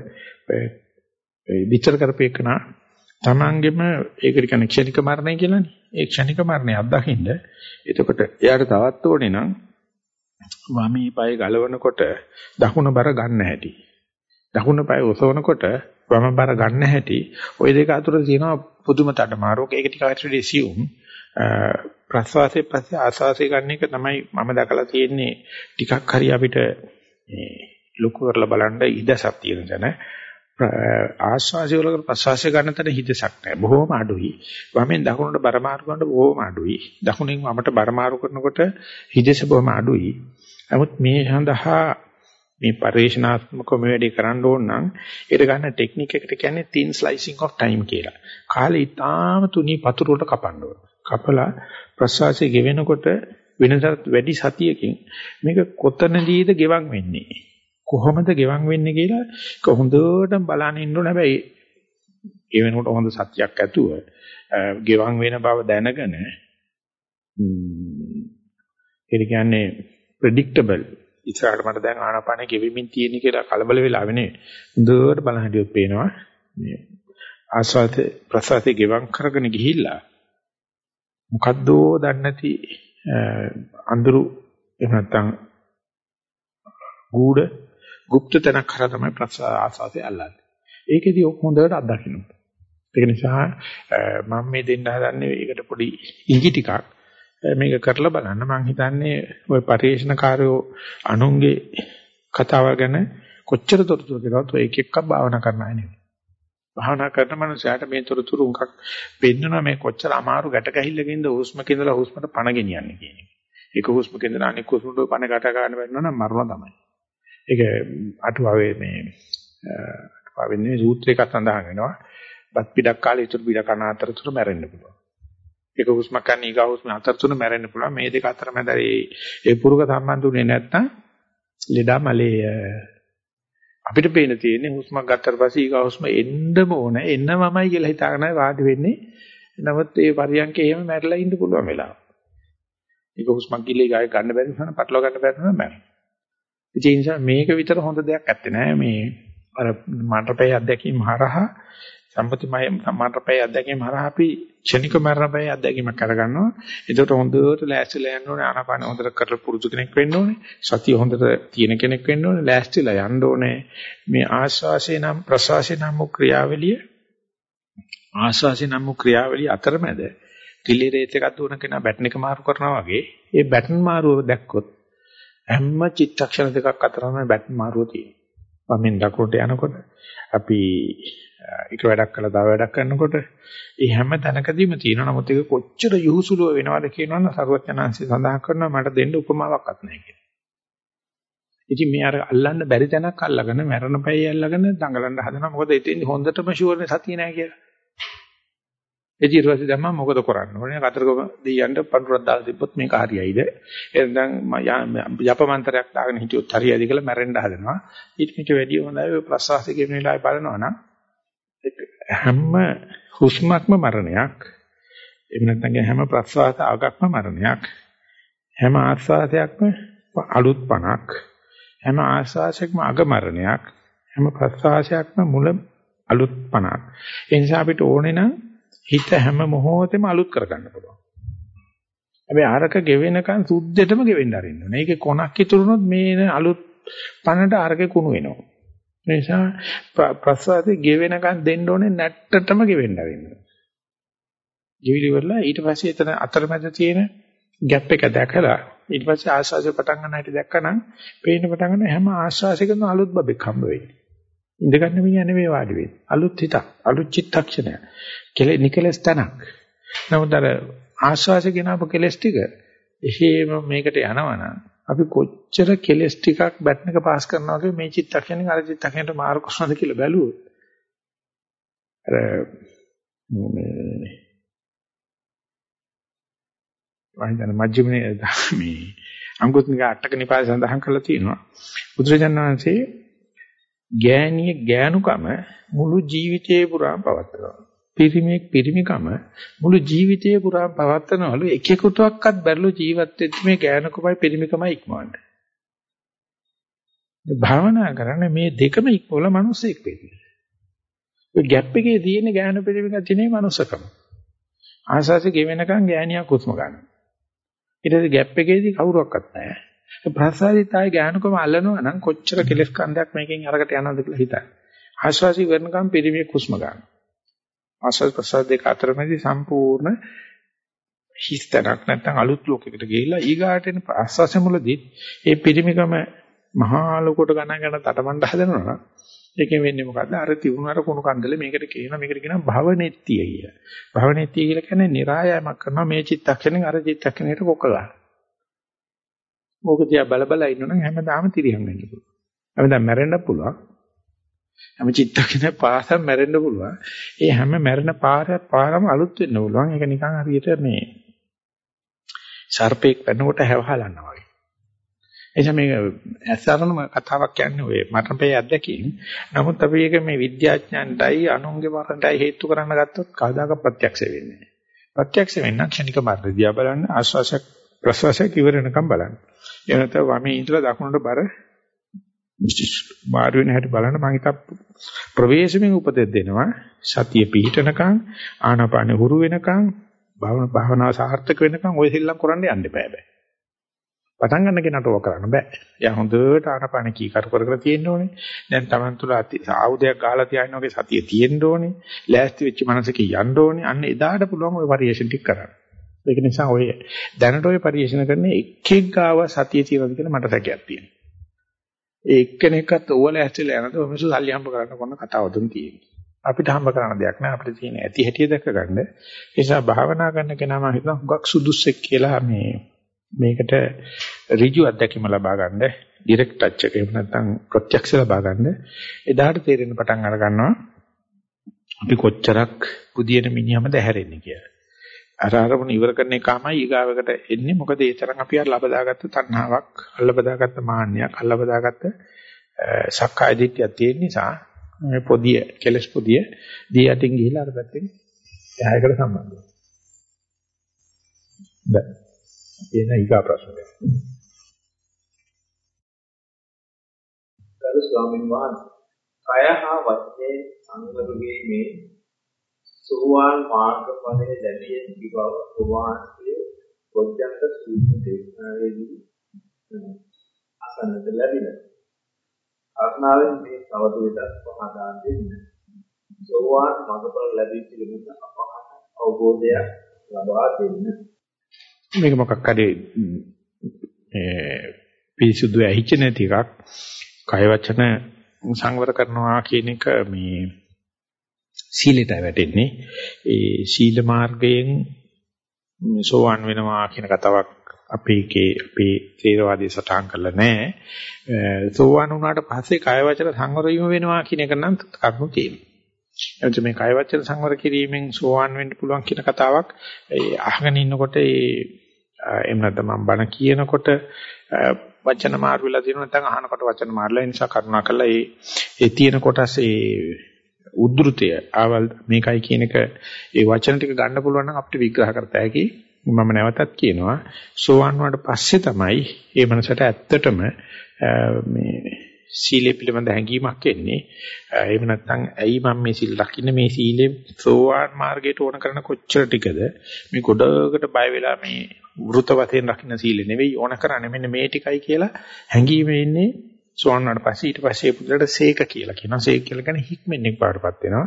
විචාර කරපේකනා තමන්ගෙම ඒකට කියන්නේ ක්ෂණික මරණය කියලානේ. ඒ ක්ෂණික මරණය අත්දකින්න එතකොට එයාට තවත් ඕනේ නම් වමේ පය ගලවනකොට දකුණ බර ගන්න හැටි. දකුණ පය ඔසවනකොට වම බර ගන්න හැටි. ওই දෙක අතර තියෙනවා පුදුම තඩමාරුවක්. ඒක ටිකක් හරි සියුම්. ප්‍රස්වාසයේ පස්සේ ආස්වාසය ගන්න එක තමයි මම දැකලා තියෙන්නේ. ටිකක් හරි අපිට මේ ලොකු කරලා බලන්න ඉඩසක් තියෙන තැන. ආස්වාසය වල ප්‍රස්වාසය ගන්න තැන හිතසක් නැහැ. බොහොම අඩුයි. වමෙන් දකුණට බරමාරු කරනකොට බොහොම අඩුයි. දකුණෙන් වමට බරමාරු කරනකොට හිතස බොහොම අඩුයි. නමුත් මේ සඳහා මේ පරිශනාත්මකව මේ වැඩේ කරන්න ඕන නම් ඒකට ගන්න ටෙක්නික් එකට කියන්නේ thin slicing of time කියලා. කාලේ ඊටාම තුනී පතුරට කපන්න ඕන. කපලා ප්‍රසවාසය ගෙවෙනකොට වෙනසට වැඩි සතියකින් මේක කොතනදීද ගෙවන් වෙන්නේ? කොහොමද ගෙවන් වෙන්නේ කියලා ඒක හොඳට බලන්න ඉන්න ඕන. හැබැයි ඒ වෙනකොට හොඳ සත්‍යයක් ඇතුව ගෙවන් වෙන බව දැනගෙන ඒ කියන්නේ ප්‍රෙඩික්ටබල් ඉස්සරහට මට දැන් ආනාපානෙ ගෙවිමින් තියෙන කියලා කලබල වෙලා වෙන්නේ හොඳට බලන හැටිවත් පේනවා. මේ ආස්වාද ප්‍රසාරේ ගෙවන් කරගෙන ගිහිල්ලා මොකද්දෝ දන්නේ නැති අඳුරු එහෙම නැත්නම් ගූඪ গুপ্ত තැනක් කරා තමයි ආසාසය අල්ලන්නේ. ඒකෙදී හොඳට අත්දකින්න. ඒක නිසා මම මේ දෙන්න හදන්නේ ඒකට පොඩි ඉඟි ටිකක් මේක කරලා බලන්න. මම හිතන්නේ ওই පරිේශනකාරයෝ අනුන්ගේ කතාව ගැන කොච්චර තොරතුරු දෙනවද ඔය එක එකක් භාවනා කරන්න ආයේ නෙවෙයි. භාවනා කරන මනුස්සයාට මේ තොරතුරු උන්කක් පෙන්වනවා මේ කොච්චර අමාරු ගැට ගැහිල්ලකින්ද හුස්මක ඉඳලා හුස්මට පණ ගෙනියන්නේ කියන එක. ඒක හුස්මක ඉඳලා අනෙක් හුස්මට පණ ගැට ගන්න බැන්නා නම් මරණ තමයි. ඒක අටුවාවේ මේ අටුවාවෙන්නේ සූත්‍රයක සඳහන් වෙනවා. බත් පිටක් කාලේ ඉතුරු පිට කන අතරතුර මැරෙන්න පුළුවන්. ඒක හුස්මක් ගන්න ඊගා හුස්ම අතරතුර මැරෙන්න පුළුවන්. මේ දෙක අතර මැද ඒ පුරුක සම්බන්ධුනේ නැත්තම් ලෙඩා මලේ අපිට පේන තියෙන්නේ හුස්මක් ගත්තට පස්සේ ඊගා හුස්ම එන්නම ඕන එන්නමමයි කියලා හිතාගෙන වාඩි වෙන්නේ. නමුත් ඒ පරියන්කේ එහෙම මැරලා ඉන්න පුළුවන් වෙලාව. ඒක හුස්මක් ගිලේ ගාය ගන්න බැරි නිසා පටලවා ගන්න බැරි නිසා මැරෙනවා. ඒ නිසා මේක විතර හොඳ දෙයක් ඇත්තේ නෑ මේ අර මන්ටපේ අධ්‍යක්ීම් හරහා සම්පතිමය මන්ටපේ අධ්‍යක්ීම් හරහා අපි ක්ෂණික මරණපේ අධ්‍යක්ීමක් කරගන්නවා. ඒකට හොඳට ලෑස්තිලා යන්න ඕනේ ආනාපාන හොඳට කරලා පුරුදු කෙනෙක් වෙන්න ඕනේ. සතිය හොඳට තියෙන කෙනෙක් වෙන්න ඕනේ. ලෑස්තිලා යන්න ඕනේ. මේ ආශ්වාසය නම් ප්‍රශ්වාසය නම් ක්‍රියාවලිය ආශ්වාසය නම් ක්‍රියාවලිය අතරමැද රිලේ රේස් එකක් දුවන කෙනා බැටන් එක මාරු කරනවා වගේ ඒ බැටන් මාරුව දැක්කොත් හැම චිත්තක්ෂණ දෙකක් අතරම බැටන් මාරුව තියෙනවා. වමෙන් දකුණට යනකොට අපි එක වැඩක් කළා තව වැඩක් කරනකොට ඒ හැම තැනකදීම තියෙනවා. නමුත් ඒක කොච්චර යහුසුලුව වෙනවද කියනවනම් සරුවචනාංශي සඳහන් කරනවා මට දෙන්න උපමාවක්වත් නැහැ කියලා. ඉතින් මේ අර අල්ලන්න බැරි තැනක් අල්ලගෙන මරණ පැය අල්ලගෙන දඟලන්න හදනවා. මොකද එතෙන් හොඳටම ෂුවර්නේ සතිය නැහැ කියලා. ඒ ඊට පස්සේ දැම්මම මොකද කරන්න ඕනේ? කතරගම දෙයියන්ට පඳුරක් දාලා තිබ්බොත් මේක හරියයිද? එහෙනම් යපමන්තරයක් දාගෙන හිටියොත් හරියයිද කියලා මැරෙන්න හදනවා. ඊට පිට වැඩි හොඳයි ඔය ප්‍රසවාසයේ කියන වෙලාවේ බලනවා නම් හැම හුස්මක්ම මරණයක්. එහෙම නැත්නම් හැම ප්‍රසවාස ආගක්ම මරණයක්. හැම ආස්වාදයක්ම අලුත් පණක්. හැම ආස්වාසයක්ම අග මරණයක්. හැම ප්‍රසවාසයක්ම මුල අලුත් පණක්. ඒ නිසා අපිට ඕනේ නම් හිත හැම මොහොතෙම අලුත් කරගන්න පුළුවන්. හැබැයි ආරක ගෙවෙනකන් සුද්ධෙටම ගෙවෙන්න අරින්න ඕනේ. ඒකේ කොනක් ඉතුරුනොත් මේ අලුත් පණට ආරකේ කුණු වෙනවා. ඒ නිසා ප්‍රසවාසයේ ගෙවෙනකන් දෙන්න ඕනේ නැට්ටටම ගෙවෙන්න අරින්න. ජීවිලි වල ඊට පස්සේ එතන අතරමැද තියෙන ગેප් එක දැකලා ඊට පස්සේ ආශ්වාසය පටන් ගන්න හැටි දැක්කනම් පේන්න පටන් ගන්න හැම ආශ්වාසයකම අලුත් බබෙක් හම්බ වෙන්නේ. ඉඳගන්න මිනිහා නෙවෙයි වාඩි වෙන්නේ. අලුත් හිතක්, අලුත් චිත්තක්ෂණයක්. කෙලෙ නිකලස් තනක්. නමුත් අර ආශ්වාසය ගෙනාවු කෙලස් ටික එහෙම මේකට යනවනම් අපි කොච්චර කෙලස් ටිකක් බැට් එක පාස් කරනවා වගේ මේ චිත්තක්ෂණෙන් අර චිත්තක්ෂණයට මාරු කරනවද කියලා බැලුවොත්. අර මේ වහින්දන මජ්ක්‍ධිමනේ මේ අංගුත්නික අටක නිපාය සඳහන් කරලා තියෙනවා. බුදුරජාණන් වහන්සේ ගෑණිය ගෑනුකම මුළු ජීවිතේ පුරා පවත්වනවා. පිරිමියෙක් පිරිමිකම මුළු ජීවිතේ පුරා පවත්නවලු එකෙකුටවත් බැරිලු ජීවත් වෙච්ච මේ ගෑනුකමයි පිරිමිකමයි ඉක්මවන්න. භාවනා කරන්නේ මේ දෙකම ඉක්මවල මිනිස්සෙක් වෙන්නේ. ඔය ગેප් එකේ තියෙන ගෑනු පිරිමික තියෙනේ මනුස්සකම. ආසාසෙ ගෙවෙනකන් ගෑණියක් හුස්ම ගන්න. ඊට පස්සේ ગેප් එකේදී කවුරක්වත් නැහැ. ප්‍රසාදිත ආයේ ගෑනුකම අල්ලනවා නම් කොච්චර කෙලස් කන්දක් මේකෙන් අරකට යනවද කියලා හිතන්න. ආශ්වාසි වෙනකම් පිරිමියෙක් හුස්ම ගන්න. ආස්වාද ප්‍රසාද දෙක අතරමැදි සම්පූර්ණ හිස්තනක් නැත්නම් අලුත් ලෝකයකට ගිහිල්ලා ඊගාට එන ආස්වාසය මුලදී ඒ පිරිමිකම මහා ලෝකයට ගණන් ගන්න තටමඬ හදනවා නම් ඒකෙන් වෙන්නේ මොකද්ද අර තිබුණාර කුණු කන්දල මේකට කියනවා මේකට කියනවා භවනෙත්තිය කිය. භවනෙත්තිය කියලා කියන්නේ નિરાයමක් කරනවා මේ චිත්තක්ෂණෙන් අර චිත්තක්ෂණයට කොක ගන්න. ඕක දිහා බල බල ඉන්නොනම් හැමදාම තිරියම් වෙන්න පුළුවන්. හැමදාම මැරෙන්න පුළුවන්. හැම චිත්තකෙන පාසම් මැරෙන්න පුළුවන්. ඒ හැම මැරෙන පාරක් පාරම අලුත් වෙන්න පුළුවන්. ඒක නිකන් හරියට මේ සර්පෙක් පැනනකොට හැවහලනවා වගේ. එනිසා මේක ඇසරණම කතාවක් කියන්නේ ඔය මරණපේ අත්දැකීම්. නමුත් අපි ඒක මේ විද්‍යාඥයන්ටයි අනුන්ගේ මරණටයි හේතු කරන්න ගත්තොත් කවදාකවත් ප්‍රත්‍යක්ෂ වෙන්නේ නැහැ. ප්‍රත්‍යක්ෂ වෙන්න ක්ෂණික මරණ දිහා බලන්න ආශ්වාසයක් ප්‍රශ්වාසයක් ඉවරනකම් බලන්න. එනත වමේ ඉඳලා දකුණට බර මාරු වෙන හැටි බලන්න මම හිතා ප්‍රවේශමෙන් උපදෙස් දෙනවා. සතිය පිහිටනකම් ආනාපාන හුරු වෙනකම් භාවනාව සාර්ථක වෙනකම් ඔය සෙල්ලම් කරන්න යන්න බෑ බෑ. පටන් ගන්න කෙනාට ඕක කරන්න බෑ. එයා හොඳට ආනාපාන කී කර කර කර තියෙන්න ඕනේ. දැන් Taman තුල ආයුධයක් ගහලා තියාගෙන වගේ සතිය තියෙන්න ඕනේ. ලෑස්ති වෙච්ච මනසක යන්න ඕනේ. අන්න එදාට පුළුවන් ඔය පරිේශන ටික කරන්න. ඒක නිසා ඔය දැනට ඔය පරිේශන කරන එකෙක් ගාව සතිය තියෙනවද කියලා මට සැකයක් තියෙනවා. ඒ එක්කෙනෙක්වත් ඕවල ඇස්තිලා යනකොට මිනිස්සු සල්ලි හම්බ කරන්න කොන කතාව දුන් තියෙන්නේ. අපිට හම්බ කරන්න දෙයක් නෑ අපිට තියෙන ඇති හැටිය දැක ගන්න. ඒ නිසා භාවනා කරන කෙනා මම හිතනවා හුඟක් සුදුස්සෙක් කියලා මේ මේකට ඍජු අත්දැකීම ලබා ගන්න, ඩිරෙක්ට් ටච් එක එහෙම නැත්නම් ප්‍රත්‍යක්ෂ ලබා ගන්න. එදාට තේරෙන පටන් අර ගන්නවා අපි කොච්චරක් පුදියන මිනිහමද හැරෙන්නේ කියලා. අර අරමුණ ඉවර කරන එකමයි ඊගාවකට එන්නේ මොකද ඒ තරම් අපි අර ලබදාගත්ත තණ්හාවක් අල්ලබදාගත්ත මාන්නයක් අල්ලබදාගත්ත සක්කාය දිට්ඨියක් තියෙන නිසා මේ පොදිය කෙලස් පොදිය දී යටින් ගිහිලා අර පැත්තෙන් එහායකට සම්බන්ධ වෙනවා. දැන් එන ඊගා ප්‍රශ්නය. ගරු ස්වාමීන් වහන්සේ කය හා වචනේ සංවර වීමේ සෝවාන් මාර්ගඵලයේ ලැබිය හැකි බව ප්‍රවාහයේ පොච්චංග සූත්‍ර දේශනාවේදී අසන්නට ලැබිලා. අර්ණාවෙන් මේ තවදුරටත් පහදා දෙන්න. සෝවාන් මාර්ගඵල ලැබී පිළිබඳ අපහසු අවබෝධයක් ලබා දෙන්න. මේක මොකක් හරි ඒ පිරිසුදු ඇහිච්ච නැති එකක් කය වචන සංවර කරනවා කියන එක මේ සීලයට වැටෙන්නේ ඒ සීල මාර්ගයෙන් සෝවන් වෙනවා කියන කතාවක් අපේ එකේ අපේ තේරවාදී සටහන් කරලා නැහැ. සෝවාන් වුණාට පස්සේ කය වචන සංවර වීම වෙනවා කියන එක නම් කරුණු තියෙනවා. එතකොට මේ කය වචන සංවර කිරීමෙන් සෝවාන් වෙන්න පුළුවන් කියන කතාවක් අහගෙන ඉන්නකොට ඒ එහෙම නැත්නම් මම බණ කියනකොට වචන මාරු වෙලා තියෙනවා නැත්නම් අහනකොට වචන මාරුලා නිසා කරුණා කළා ඒ ඒ තියෙන කොටස් ඒ උද්ෘතය ආවල් මේකයි කියන එක ඒ වචන ටික ගන්න පුළුවන් නම් අපිට විග්‍රහ කරත හැකි. මම නැවතත් කියනවා සෝවන් වුණාට පස්සේ තමයි මේ මනසට ඇත්තටම මේ සීලය පිළිබඳ හැඟීමක් එන්නේ. එහෙම නැත්නම් ඇයි මම මේ සීල් රකින්න? මේ සීලේ සෝවාන් මාර්ගයට ඕන කරන කොච්චර ටිකද? මේ ගොඩකට බය වෙලා මේ වෘත වශයෙන් රකින්න සීලෙ නෙවෙයි ඕන කරන්නේ මෙන්න මේ ටිකයි කියලා හැඟීම එන්නේ සෝවන්නාට පස්සේ ඊට පස්සේ පුදුරට සීක කියලා කියනවා. සීක කියලා කියන්නේ හික්මෙන්ෙක් පාඩපත් වෙනවා.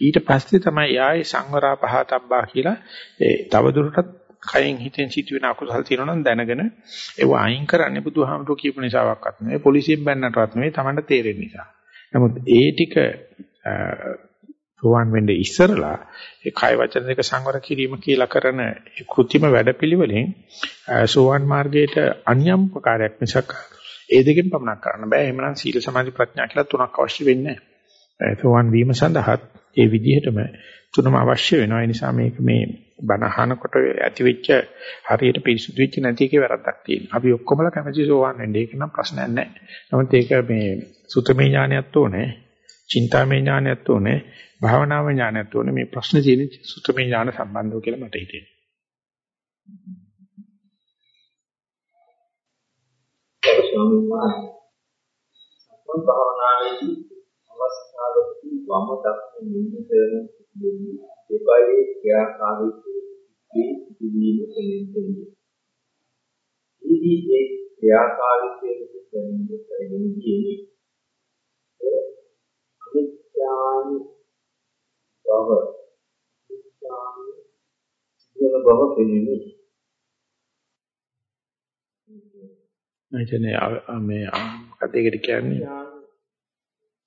ඊට පස්සේ තමයි යායේ සංවරා පහතබ්බා කියලා ඒ තවදුරටත් කයෙන් හිතෙන් සිදුවෙන අකුසල් තියෙනවා නම් දැනගෙන ඒව අයින් කරන්නේ බුදුහාමුදුරුවෝ කියපු නිසාවක්වත් නෙවෙයි පොලිසියෙන් බැන්නටවත් නෙවෙයි Tamanට තේරෙන්න නිසා. නමුත් ඒ ටික සෝවන් වෙන්නේ ඉස්සරලා ඒ කය වචන දෙක සංවර කිරීම කියලා කරන කෘත්‍රිම වැඩපිළිවෙලෙන් සෝවන් මාර්ගයට අන්‍යම් ප්‍රකාරයක් මිසක් ඒ දෙකෙන් පමණක් කරන්න බෑ. එහෙමනම් සීල සමාධි ප්‍රඥා කියලා තුනක් අවශ්‍ය වෙන්නේ නැහැ. සෝවන් වීම සඳහා ඒ විදිහටම තුනම අවශ්‍ය වෙනවා. ඒ නිසා මේක මේ බණ අහනකොට ඇති වෙච්ච හරියට පිරිසුදු වෙච්ච නැති එකේ වැරද්දක් තියෙනවා. අපි ඔක්කොමලා කැමති සෝවන් වෙන්න. ඒක නම් ප්‍රශ්නයක් නැහැ. නමුත් ඒක මේ සුතමේ ඥානයත් ඕනේ. චින්තාමේ ඥානයත් ඕනේ. භාවනාවේ ඥානයත් ඕනේ. මේ ප්‍රශ්නේ තියෙන්නේ සුතමේ ඥාන සම්බන්ධව කියලා මට හිතෙනවා. ස්වාමීන් වහන්සේ සම්පූර්ණ භාවනාවේදී අවස්ථාවකදී වම දක්න නිමිතන දෙවි දෙපයේ ක්‍රියාකාරීත්වයේ පිළිවීම කෙරෙන්නේ. ඉදී ඒ ක්‍රියාකාරීත්වයේ පිළිවෙලින් කරගෙන ගියේ. ඒ අනිත්‍යාන බව අනිත්‍යාන සිදුවන බව පිළිවෙලින් එතන මේ මොකද ඒකට කියන්නේ?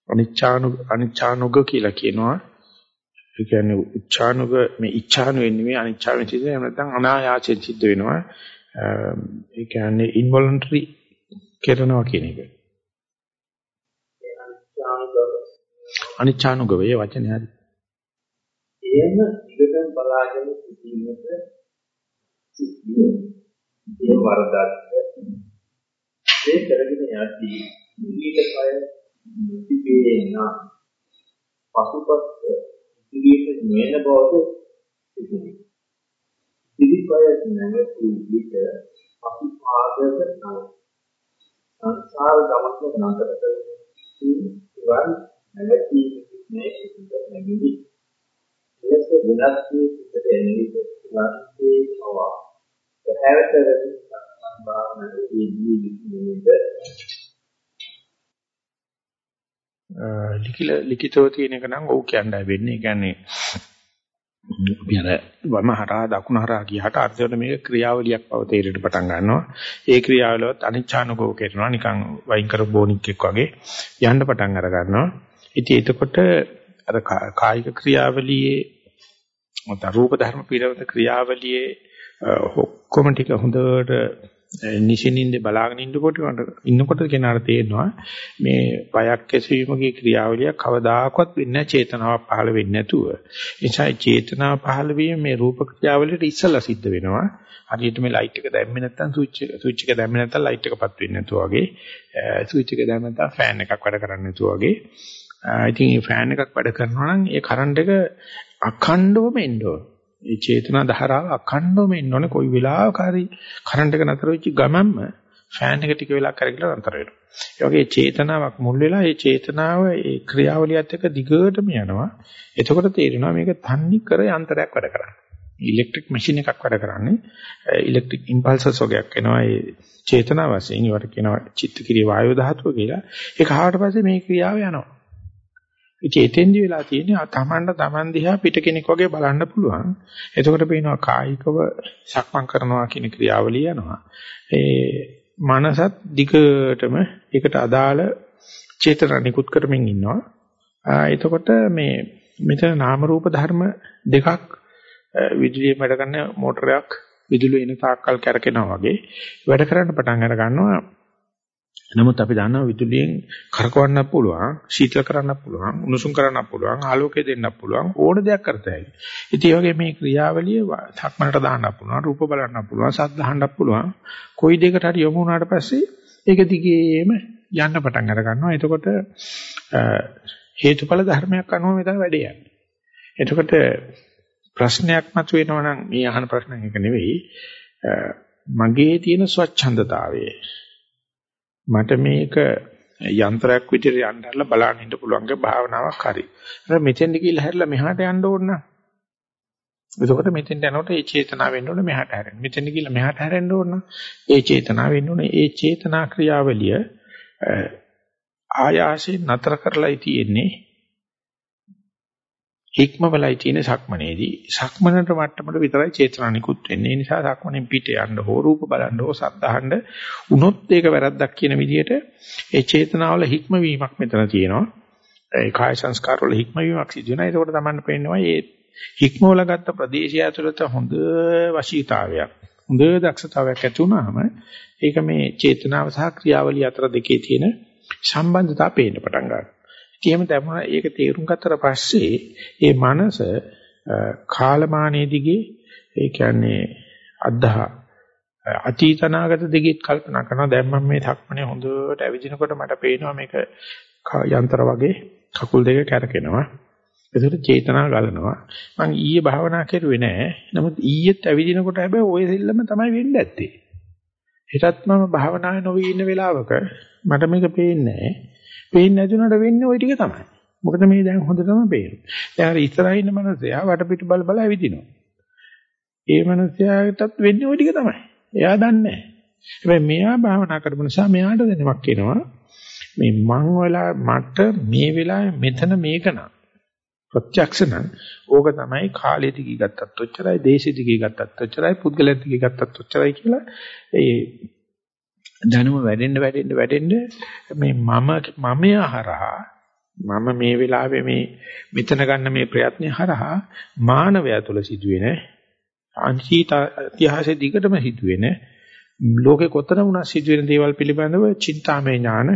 අනිච්ඡානු අනිච්ඡානුග කියලා කියනවා. ඒ කියන්නේ උච්ඡානුග මේ ඉච්ඡානු වෙන්නේ මේ අනිච්ඡාවෙන් සිද්ධ වෙන නැත්නම් අනායාසයෙන් සිද්ධ වෙනවා. ඒ කියන්නේ ඉන්වොලන්ටරි කරනවා කියන එක. අනිච්ඡානුග වේ වචනේ හරි. එහෙම ඉඳන් බලාගෙන සිටීමට සිද්ධිය. ඒ වරදක්. ඒ කරගෙන යද්දී ඉදිරියට කය මුතිපේ නා පසුපත් ඉදිරියට නොයන බවද සිදුවේ. ඉදිරිපය නැවතු විට අපි පාදක නම් සංසාර ගමන නතර කරගෙන ඉවන් නැවතී මේ සිත නැගිලි. එලෙස වෙනස් වී සිතට එන විට වාස්තේ පවා පැහැරතරදී ලිඛිත ලිඛිතව තියෙන එක නම් ඔව් කියන්නයි වෙන්නේ. ඒ කියන්නේ අපි අර වම හරහා දකුණ හරහා ගියහට අර්ථයට මේක ක්‍රියාවලියක් බව තේරෙන්න පටන් ගන්නවා. ඒ ක්‍රියාවලවත් අනිච්ඡානුකෝ කරනවා නිකන් වයින් කර බොනික් එක් වගේ යන්න පටන් අර ගන්නවා. ඉතින් එතකොට අර කායික ක්‍රියාවලියේ මත රූප ධර්ම පිරවද ක්‍රියාවලියේ ඔක්කොම ටික හොඳට නිසින්ින්ද බලාගෙන ඉන්නකොට ඉන්නකොට කෙනාට තේරෙනවා මේ පයක් ඇසීමේ ක්‍රියාවලිය කවදාකවත් වෙන්නේ චේතනාවක් පහළ වෙන්නේ නැතුව. එනිසා චේතනාව පහළ වීම මේ රූප ක්‍රියාවලියට ඉස්සලා සිද්ධ වෙනවා. හරියට මේ ලයිට් එක දැම්මේ නැත්නම් ස්විච් ස්විච් එක දැම්මේ නැත්නම් ලයිට් එකපත් වෙන්නේ නැතුව වගේ. ස්විච් එක දැම්මම නැත්නම් ෆෑන් එකක් වැඩ කරන්නේ නැතුව වගේ. ඉතින් මේ ෆෑන් එකක් වැඩ කරනවා නම් ඒ කරන්ට් එක අඛණ්ඩවම එන්න ඕන. ඒ චේතනා ධාරාව අඛණ්ඩවම ඉන්න ඕනේ කොයි වෙලාවක හරි කරන්ට් එක නතර වෙච්ච ගමන්ම ෆෑන් එක ටික වෙලා කරගිලා නතර වෙනවා. ඒ වගේ චේතනාවක් මුල් වෙලා ඒ චේතනාව ඒ ක්‍රියාවලියත් එක්ක දිගටම යනවා. එතකොට තේරෙනවා මේක තන්නේ කර යන්ත්‍රයක් වැඩ කරන්නේ. ඉලෙක්ට්‍රික් මැෂින් එකක් වැඩ කරන්නේ. ඉලෙක්ට්‍රික් ඉම්පල්සස් වගේක් එනවා ඒ චේතනාව වශයෙන්. ඒවට කියනවා චිත්තක්‍රිය වායු ධාතුව කියලා. ඒක ආවට පස්සේ මේ ක්‍රියාව යනවා. ඉතින් එතෙන්දි වෙලා තියෙන්නේ තමන්ට තමන් දිහා පිට කෙනෙක් වගේ බලන්න පුළුවන්. එතකොට පේනවා කායිකව සක්මන් කරනවා කියන ක්‍රියාවලිය යනවා. ඒ මනසත් දිගටම ඒකට අදාළ චේතනා නිකුත් කරමින් ඉන්නවා. එතකොට මේ මෙතන නාම රූප ධර්ම දෙකක් විදුලිය වැඩ කරන මෝටරයක් විදුලිය එන තාක්කල් කැරකෙනවා වගේ වැඩ කරන්න පටන් අර ගන්නවා. නමුත් අපි දන්නවා විදුලියෙන් කරකවන්න පුළුවන්, ශීතල කරන්න පුළුවන්, උණුසුම් කරන්න පුළුවන්, ආලෝකය දෙන්න පුළුවන් ඕන දෙයක් කරතයි. ඉතින් ඒ වගේ මේ ක්‍රියාවලිය සක්මනට දාන්න පුළුවන්, රූප බලන්න පුළුවන්, සද්ද අහන්න පුළුවන්. කොයි දෙයකට හරි යොමු වුණාට පස්සේ ඒක දිගේම යන්න පටන් අර ගන්නවා. එතකොට හේතුඵල ධර්මයක් අනුව මෙතන වැඩේ යන්නේ. එතකොට ප්‍රශ්නයක් මතුවෙනවා නම් මේ අහන ප්‍රශ්නයක් එක නෙවෙයි මගේ තියෙන ස්වච්ඡන්දතාවය මට මේක යන්ත්‍රයක් විදිහට යන්නදලා බලන්න ඉන්න පුළුවන්ගේ භාවනාවක් හරි. ඒක මෙතෙන්ද කියලා හැරිලා මෙහාට යන්න ඕන නම්. එතකොට මෙතෙන්ට යනකොට ඒ චේතනාව වෙන්න ඕනේ මෙහාට හැරෙන්න. මෙතෙන්ද කියලා මෙහාට හැරෙන්න ඕන නම් ඒ චේතනාව වෙන්න ඕනේ. ඒ චේතනා ක්‍රියාවලිය ආයාසයෙන් නතර කරලායි තියෙන්නේ. හික්මවලයි තියෙන සක්මනේදී සක්මනට මට්ටමට විතරයි චේතනා නිකුත් වෙන්නේ. ඒ නිසා සක්මනෙන් පිට යන්න හෝ රූප බලන්න හෝ සද්ධාහන්න උනොත් ඒක වැරද්දක් කියන විදිහට ඒ චේතනාවල හික්මවීමක් මෙතන තියෙනවා. ඒ කාය සංස්කාර වල හික්මවීමක් සිදු වෙනවා. ඒකෝට තමයි පේනවා මේ හික්මවල ගත්ත ප්‍රදේශය ඇතුළත හොඳ වශීතාවයක් හොඳ දක්ෂතාවයක් ඇති වුනහම ඒක මේ චේතනාව සහ ක්‍රියාවලිය අතර දෙකේ තියෙන සම්බන්ධතාව පේන්න පටන් ගන්නවා. එහෙම දැමුණා ඒක තේරුම් ගත්තට පස්සේ ඒ මනස කාලමානයේ දිගේ ඒ කියන්නේ අද්දා අතීතනාගත දිගෙත් කල්පනා කරනවා. දැන් මම මේ ධක්මනේ හොඳට ඇවිදිනකොට මට පේනවා මේක යන්ත්‍ර වගේ කකුල් දෙක කැරකෙනවා. ඒකට චේතනා ගලනවා. මම ඊයේ භාවනා කරුවේ නෑ. නමුත් ඊයේත් ඇවිදිනකොට හැබැයි ওই දෙල්ලම තමයි වෙන්නේ ඇත්තේ. හෙටත් මම භාවනාවේ නොවී ඉන්න වෙලාවක මට මේක පේන්නේ නෑ. පේන්නේ නැතුනට වෙන්නේ ওই ටික තමයි. මොකද මේ දැන් හොඳටම පේනවා. දැන් අර ඉස්සරහින් ඉන්න මනුස්සයා වටපිට බල බල ඇවිදිනවා. ඒ මනුස්සයාටත් වෙන්නේ ওই ටික තමයි. එයා දන්නේ නැහැ. හැබැයි මෙයා භාවනා කරපු නිසා මෙයාට දැනීමක් එනවා. මේ මං වෙලා මට මේ වෙලාවේ මෙතන මේක නම් ප්‍රත්‍යක්ෂ නම් ඕක තමයි කාලය දිගේ ගත්තත් ඔච්චරයි දේශෙ දිගේ ගත්තත් ඔච්චරයි පුද්ගලයන් දිගේ ගත්තත් ඔච්චරයි කියලා ඒ දැනුම වැඩෙන්න වැඩෙන්න වැඩෙන්න මේ මම මමයා හරහා මම මේ වෙලාවේ මේ මෙතන ගන්න මේ ප්‍රයත්නය හරහා මානවයා තුළ සිදුවෙන අන්තිත ඉතිහාසයේ දිගටම සිදුවෙන ලෝකේ කොතන වුණා සිදුවෙන දේවල් පිළිබඳව චින්තාමය ඥාන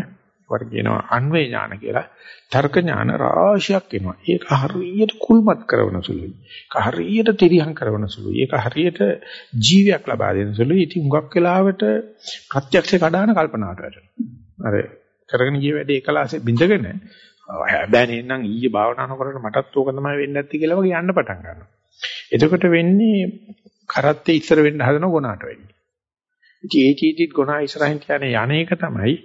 වට කියනවා අන්වේ ඥාන කියලා තර්ක ඥාන රාශියක් එනවා. ඒක හරියට කුල්මත් කරන සුළුයි. ඒක හරියට තිරියම් කරන සුළුයි. ඒක හරියට ජීවියක් ලබා දෙන සුළුයි. ඉතින් හුඟක් වෙලාවට ප්‍රත්‍යක්ෂ කඩාන කල්පනාවට වැටෙනවා. අර කරගෙන ගිය වැඩේ එකලාසේ බින්දගෙන හැබැයි නේනම් ඊයේ භාවනා කරනකොට මටත් ඕක තමයි වෙන්නේ නැති කියලා වගේ යන්න පටන් ගන්නවා. එතකොට වෙන්නේ කරත්තේ ඉස්සර වෙන්න හදන ගුණාට වෙන්නේ. ඉතින් ඒ චීතිත් ගුණා ඉස්සරහින් කියන්නේ යන්නේක තමයි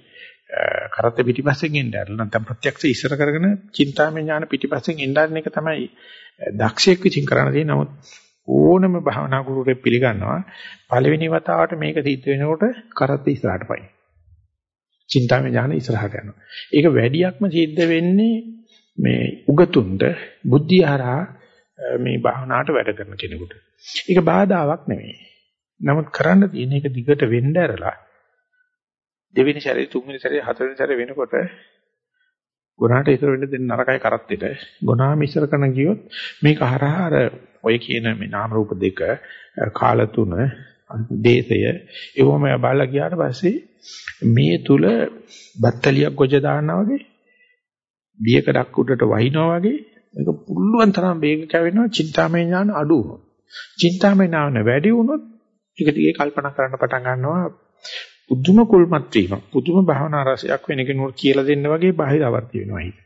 කරත් පිටිපස්සෙන් එන්න ඇරලා නැත්නම් ප්‍රත්‍යක්ෂ ඉස්සර කරගෙන චින්තාමය ඥාන පිටිපස්සෙන් එන්න ආරන එක තමයි දක්ෂයෙක් විසින් කරන්න තියෙන. නමුත් ඕනම භාවනා ගුරුවරයෙක් පිළිගන්නවා පළවෙනි වතාවට මේක සිද්ධ වෙනකොට කරත් ඉස්සරහට පයින් චින්තාමය ඥාන ඉස්සරහට යනවා ඒක වැඩියක්ම සිද්ධ වෙන්නේ මේ උගතුන්ට බුද්ධිය හරහා මේ භාවනාවට වැඩ කරන කෙනෙකුට. ඒක බාධාවක් නෙමෙයි. නමුත් කරන්න තියෙන එක දිගට වෙන්න ඇරලා දෙවෙනි සැරේ තුන්වෙනි සැරේ හතරවෙනි සැරේ වෙනකොට ගුණාට ඉස්සර වෙන්න දෙන්න නරකයි කරත්තෙට ගුණාම ඉස්සර කරන ගියොත් මේක හරහා අර ඔය කියන මේ නාම රූප දෙක කාල තුන දේශය ඒවම බලලා ගියාට පස්සේ මේ තුල බත්තලියක් ගොජ දානවා වගේ බියකඩක් උඩට වහිනවා වගේ මේක පුළුවන් තරම් වේග කැවෙනවා චින්තාමය ඥාන අඩු වුණොත්. චින්තාමය ඥාන වැඩි වුණොත් ඒක දිගේ කල්පනා කරන්න පටන් ගන්නවා. පුදුම කුල්මත් වීමක් පුදුම භාවනා රසයක් වෙන කෙනෙකුට කියලා දෙන්න වගේ බාහිර අවර්ති වෙනවා හිත.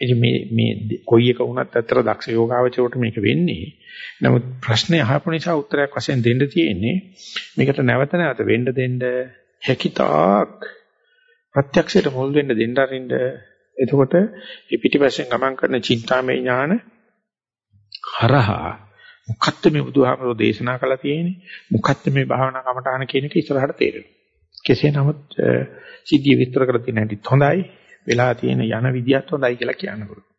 ඉතින් මේ මේ කොයි එක වුණත් අතර දක්ෂ යෝගාවචරයට මේක වෙන්නේ. නමුත් ප්‍රශ්නේ අහපු නිසා උත්තරයක් වශයෙන් දෙන්න තියෙන්නේ මේකට නැවත නැවත වෙන්න දෙන්න හැකිතාක් ප්‍රත්‍යක්ෂයට මුල් වෙන්න දෙන්න අරින්න එතකොට මේ පිටිපස්සෙන් ගමන් කරන චින්තාමය ඥාන හරහා මොකක්ද මේ බුදුහාමරෝ දේශනා කළා තියෙන්නේ මොකක්ද මේ භාවනා කමඨාන කියන එක ඉස්සරහට තේරෙනවා කෙසේ නමුත් සිද්ධිය විස්තර කරලා තියෙන හැටිත් හොඳයි. වෙලා තියෙන යන විදියත් හොඳයි කියලා කියන්න පුළුවන්.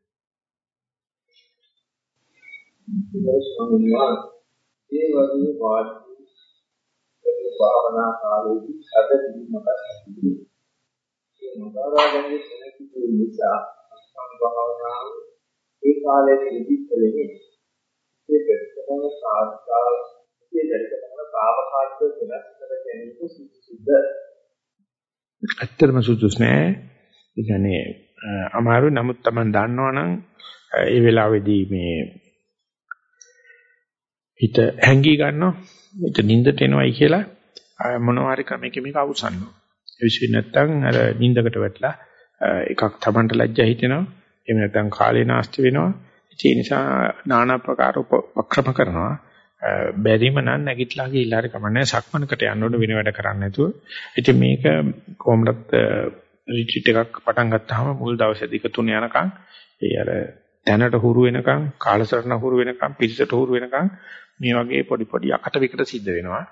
ඒ වගේ වාඩි භාවනා කාලයේදී අද දිනකට සිදුවේ. මේ මගාරාගන්නේ කෙනෙකුට නිසා අස්තම් භාවනාව ඒ කාලයේ ඉදිරියට ඒ ප්‍රතිපදම සාධකාව දෘෂ්ටිය දැකලා තාවකාලිකව වෙනස් කර ගැනීම සුදුසුද? ඇත්තටම සුදුසු නෑ. ඒ කියන්නේ අමාරු නමුත් Taman දන්නවනම් ඒ වෙලාවේදී මේ හිත හැංගී ගන්නවා. හිත නිින්දට එනවයි කියලා මොනවා හරි ක්‍රමයක මේක අවසන්නවා. ඒ විශ්ව නැත්තම් අර නිින්දකට වැටලා එකක් Tamanට ලැජ්ජා හිතෙනවා. එහෙම නැත්නම් කාලේ නාස්ති වෙනවා. ඒ නිසා নানা ප්‍රකාර උපක්‍රම කරනවා. බැරිම නම් නැගිටලා ගිහිල්ලා හරි කමන්නේ සක්මනකට යන්න ඕන වෙන වැඩ කරන්නේ නැතුව. ඉතින් මේක කොහොමදත් රිට්‍රීට් එකක් පටන් ගත්තාම මුල් දවසේ දෙක තුන යනකම් ඒ අර දැනට හුරු වෙනකම් කාලසටහන හුරු වෙනකම් පිළිසට හුරු වෙනකම් මේ වගේ පොඩි පොඩි අකට විකට සිද්ධ වෙනවා.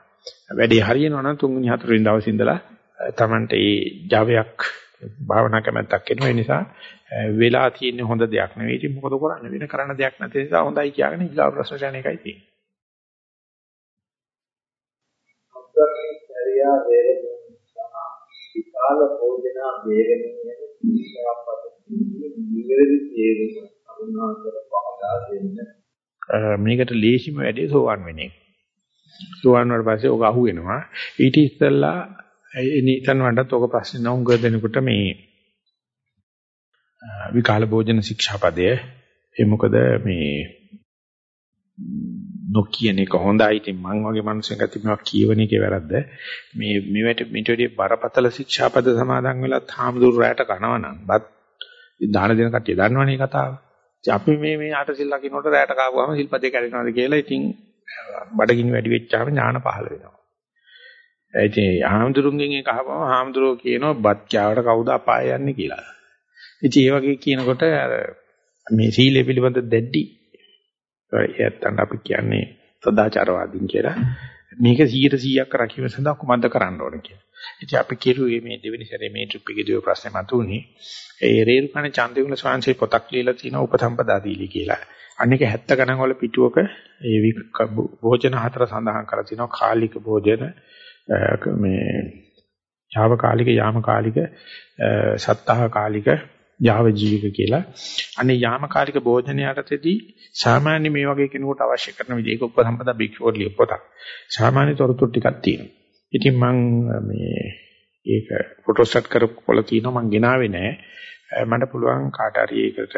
වැඩේ හරියනවා නම් තුන්වෙනි හතරවෙනි දවසේ ඉඳලා Tamante ඒ Javaයක් භාවනා කැමැත්තක් එනවා. ඒ නිසා වෙලා තියෙන හොඳ දෙයක් නෙවෙයි. ඉතින් මොකද කරන්නේ? වෙන කරන්න දෙයක් නැති නිසා හොඳයි කියලාගෙන ඊගා ප්‍රශ්නට යන එකයි තියෙන්නේ. අප්‍රමිතරියා වේරමණී සහ විකාල භෝජනා වේගණිය යන සීලාපත නිවැරදි තේරුම අරුණාකර පහදා දෙන්න. මේකට ලේසිම වැඩේ සෝවන් වෙන එක. සෝවන් වල පස්සේ ඔක අහු වෙනවා. ඊට ඉස්සෙල්ලා එනිතන් වඩත් ඔක ප්‍රශ්න නෝංග දෙනකොට මේ විකාල භෝජන ශික්ෂාපදය ඒ මොකද මේ නොකියන එක හොඳයි. ඉතින් මං වගේ මිනිස්සුන්ට තිබෙනවා කියවන එකේ වැරද්ද. මේ මේවට මිටෝඩිය බරපතල ශික්ෂාපද සමාදන් වෙලා තාමදුර රැට කනවනම් බත් දාන දෙන කට්ටිය දන්නවනේ කතාව. ඉතින් අපි මේ මේ අට සිල් ලකිනකොට රැට කාපුවාම සිල්පදේ කැඩෙනවද කියලා ඉතින් බඩගිනි වැඩි වෙච්චාම ඥාන පහළ වෙනවා. ඉතින් හාමුදුරුන්ගෙන් ඒක අහපුවම හාමුදුරුවෝ කියනවා බත් කෑවට කවුද අපාය යන්නේ කියලා. ඉතින් ඒ වගේ කියනකොට අර මේ සීලය පිළිබඳ දෙද්දි එයත්න්ට අපි කියන්නේ සදාචාරවාදීන් කියලා. මේක 100%ක් රැකීම සඳහා කුමක්ද කරන්න ඕන කියලා. ඉතින් අපි කිරුවේ මේ දෙවෙනි සැරේ මේ ට්‍රිප් එකේදී ඔය ප්‍රශ්නේ මතුවුනේ. ඒ රේරුකණ චන්දිකුල ස්වාංශේ පොතක් ලියලා තිනවා උපසම්පදා දීලි කියලා. අනික 70 ගණන් වල පිටුවක ඒ භෝජන හතර සඳහන් කරලා තිනවා කාලික භෝජන මේ යාව කාලික යාම කාලික සත්තාහ කාලික යාව ජීවික කියලා. අනේ යාමකාලික භෝජනය යටතේදී සාමාන්‍ය මේ වගේ කෙනෙකුට අවශ්‍ය කරන විදිහක උපසම්පදා භික්ෂුවලිය පොතක්. සාමාන්‍ය තොරතුරු ටිකක් තියෙනවා. ඉතින් මම මේ ඒක ෆොටෝස්ටාට් කරපොල තියෙනවා මම ගෙනාවේ නෑ. මට පුළුවන් කාට හරි ඒකට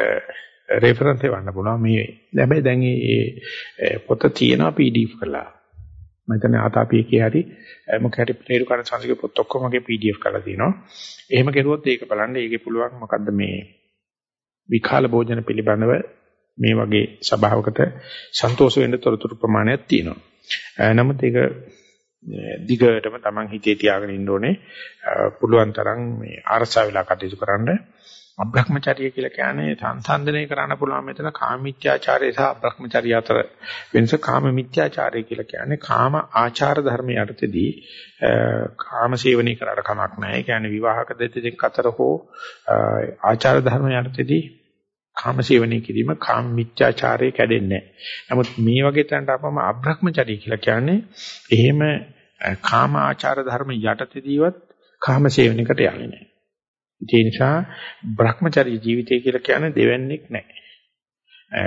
රෙෆරන්ස් එවන්න පුළුවන් මේ හැබැයි දැන් මේ පොත තියෙනවා PDF කරලා. මම හිතන්නේ ආතාපි එකේ හරි මොකක් හරි පෙරේරු කරන සංස්කෘතික පොත් ඔක්කොමගේ PDF කරලා තියෙනවා. එහෙම කරුවොත් ඒක බලන්න ඒකේ පුළුවන් මොකද්ද මේ විකාල භෝජන පිළිබඳව මේ වගේ සභාවකට සන්තෝෂ වෙන්න තොරතුරු ප්‍රමාණයක් තියෙනවා. නමුත් ඒක දිගටම Taman හිතේ තියාගෙන ඉන්න ඕනේ. පුළුවන් තරම් මේ ආරසා වෙලා කටයුතු කරන්න. අබ්‍රහ්මචර්ය කියලා කියන්නේ සංසන්දනය කරන්න පුළුවන් මෙතන කාමීත්‍යාචාරය සහ අබ්‍රහ්මචර්ය අතර වෙනස කාමීත්‍යාචාරය කියලා කියන්නේ කාම ආචාර ධර්ම යටතේදී කාම සේවනය කරාට කමක් නැහැ. ඒ කියන්නේ විවාහක දෙදෙනෙක් අතර හෝ ආචාර ධර්ම යටතේදී කාම සේවනය කිරීම කාම මිත්‍යාචාරය කැඩෙන්නේ නැහැ. නමුත් මේ වගේ තැනට අපම අබ්‍රහ්මචර්ය කියලා කියන්නේ එහෙම කාම ආචාර ධර්ම යටතේදීවත් කාම සේවනයකට යන්නේ නැහැ. ඒ නිසා Brahmacharya ජීවිතය කියලා කියන්නේ දෙවන්නේක් නැහැ.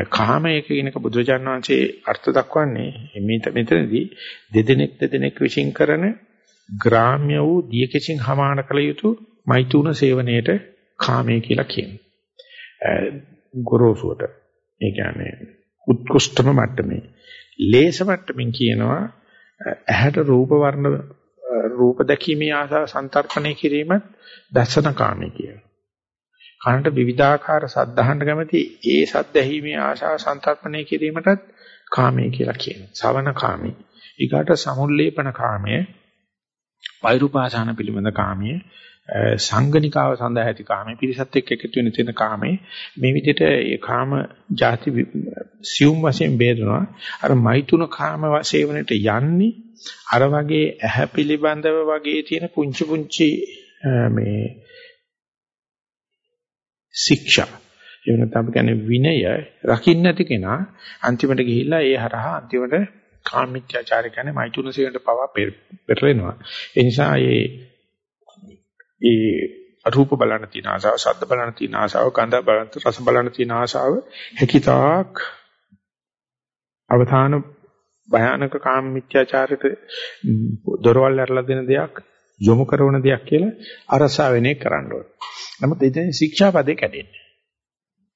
කාමයක කියනක බුදුචාන් වහන්සේ අර්ථ දක්වන්නේ මේ මෙතනදී දෙදෙනෙක් දෙදෙනෙක් විශ්ින් කරන ග්‍රාම්‍ය වූ දියකෙසින් හමාන කළ යුතු මෛතුන සේවනයේට කාමය කියලා කියනවා. ගොරෝසුවට ඒ කියන්නේ උත්කෘෂ්ඨම මට්ටමේ ලේස මට්ටමින් කියනවා ඇහැට රූප වර්ණ රූප දැකීමේ ආසාව සංතරපණය කිරීමත් දසනකාමී කියනවා. කනට විවිධාකාර සද්ධාහන්න කැමති ඒ සද්ද ඇහිීමේ ආශාව සංතරපණය කිරීමටත් කාමී කියලා කියනවා. සවන කාමී. ඊගාට සමුල්ලේපන කාමයේ වෛරුපාසන පිළිබඳ කාමයේ සංගනිකාව සඳහා ඇති කාමයේ පිරිසත් එක්ක එකතු වෙන තැන කාමයේ මේ විදිහට ඒ කාම ಜಾති සියුම් වශයෙන් බෙදනවා අර මෛතුන කාම වශයෙන්ට යන්නේ අර වගේ ඇහැ පිළිබඳව වගේ තියෙන පුංචි පුංචි මේ ශික්ෂා. එහෙම නැත්නම් අපි කියන්නේ විනය රකින්න නැති කෙනා අන්තිමට ගිහිල්ලා ඒ හරහා අන්තිමට කාමීත්‍යාචාරය කියන්නේ මෛතුන සේවනට පවා පෙරලෙනවා. ඒ නිසා ඒ ඒ රූප බලන තියෙන ආසාව, ශබ්ද බලන තියෙන ආසාව, ගන්ධ බලන රස බලන තියෙන ආසාව හැකිතාක් අවධාන භයානක කාම මිත්‍යාචාරයට දොරවල් ඇරලා දෙන දෙයක් යොමු කරන දෙයක් කියලා අරසා වෙනේ කරන්න ඕනේ. නමුත් ඉතින් ශික්ෂාපදේ කැඩෙන්නේ.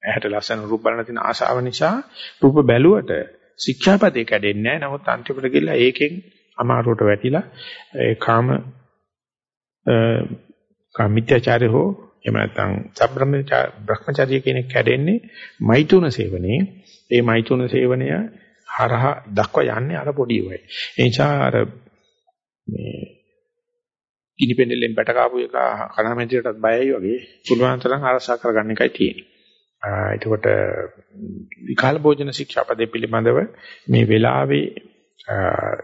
ඇහැට ලස්සන රූප බලන තියෙන ආශාව නිසා රූප බැලුවට ශික්ෂාපදේ කැඩෙන්නේ නැහැ. නමුත් අන්තිමට ගිහලා ඒකෙන් අමාරුවට වැටිලා ඒ කාම කාමිත්‍යාචාරය හෝ එහෙම නැත්නම් සබ්‍රහ්මචාරය කෙනෙක් කැඩෙන්නේ මෛතුන සේවනයේ. ඒ මෛතුන සේවනය හරහා දක්වා යන්නේ අර පොඩි වෙයි. ඒ නිසා අර මේ කිනිපෙන්නෙලෙන් බැට කාපු එක කනමැදියටත් බයයි වගේ පුළුවන් තරම් අරසා කරගන්න එකයි තියෙන්නේ. එතකොට විකාල භෝජන ශික්ෂාපදේ පිළිබඳව මේ වෙලාවේ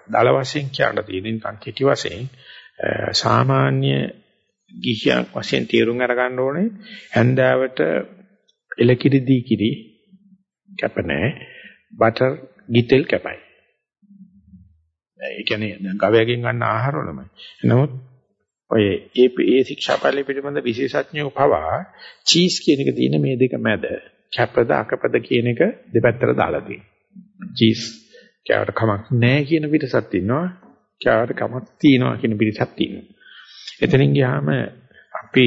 දල වශයෙන් කියන්න තියෙන නිකන් කෙටි වශයෙන් සාමාන්‍ය ගිහියක් වශයෙන් තීරුම් අරගන්න ඕනේ. හැන්දාවට එලකිරි දී කිරි කැප නැහැ. බටර් ගිතෙල් කැපයි. ඒ කියන්නේ ගවයාගෙන් ගන්න ආහාර වලමයි නමුත් ඔය ඒ ඒ ශික්ෂාපල්ලි පිළිබඳ විශේෂඥයෝ පවා චීස් කියන එක තියෙන මේ දෙක මැද කැපද අකපද කියන එක දෙපැත්තට දාලා තියෙනවා. චීස් කෑවට කමක් නැහැ කියන පිටසක් ඉන්නවා කෑවට කමක් තියෙනවා කියන පිටසක් තියෙනවා. එතනින් ගියාම අපි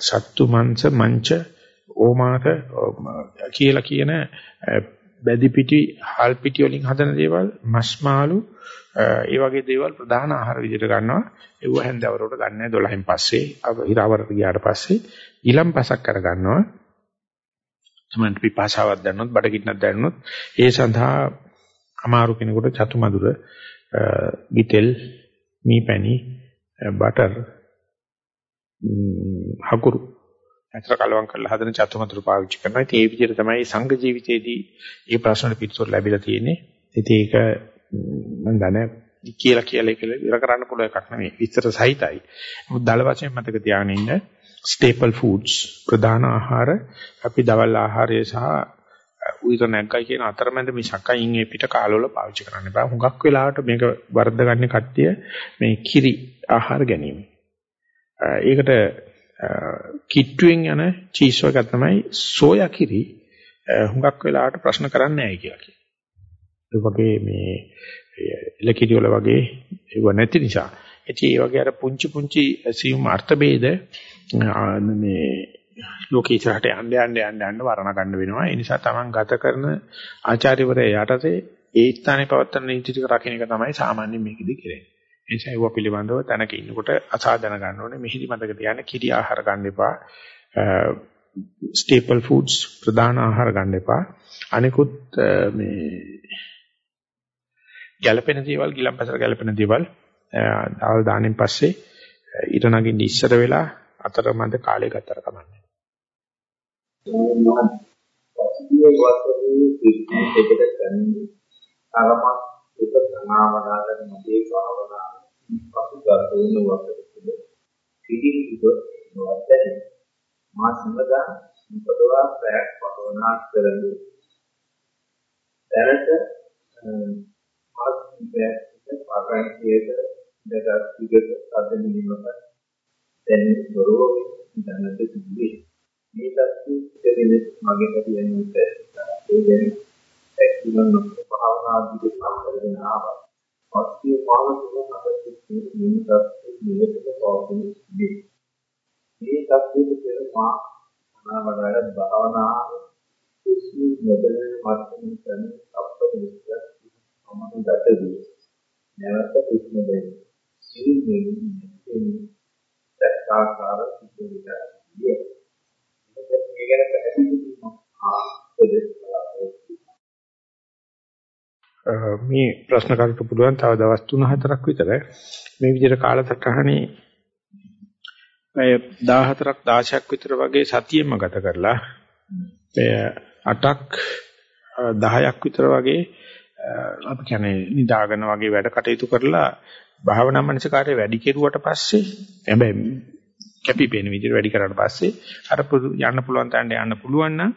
සත්තු මංශ මංච ඕමාක කියලා කියන බැදි පිටි හාල් පිටි වලින් හදන දේවල් මස් මාළු ඒ වගේ දේවල් ප්‍රධාන ආහාර විදිහට ගන්නවා. ඒව හැන්දවරට ගන්න 12න් පස්සේ හිරවරට ගියාට පස්සේ ඊළම් පසක් කර ගන්නවා. තමන්ට පිපාසාවක් දැනනොත් බඩගින්නක් දැනනොත් ඒ සඳහා අමාරු කෙනෙකුට චතුමදුර ගිතෙල් මීපැණි බටර් හකුරු අතර කලවම් කරලා හදන චතුමතුරු පාවිච්චි කරනවා. ඉතින් ඒ විදිහට තමයි සංඝ ජීවිතයේදී මේ ප්‍රශ්නවල පිටුතර ලැබිලා තියෙන්නේ. ඉතින් ඒක mm, මම දන්නේ කියලා කියලා කියලා ඉවර කරන්න පුළුවන් එකක් නෙමෙයි. විස්තර සහිතයි. මොකද දල වශයෙන් මතක තියාගෙන ඉන්න staple foods ප්‍රධාන ආහාර අපි දවල් ආහාරය සහ උිත නැග්ගයි කියන අතරමැද මිසක් අයින් ඒ පිට කාලවල පාවිච්චි කරන්න බෑ. හුඟක් වෙලාවට මේක වර්ධගන්නේ කට්ටිය මේ කිරි ආහාර ගැනීම. ඒකට කිට්ටුවෙන් යන චීස් එක තමයි සෝයා කිරි හුඟක් වෙලාවට ප්‍රශ්න කරන්නේ නැහැ කියලා කියනවා. ඒ වගේ මේ එලකිරි වල වගේ ඒව නැති නිසා. ඉතින් ඒ වගේ අර පුංචි පුංචි සියුම් අර්ථ ભેද මේ ලෝකේ ඉස්සරහට යන්න යන්න යන්න යන්න වර්ණ ගන්න වෙනවා. ඒ නිසා Taman ගත කරන ආචාර්යවරයා යටතේ ඒ ස්ථානේ පවත්තන නීති ටික රකින්න එක තමයි සාමාන්‍යයෙන් මේකෙදි කරන්නේ. ඒ නිසා ඒව පිළිබඳව තැනක ඉන්නකොට අසාධන ගන්න ඕනේ. මෙහිදි මතක තියාගන්න කිරි ආහාර ගන්න එපා. ස්ටේපල් ෆුඩ්ස් ප්‍රධාන ආහාර ගන්න එපා. අනිකුත් මේ ගැළපෙන දේවල් ගිලම්පසට ගැළපෙන දේවල් ආවල් දාන්නෙන් පස්සේ ඊට නගින්න ඉස්සර වෙලා අතරමැද කාලය ගතතර කමන්නේ. පසුගිය වසරේ ක්‍රිස්මස් එකට ගන්නේ තරමක් සුඛ සමාවදාගෙන මගේ භාවනාව පසුගත වුණ වසර තුළ පිළිහිව නොවැදෙන මා සමදා මොකදවා ප්‍රයක් භාවනා කරමු දැනට මාත් ප්‍රයක් පාරායනයේද දෙකක් විගත අධ්‍යයනය කිරීමක් දැන් ගොරෝව දැනට තිබේ මේ සත්‍යයෙන් මගේ හැටියෙන් ඒ කියන්නේ ඇක්ටිවම නොකර භාවනා දිගට සම්පූර්ණ ආවා. පස්සේ භාවනාව හදන්නේ මේ සත්‍යයේ නිරතුරුව පවතින දෙයක්. මේ සත්‍යයේ පෙර මා අනාවරණ භාවනාව කුසු නොදැන මතකින් කරන අපරිමිත සම්මත දතදී. නැවත කුසු නොදැන. සිහියෙන් දැක්කාකාර සිද්ධ විකාරය. මේ ප්‍රශ්න කරට පුළුවන් තව දවස් 3-4ක් විතර. මේ විදිහට කාලසටහනේ අය 14ක් 16ක් විතර වගේ සතියෙම ගත කරලා එය 8ක් 10ක් විතර වගේ අපි කියන්නේ නිදාගෙන වගේ වැඩ කටයුතු කරලා භාවනා මනසකාරය වැඩි කෙරුවට පස්සේ හැබැයි කැපිපෙන විදිහට වැඩි කරාට පස්සේ අර යන්න පුළුවන් තැනට යන්න පුළුවන් නම්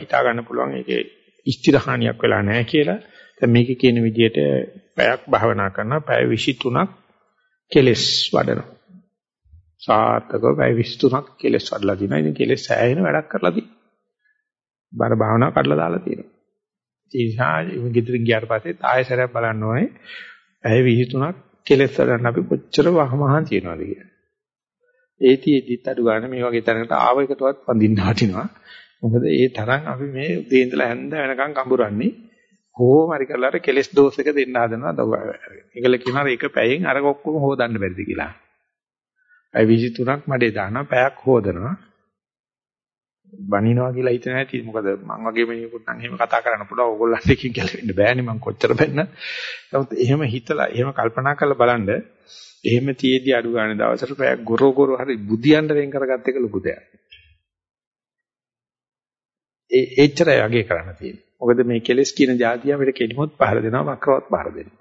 හිතා ගන්න පුළුවන් ඒකේ ස්ථිරහානියක් වෙලා නැහැ කියලා. දැන් මේකේ කියන විදිහට පැයක් භාවනා කරනවා පැය 23ක් කෙලස් වඩනවා. සාර්ථකව පැය 23ක් කෙලස් වඩලා තිනවා. ඉතින් කෙලස් සෑහෙන වැඩක් කරලා තියෙනවා. බර භාවනා කඩලා දාලා තියෙනවා. ඒ නිසා ගෙදරින් ගියාට පස්සේ ආයෙ සැරයක් බලන්න ඕනේ. ඇයි 23ක් කෙලස් වලන්න අපි කොච්චර වහමහන් තියනවද කියලා. ඒතිෙදිත් අඩු ගන්න මේ වගේ තැනකට ආව එකටවත් වඳින්න වටිනවා. මොකද ඒ තරම් අපි මේ උදේ ඉඳලා හැන්ද වෙනකන් කඹරන්නේ කොහොම හරි කරලා අර කෙලස් ඩෝස් එක දෙන්න හදනවා දව. ඒකල කියනවා ඒක පැයෙන් අර ඔක්කොම හොදන්න බැරිද කියලා. අය 23ක් මඩේ දානවා පැයක් හොදනවා. බනිනවා කියලා හිතන නැති මොකද මං වගේ මිනිහෙකුට නම් එහෙම කතා කරන්න පුළුවන්. ඕගොල්ලන්ට එකකින් ගැලවෙන්න බෑනේ මං කොච්චර බැන්න. නමුත් එහෙම හිතලා එහෙම කල්පනා කරලා බලන්න එහෙම තියේදී අඩු ගන්න දවසට පැයක් ගොරෝ ගොරෝ හරි බුදියන්න වෙන් කරගත්ත එක ලොකු දෙයක්. ඒ එච්චරයි අගේ කරන්න තියෙන්නේ. මොකද මේ කෙලස් කියන જાතිය අපිට කෙලිමුත් පහර දෙනවා වක්‍රවත් පහර දෙනවා.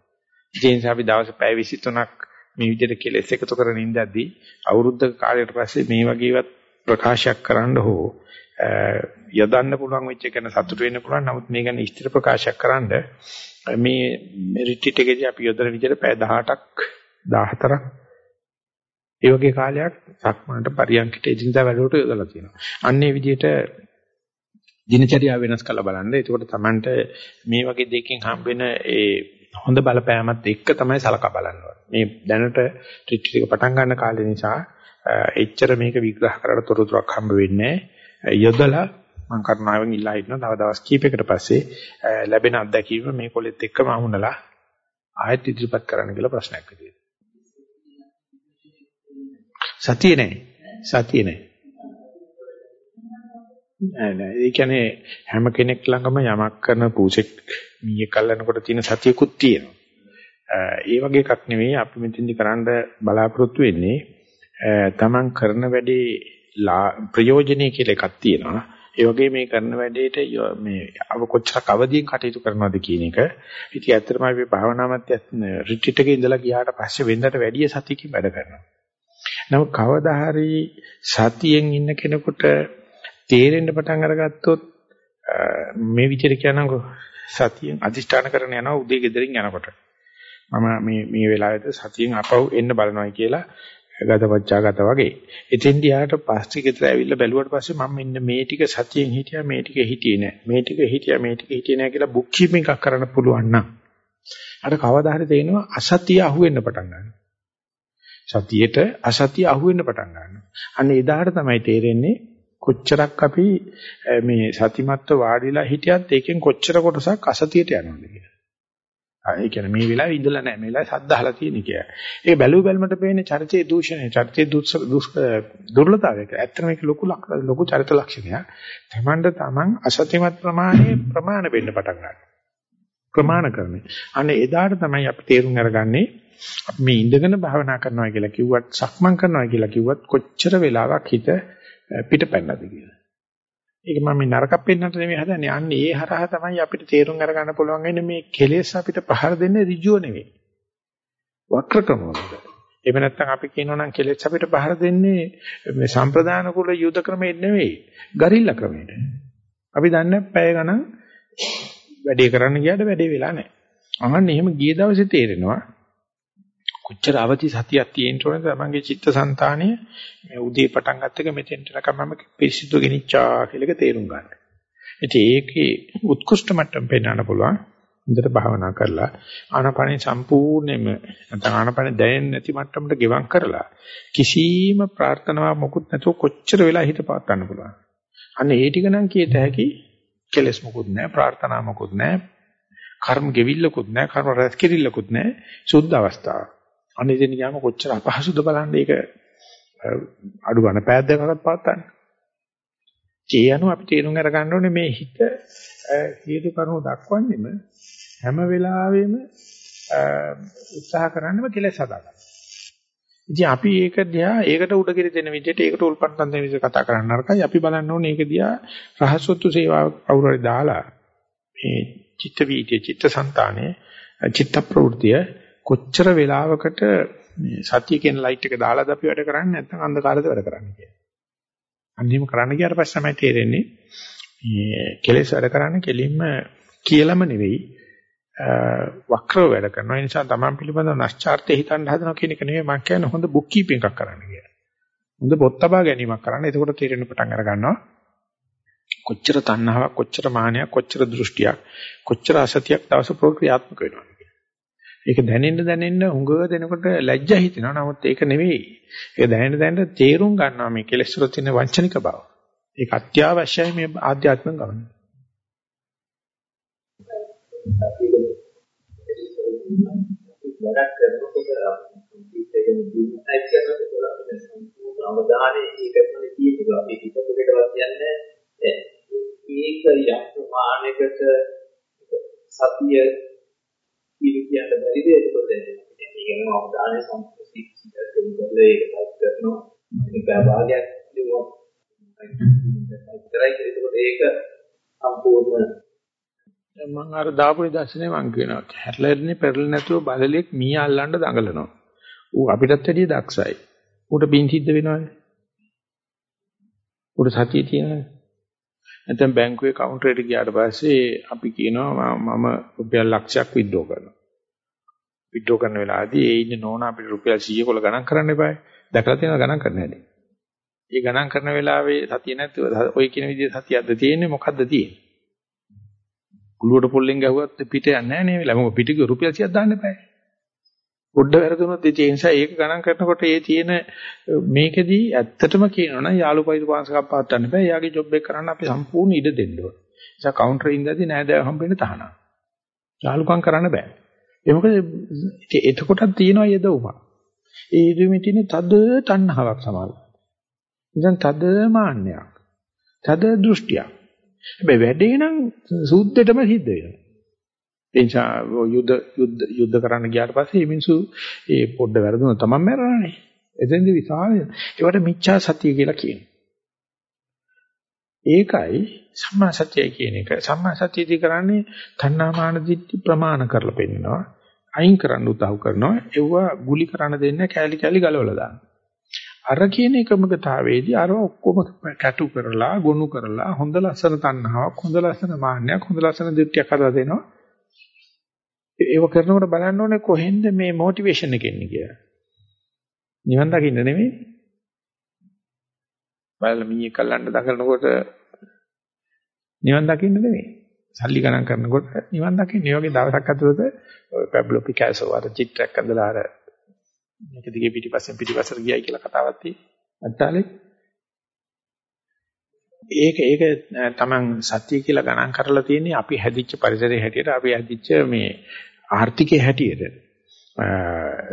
ඒ නිසා අපි දවස් පැය 23ක් මේ විදිහට කෙලස් එකතු කරගෙන ඉඳද්දී අවුරුද්දක කාලයකට පස්සේ මේ වගේවත් ප්‍රකාශයක් කරන්න හෝ යදන්න පුළුවන් වෙච්ච එක ගැන සතුටු වෙන්න පුළුවන්. නමුත් මේ ගැන ඉස්තර ප්‍රකාශයක් කරන්න මේ රිට්‍රීට් එකේදී අපි යොදන විදිහට පැය 18ක් 14ක් ඒ වගේ කාලයක් සක්මනට පරියන්කිට එදිනදා වැඩවලට යොදලා තියෙනවා. අන්නේ විදිහට දිනචරියාව වෙනස් කරලා බලන්න. එතකොට Tamanට මේ වගේ දෙකකින් හම්බෙන ඒ හොඳ බලපෑමත් එක්ක තමයි සලකා බලන්න මේ දැනට රිට්‍රීට් එක පටන් ගන්න කාලේ නිසා එච්චර මේක විග්‍රහ කරලා තොරතුරක් හම්බ වෙන්නේ නැහැ. යොදලා මම කරුණාවෙන් ඉල්ලා හිටනවා තව දවස් කීපයකට පස්සේ ලැබෙන අත්දැකීම මේ කොලෙත් එක්කම අහුනලා ආයෙත් ඉදිරිපත් කරන්න කියලා ප්‍රශ්නයක් විදියට. සතිය නෑ. සතිය නෑ. නෑ නෑ. ඒ කියන්නේ හැම කෙනෙක් ළඟම යමක් කරන පූසෙක් මීයක් කල්ලනකොට තියෙන සතියකුත් තියෙනවා. ඒ වගේ එකක් නෙවෙයි අපි මෙතෙන්දි කරන්න බලාපොරොත්තු වෙන්නේ තමන් කරන වැඩේ ප්‍රයෝජනෙයි කියලා එකක් තියෙනවා. ඒ වගේ මේ කරන වැඩේට මේ අව කොච්චරක් අවදියෙන් කටයුතු කරනවද කියන එක. ඉතින් ඇත්තටම අපි භාවනාවත් රිට්‍රීට් එකේ ඉඳලා ගියාට පස්සේ වෙනදට වැඩිය සතියකින් වැඩ කරනවා. නමුත් කවදා හරි සතියෙන් ඉන්න කෙනෙකුට තේරෙන්න පටන් අරගත්තොත් මේ විදිහට කියනකො සතියෙන් අදිෂ්ඨාන කරන යනවා උදේ ගෙදරින් යනකොට. මම මේ මේ වෙලාවෙත් සතියෙන් අපව එන්න බලනවා කියලා ගතපච්චාගත වගේ. එතෙන් දිහාට පස්සේ ගෙදර ඇවිල්ලා බැලුවට පස්සේ මම මෙන්න මේ ටික සතියෙන් හිටියා මේ ටික හිටියේ නෑ. මේ ටික හිටියා මේ ටික හිටියේ නෑ කියලා බුක් කීපින් එකක් කරන්න පුළුවන් නම් අර කවදා හරි තේනවා අසතිය අහුවෙන්න පටන් ගන්නවා. සතියේට අසතිය අහුවෙන්න පටන් ගන්නවා. අන්න එදාට තමයි තේරෙන්නේ කොච්චරක් අපි මේ සතිමත්ව වාඩිලා හිටියත් ඒකෙන් කොච්චර කොටසක් අසතියට යනවද කියලා. ඒ කියන්නේ මේ වෙලාවේ ඉඳලා නැහැ. මේ වෙලාවේ සද්ද අහලා තියෙන කියලා. ඒක බැලුව බැලමට පේන්නේ චරිතයේ දූෂණය, චරිතයේ දුර්ලභතාවයක. ඇත්තටම මේක ලොකු ලොකු චරිත ලක්ෂණයක්. තමන්ට තමන් අසත්‍යමත් ප්‍රමාණය ප්‍රමාණ වෙන්න පටන් ගන්නවා. ප්‍රමාණ කරන්නේ. අනේ එදාට තමයි අපි තේරුම් අරගන්නේ අපි මේ ඉඳගෙන භාවනා කරනවා කියලා කිව්වත්, සක්මන් කරනවා කියලා කිව්වත් කොච්චර වෙලාවක් හිත පිටපැන්නද කියලා. ඒක මම මේ නරකක් පෙන්නන්නට නෙමෙයි හදන්නේ. අන්න ඒ හරහා තමයි අපිට තේරුම් අරගන්න පුළුවන් වෙන්නේ මේ කෙලෙස් අපිට පහර දෙන්නේ ඍජුව නෙවෙයි. වක්‍රකම වලට. එහෙම නැත්නම් අපි කියනවා නම් කෙලෙස් අපිට පහර දෙන්නේ මේ සම්ප්‍රදාන කුල යුද ක්‍රමයෙන් නෙවෙයි. ගරිල්ලා ක්‍රමයෙන්. අපි දන්නේ පැය ගණන් වැඩේ කරන්න ගියාට වැඩේ වෙලා නැහැ. අහන්න එහෙම ගිය දවසේ තේරෙනවා කොච්චර අවදි සතියක් තියෙන්න ඕනද තමන්ගේ චිත්තසංතානය මේ උදේ පටන් ගත්ත එක මෙතෙන්ට නකම මම පිරිසිදු ගෙනිච්චා කියලා එක තේරුම් ගන්න. ඉතින් ඒකේ උත්කෘෂ්ඨ මට්ටම පෙන්වන්න පුළුවන්. හොඳට භාවනා කරලා ආනාපානෙ සම්පූර්ණයෙන්ම නැත්නම් ආනාපානෙ දැනෙන්නේ නැති මට්ටමට ගෙවම් කරලා කිසිම ප්‍රාර්ථනාවක් මොකුත් නැතුව කොච්චර වෙලා හිත පාත් ගන්න පුළුවන්. අන්න ඒ ටික නම් කියත හැකි කෙලස් මොකුත් නැහැ ප්‍රාර්ථනා මොකුත් නැහැ කර්ම ගෙවිල්ලකුත් නැහැ කර්ම රැස් කිරිල්ලකුත් නැහැ සුද්ධ අවස්ථාවක්. අනේ දෙන්න ගියාම කොච්චර අපහසුද බලන්න ඒක අඩු ගන්න පෑද දෙකකට පාත්තන්න. ඒ අනුව අපි තේරුම් අරගන්න ඕනේ මේ හිත හේතු කරුණු දක්වන්නෙම හැම වෙලාවෙම උත්සාහ කරන්නම කෙලෙස් හදාගන්න. ඉතින් අපි ඒක දිහා ඒකට උඩගිරි දෙන විදිහට ඒකට උල්පන්තන් දෙන විදිහට කතා කරන්න නරකයි. අපි බලන්න ඕනේ ඒක දිහා රහසොත්තු සේවාව කවුරුහරි දාලා මේ චිත්ත වීතිය, චිත්තසංතානය, චිත්ත ප්‍රවෘතිය කොච්චර වෙලාවකට මේ සතිය කියන ලයිට් එක දාලාද අපි වැඩ කරන්නේ නැත්නම් අන්ධකාරද වැඩ කරන්නේ කියලා. අන්තිම කරන්න ගියාට පස්සේ තමයි තේරෙන්නේ මේ කෙලෙස් වැඩ කරන්නේ කෙලින්ම කියලාම නෙවෙයි වක්‍රව වැඩ කරනවා. ඒ නිසා තමන් පිළිබඳව නැස්චාර්ත්‍ය හිතන්න හදනවා කියන එක නෙවෙයි මම කියන්නේ හොඳ බුක් කීපින් එකක් කරන්න කියලා. හොඳ පොත් තබා ගැනීමක් කරන්න. එතකොට තේරෙන්න පටන් අර ගන්නවා කොච්චර තණ්හාවක් කොච්චර මානයක් කොච්චර දෘෂ්ටියක් කොච්චර අසතියක් දවස ප්‍රක්‍රියාත්මක වෙනවද ඒක දැනෙන්න දැනෙන්න හුඟ දෙනකොට ලැජ්ජා හිතෙනවා. නමුත් ඒක නෙවෙයි. ඒක දැනෙන්න දැනෙන්න තේරුම් ගන්නවා මේ කෙලෙස් වල තියෙන වංචනික බව. ඒක අත්‍යවශ්‍යයි මේ ආධ්‍යාත්මික ගමන. වැඩක් කරනකොට පිටේගෙන දිනයි කරනකොට අපිට සම්පූර්ණ අවධානය ඒකටම තියෙනවා. අපි හිතපොඩේටවත් කියන්නේ ඒක යම් ප්‍රමාණයකට සතිය කීලි කියන්න බැරිද එතකොට ඒක කියනවා අවධානය සම්පූර්ණ කරලා ඒක කරනවා. ඒක භාගයක් දිනුවා. ඒකයි ඒක සම්පූර්ණ මම අර දාපු දර්ශනේ මං කියනවා හැරලෙන්නේ පෙරලෙන්නේ නැතුව බලලෙක් මී අල්ලන්න දඟලනවා. ඌ අපිටත් වැඩිය දක්ෂයි. ඌට බින් සිද්ධ වෙනවනේ. ඌට සතිය තියෙනවනේ. නැත්නම් බැංකුවේ කවුන්ටරේට ගියාට පස්සේ අපි කියනවා මම රුපියල් ලක්ෂයක් විත්ඩ්‍රෝ කරනවා. විත්ඩ්‍රෝ කරන වෙලාවදී ඒ ඉන්නේ නෝන අපිට රුපියල් 100 කොල ගණන් කරන්න එපායි. දැකලා තියෙනවා ගණන් කරන්න හැටි. ඒ ගණන් කරන වෙලාවේ සතිය නැතුව ඔය කියන විදිහේ සතියක්ද තියෙන්නේ මොකද්ද තියෙන්නේ? කුළුවට පොල්ලෙන් ගැහුවත් පිට යන්නේ නැහැ නේ වෙලාව. මොකද පිටික රුපියල් 100ක් දාන්න එපා. පොඩ්ඩ වැරදුනොත් ඒ නිසා ඒක ගණන් කරනකොට ඒ තියෙන මේකෙදී ඇත්තටම කියනවනම් යාළු පයිතු පාංශකක් පාත්තන්න බෑ. එයාගේ ජොබ් එක කරන්න අපි සම්පූර්ණ ඉඩ දෙන්න ඕන. ඒ නිසා කවුන්ටරේ ඉඳදී නෑදෑය හම්බෙන්න තහනම්. යාළුකම් කරන්න බෑ. ඒ මොකද එතකොටත් තියෙනවා යදවුම. ඒ ඉදෙමේ තියෙන තද තණ්හාවක් සමාන. ඉතින් තද මාන්නයක්. තද දෘෂ්ටියක්. හැබැයි වැඩේ නම් සුද්ධෙටම සිද්ධ වෙනවා. ඒ නිසා යුද්ධ යුද්ධ යුද්ධ කරන්න ගියාට පස්සේ මේ මිනිස්සු ඒ පොඩ්ඩ වැරදුන තමන් මැරණානේ. එතෙන්දි විශාල ඒවට මිච්ඡා සතිය කියලා කියනවා. ඒකයි සම්මා සතිය කියන එක. සම්මා සතියදී කරන්නේ තණ්හාමාන දිට්ඨි ප්‍රමාණ කරලා පෙන්නනවා. අයින් කරන්න උදව් කරනවා. ඒවා ගුලි කරන්න දෙන්න කෑලි කෑලි ගලවලා දානවා. අර කියන එකමකතාවේදී අර ඔක්කොම කැටු කරලා ගොනු කරලා හොඳ ලස්සන තණ්හාවක් හොඳ ලස්සන මාන්නයක් හොඳ ලස්සන දෘෂ්ටියක් හදලා දෙනවා ඒව කරනකොට බලන්න ඕනේ කොහෙන්ද මේ මොටිවේෂන් එක එන්නේ කියලා. නිවන් දකින්න නෙමෙයි. බලලා මීයේ කල්ලන්න දඟලනකොට නිවන් දකින්න නෙමෙයි. සල්ලි ගණන් කරනකොට නිවන් දකින්න. මේ වගේ දවසක් ඇතුළත පැබ්ලෝ පිකාසෝ අර චිත්‍රයක් අඳලා අර මේක දිගේ පිටිපස්සෙන් පිටිපස්සට ගියයි කියලා කතාවක් තියෙනවා. අත්තාලේ. ඒක ඒක තමන් සත්‍ය කියලා ගණන් කරලා තියෙන්නේ අපි හැදිච්ච පරිසරයේ හැටියට. අපි හැදිච්ච මේ ආර්ථිකයේ හැටියට.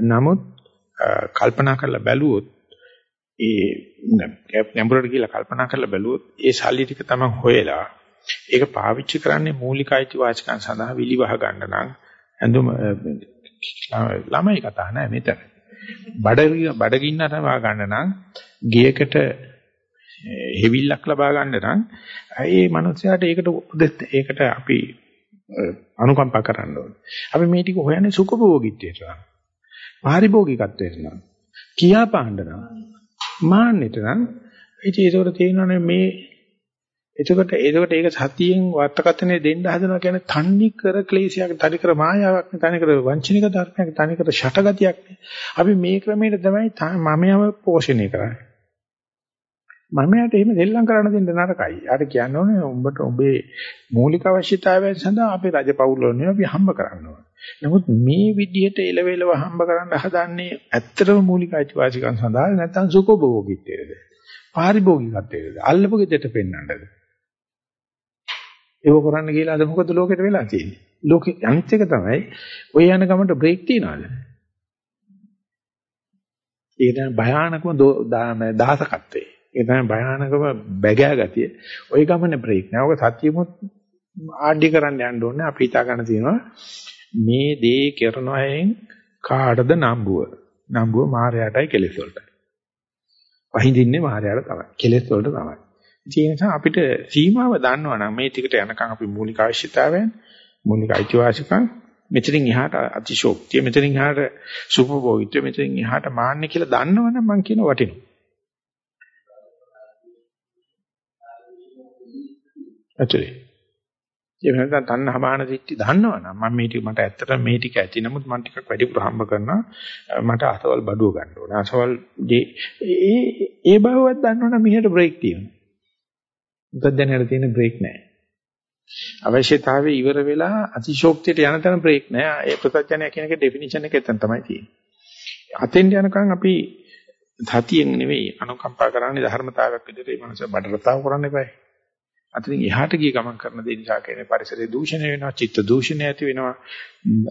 නමුත් කල්පනා කරලා බැලුවොත් ඒ නැඹුරට කියලා කල්පනා කරලා බැලුවොත් ඒ සල්ලි ටික තමයි හොයලා ඒක පාවිච්චි කරන්නේ මූලික අයිතිවාසිකම් සඳහා විලිවහ ගන්න නම් ඇඳුම ළමයි කතා නෑ මෙතන. බඩ බඩගින්න ලබා ගන්න නම් ගියකට හෙවිල්ලක් ලබා ගන්න නම් ඒ මනුස්සයාට ඒකට ඒකට අපි අනුකම්පා කරන්න ඕනේ. අපි මේ ටික හොයන්නේ සුඛභෝගීත්වයට නම්. පාරිභෝගිකත්වයට නම්. කියා පාණ්ඩ නම්. මාන්නෙට නම් ඉතින් ඒකට තේරෙනවානේ මේ එතකොට එතකොට ඒක සතියෙන් වර්තකතනේ දෙන්න හදනවා කියන්නේ තන්නේ කර ක්ලේශයක්, තනි කර මායාවක්, තනි කර වංචනික ධර්මයක්, තනි කර ෂටගතියක්. අපි මේ ක්‍රමයට තමයි මමයව පෝෂණය කරන්නේ. මමයට එහෙම දෙල්ලම් කරන්න දෙන්න නරකයි. ආට කියන්න ඕනේ උඹට ඔබේ මූලික අවශ්‍යතාවයන් සඳහා අපි රජපෞල් වලින් අපි හම්බ කරන්න ඕනේ. නමුත් මේ විදිහට එලවෙලව හම්බ කරන්න හදන්නේ ඇත්තටම මූලික අයිතිවාසිකම් සඳහා නැත්නම් සුඛභෝගීත්වයේද? පාරිභෝගිකත්වයේද? අල්ලපු ගෙදරට පෙන්වන්නද? ඒව කරන්න කියලා අද මොකද ලෝකෙට වෙලා තියෙන්නේ? ලෝකෙ අනිත් එක තමයි ඔය යන ගමන්ට බ්‍රේක් තියනවාද? ඒ තමයි භයානකම දහසකත්වේ. ඒ තමයි භයානකම බැගෑ ගතිය. ওই ගමනේ බ්‍රේක් නෑ. ඔක සත්‍යෙමුත් ආඩ්‍ය කරන්න යන්න ඕනේ. අපි හිතා ගන්න තියෙනවා මේ දේ කරන අයෙන් කාටද නම්බුව? නම්බුව මායයටයි කෙලෙස් වලටයි. වහින්දින්නේ මායයට තමයි. කෙලෙස් වලට තමයි. ඒ නිසා අපිට සීමාව දන්නවනම් මේ ටිකට යනකම් අපි මූලික අවශ්‍යතාවයන් මූලික අයිතිවාසිකම් මෙතනින් එහාට අතිශෝක්තිය මෙතනින් එහාට සුභභෝගීත්වය මෙතනින් එහාට මාන්නේ කියලා දන්නවනම් මම කියන වටිනවා. ඇතුලේ. ඒ වෙනකන් තණ්හා මාන දිට්ටි දන්නවනම් මම මේ ටික මට ඇත්තටම මේ ටික ඇති නමුත් මම ටිකක් වැඩිපුර හම්බ කරනවා මට අසවල් බඩුව ගන්න ඕන. අසවල් ඒ ඒ බවවත් දන්නවනම් මිනිහට බ්‍රේක් තියෙනවා. උද්දැනයට තියෙන බ්‍රේක් නැහැ. අවශ්‍යතාවය ඉවර වෙලා අතිශෝක්තියට යන තැන බ්‍රේක් නැහැ. ඒ ප්‍රත්‍යඥය කියන එකේ ඩෙෆිනිෂන් එක එතන තමයි තියෙන්නේ. අතෙන් යනකම් අපි සතියෙන් නෙවෙයි අනුකම්පා කරන්නේ ධර්මතාවයක් විදිහට මේ මනස බඩරතාව කරන්න එපායි. අතනින් එහාට ගිය ගමන් කරන දේ නිසා කියන්නේ පරිසරයේ දූෂණය වෙනවා, චිත්ත දූෂණය ඇති වෙනවා,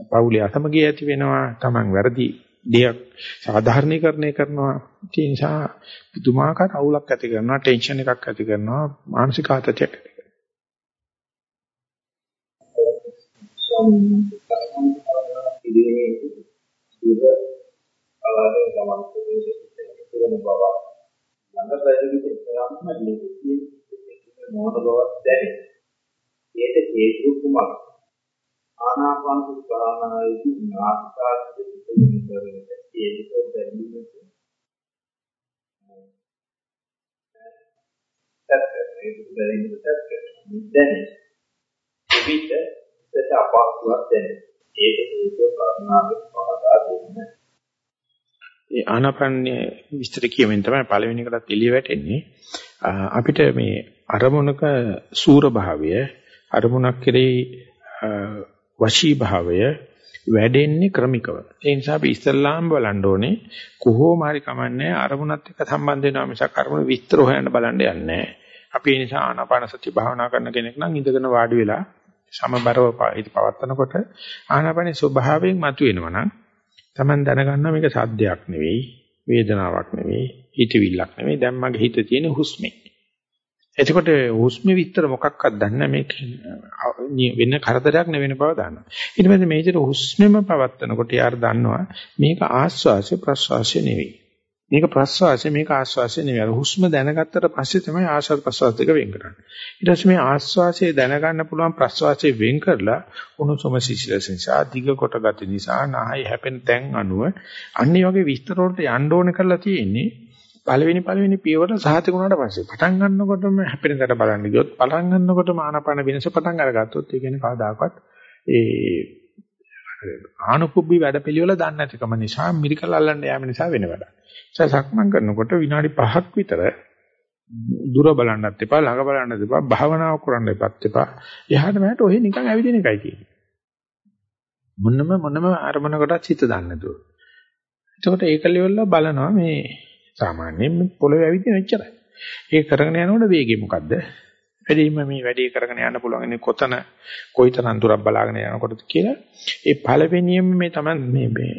පෞලේ අසමගිය ඇති වෙනවා, Taman වැරදි දෙයක් සාධාරණීකරණය කරනවා. ඒ නිසා පුදුමාකාර අවුලක් ඇති කරනවා, ටෙන්ෂන් එකක් ඇති කරනවා, මානසික ආතතියක් ඇති කරනවා. අවාදේ ගමන් කරන බව ළඟ පැහැදිලි කරගන්න මේ මොන බවක් දැනේ. ඒට හේතු කුමක්? ආනාපාන භාවනාවේදී නාසිකාග්‍රේ සිටින කරගෙන ඒක දැනීමට සත්‍යයේ දැනීමට දැනේ. විවිධ සත්‍ය අපහසුවක් දැනේ. ඒක හේතුව කරුණාවෙන් පහදා දෙන්නේ. ඒ ආනාපානයේ විස්තර කියමින් තමයි පළවෙනි එකටත් එළිය වැටෙන්නේ. අපිට මේ අරමුණක සූර භාවය අරමුණක් කෙරෙහි වශී භාවය වැඩෙන්නේ ක්‍රමිකව. ඒ නිසා අපි ඉස්සල්ලාම බලන්න ඕනේ කොහොම හරි කමන්නේ අරමුණත් එක්ක සම්බන්ධ වෙනවා මිසක් අරමුණ විස්තර හොයන්න බලන්න යන්නේ නැහැ. අපි ඒ නිසා ආනාපාන සති භාවනා කරන කෙනෙක් නම් ඉඳගෙන වාඩි වෙලා සමබරව පවත්නකොට ආනාපානේ ස්වභාවයෙන් මතුවෙනවා නම් Taman දැනගන්නවා මේක සද්දයක් නෙවෙයි, වේදනාවක් නෙවෙයි, හිතවිල්ලක් නෙවෙයි. දැන් මගේ හිතේ තියෙන හුස්මේ. එතකොට හුස්ම විතර මොකක්වත් දන්නේ මේ වෙන කරදරයක් නෙවෙන බව දන්නවා. ඊට පස්සේ මේ විදිහට හුස්මෙම පවත්නකොට යාර දන්නවා මේක ආස්වාසය ප්‍රස්වාසය නෙවෙයි. මේක ප්‍රස්වාසය මේක ආස්වාසය නෙවෙයි. හුස්ම දැනගත්තට පස්සේ තමයි ආශ්වාස ප්‍රස්වාස දෙක වෙන් කරන්නේ. ඊට පස්සේ මේ ආස්වාසය දැනගන්න පුළුවන් ප්‍රස්වාසය වෙන් කරලා උණුසුම සිසිලස නිසා, දිග කොට ගති නිසා, නහය හැපෙන තැන් අනුව අන්නේ වගේ විස්තර වලට යන්න ඕනේ කරලා තියෙන්නේ. පළවෙනි පළවෙනි පියවර සාහිත වුණාට පස්සේ පටන් ගන්නකොටම හැපෙන දඩ බලන්න ගියොත් පටන් ගන්නකොටම ආනපන වෙනස පටන් අරගත්තොත් ඒ කියන්නේ කවදාකවත් ඒ ආනුකුබ්බි වැඩපිළිවෙල දන්නේ නැතිකම නිසා මිරිකල් අල්ලන්න යාම නිසා වෙන වැඩක්. ඒ සක්මන් කරනකොට විනාඩි 5ක් විතර දුර බලන්නත් එපා ළඟ බලන්නත් එපා භාවනාව කරන්න එපත් එපා. එහාට මෙහාට ඔහෙ නිකන් ඇවිදින එකයි තියෙන්නේ. මොනම මොනම අරමුණකටත් හිත දාන්න නැතුව. එතකොට ඒක ලෙවල්ල බලනවා මේ සාමාන්‍යයෙන් පොළවේ ඇවිදින එච්චරයි. ඒක කරගෙන යනකොට වේගය මොකද්ද? වැඩිම මේ වැඩේ කරගෙන යන්න පුළුවන් ඉන්නේ කොතන කොයිතරම් දුරක් බලාගෙන යනකොටද කියලා ඒ පළවෙනියෙම මේ තමයි මේ මේ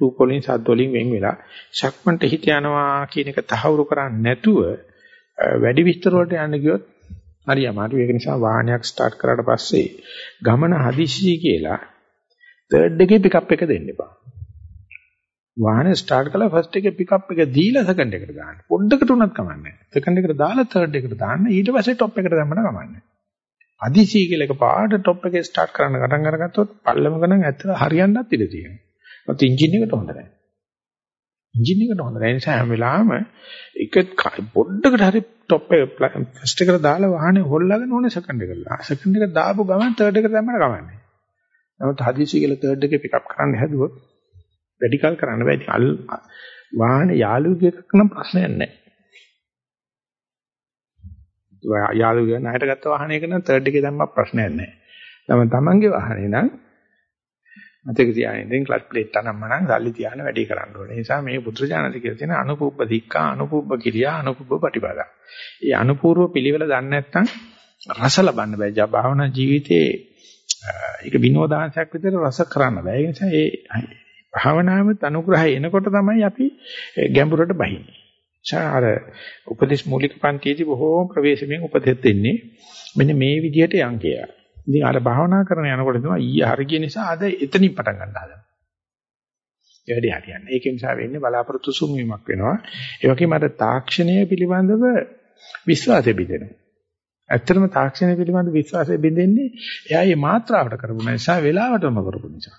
රූප වලින් සද්ද වලින් වෙන් වෙලා ශක්මන්ට හිත යනවා කියන එක තහවුරු කරන්නේ නැතුව වැඩි විස්තර වලට යන්න ගියොත් හරි අමාරුයි ඒක නිසා වාහනයක් ස්ටාර්ට් කරාට පස්සේ ගමන හදිස්සි කියලා තර්ඩ් එකේ පිකප් එක දෙන්න එපා වාහනේ ස්ටාර්ට් කළා ෆස්ට් එකේ පිකප් එක දීලා සෙකන්ඩ් එකට දාන්න. පොඩ්ඩකට උනත් කමන්නේ. සෙකන්ඩ් එකට දාලා තර්ඩ් එකට දාන්න. ඊට පස්සේ টොප් එකට දැම්මම කමන්නේ. අදිසි කියලා එක පාට টොප් එකේ ස්ටාර්ට් කරන්න පටන් අරගත්තොත් පල්ලමක නම් ඇත්තට හරියන්නත් ඉඩ තියෙනවා. ඒත් එන්ජින් එකට හොඳ නැහැ. එන්ජින් එකට හොඳ නැහැ. ඒ නිසා හැම වෙලාවෙම එක පොඩ්ඩකට හරි টොප් එක ෆස්ට් එකට දාලා වාහනේ හොල්ලාගෙන ඕනේ සෙකන්ඩ් එකට දාලා. සෙකන්ඩ් එක දාපු ගමන් තර්ඩ් එකට දැම්මම කමන්නේ. නමුත් හදිසි කියලා තර්ඩ් එකේ පිකප් කරන්න හැදුවොත් වැඩිකල් කරන්න බෑ. ඉතින් අල් වාහන යාළුවෙක් නම් ප්‍රශ්නයක් නැහැ. යාළුවා ණයට ගත්ත වාහනයක නම් තර්ඩ් එකේ දැම්මම ප්‍රශ්නයක් නැහැ. තම තමන්ගේ වාහනේ නම් මතක තියාගන්න ඉතින් ක්ලච් ප්ලේට් අනම්ම නම් සල්ලි තියාන වැඩි කරන්න ඕනේ. ඒ නිසා මේ පුත්‍රජානති කියලා තියෙන අනුපුබ්බ දික්කා අනුපුබ්බ කිරියා අනුපුබ්බ ප්‍රතිපදා. ඒ අනුපූර්ව පිළිවෙල දන්නේ නැත්නම් රස ලබන්න බෑ. ජා භාවනා ජීවිතේ ඒක විනෝදාංශයක් විතර රස කරන්න බෑ. ඒ නිසා ඒ භාවනාවෙත් අනුග්‍රහය එනකොට තමයි අපි ගැඹුරට බහින්නේ. සාර උපදේශ මූලික පන්තියේදී බොහෝ ප්‍රවේශමෙන් උපදෙස් දෙන්නේ මෙන්න මේ විදිහට යන් කියලා. ඉතින් අර භාවනා කරන යනකොට තමයි ඊය හරිය නිසා අද එතනින් පටන් ගන්න හදනවා. ඒ වැඩි හරියන්නේ. ඒක නිසා වෙන්නේ බලාපොරොත්තු සුන්වීමක් වෙනවා. ඒ වගේම අර තාක්ෂණය පිළිබඳව විශ්වාසය බිඳෙනවා. ඇත්තටම තාක්ෂණය පිළිබඳ විශ්වාසය බිඳෙන්නේ එයා මේ මාත්‍රාවට කරපු නිසා වෙලාවටම කරපු නිසා.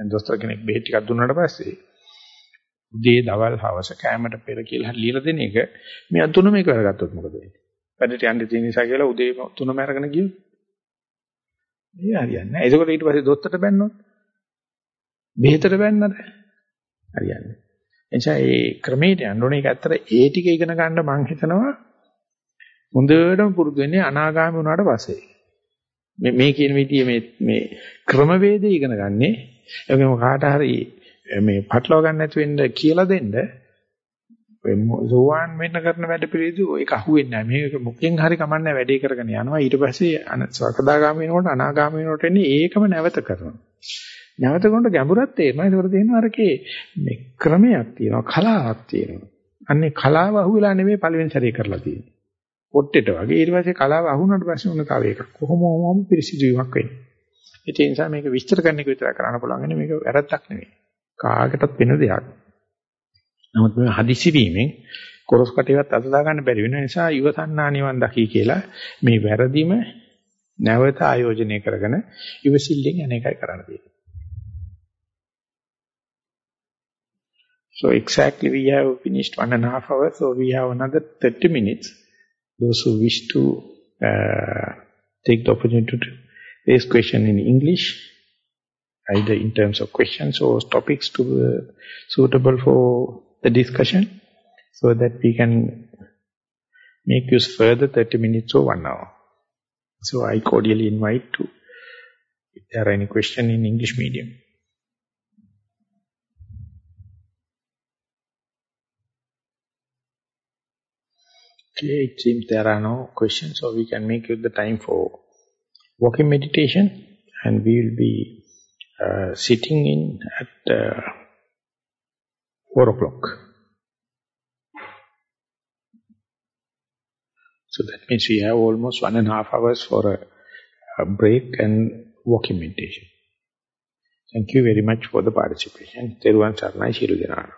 දැන් දොස්තර කෙනෙක් බෙහෙත් ටිකක් දුන්නාට පස්සේ උදේ දවල් හවස කෑමට පෙර කියලා හරි ලියලා දෙන එක මෙයා තුනම එක කරගත්තොත් මොකද වෙන්නේ? වැඩට යන්න තියෙන නිසා කියලා උදේ තුනම අරගෙන ගියොත් මේ හරියන්නේ නැහැ. ඒකෝට ඊට පස්සේ දොස්තරට බැන්නොත් බෙහෙතට බැන්නද? හරියන්නේ. එනිසා මේ ක්‍රමයට යන්න ඕනේ. ඒක ඇත්තට ඒ ටික ඉගෙන ගන්න මම හිතනවා හොඳටම පුරුදු වෙන්නේ අනාගාමී වුණාට පස්සේ. මේ මේ කියන විදිහේ මේ මේ ක්‍රමවේදය ඉගෙන ගන්නේ ඒකම කාට හරි මේ පටලවා ගන්න නැති වෙන්න කියලා දෙන්න සෝවාන් වෙන්න කරන වැඩ පිළිවිදු ඒක අහුවෙන්නේ නැහැ. මේක මොකෙන් හරි කමන්නේ වැඩේ කරගෙන යනවා. ඊට පස්සේ සකදාගාමී වෙනකොට අනාගාමී වෙනකොට එන්නේ ඒකම නැවත කරනවා. නැවත කරනකොට ගැඹුරක් තේරෙනවා. ඒකට තේරෙනවා අරකේ මේ ක්‍රමයක් තියෙනවා, කලාවක් තියෙනවා. අන්නේ කලාව අහුවෙලා නෙමෙයි පළවෙනි සැරේ කරලා තියෙන්නේ. පොට්ටෙට වගේ ඊට පස්සේ කලාව අහුනට පස්සේ උන තව එකක්. කොහොම වුවම පිරිසිදු වීමක් වෙන්නේ. ඒ නිසා මේක විස්තර කරන්න එක විතර කරන්න පුළුවන්. මේක වැරද්දක් නෙමෙයි. කාටවත් වෙන දෙයක්. නමුත් මේ හදිසි වීමෙන් කොරස් කටේවත් අත දා ගන්න බැරි වෙන නිසා ඉවසන්නා නිවන් දකි කියලා මේ වැරදිම නැවත ආයෝජනය කරගෙන ඉවසිල්ලෙන් අනේකයි කරන්න තියෙන්නේ. So exactly we have finished one and a half hours, so we have another 30 minutes. Those who wish to uh, take the opportunity to raise question in English, either in terms of questions or topics to uh, suitable for the discussion so that we can make use further 30 minutes or one hour. So I cordially invite to, if there are any question in English medium. Okay, it seems there are no questions, so we can make use the time for walking meditation, and we will be uh, sitting in at uh, 4 o'clock. So that means we have almost one and a half hours for a, a break and walking meditation. Thank you very much for the participation. Teruvan Sarnai Shiru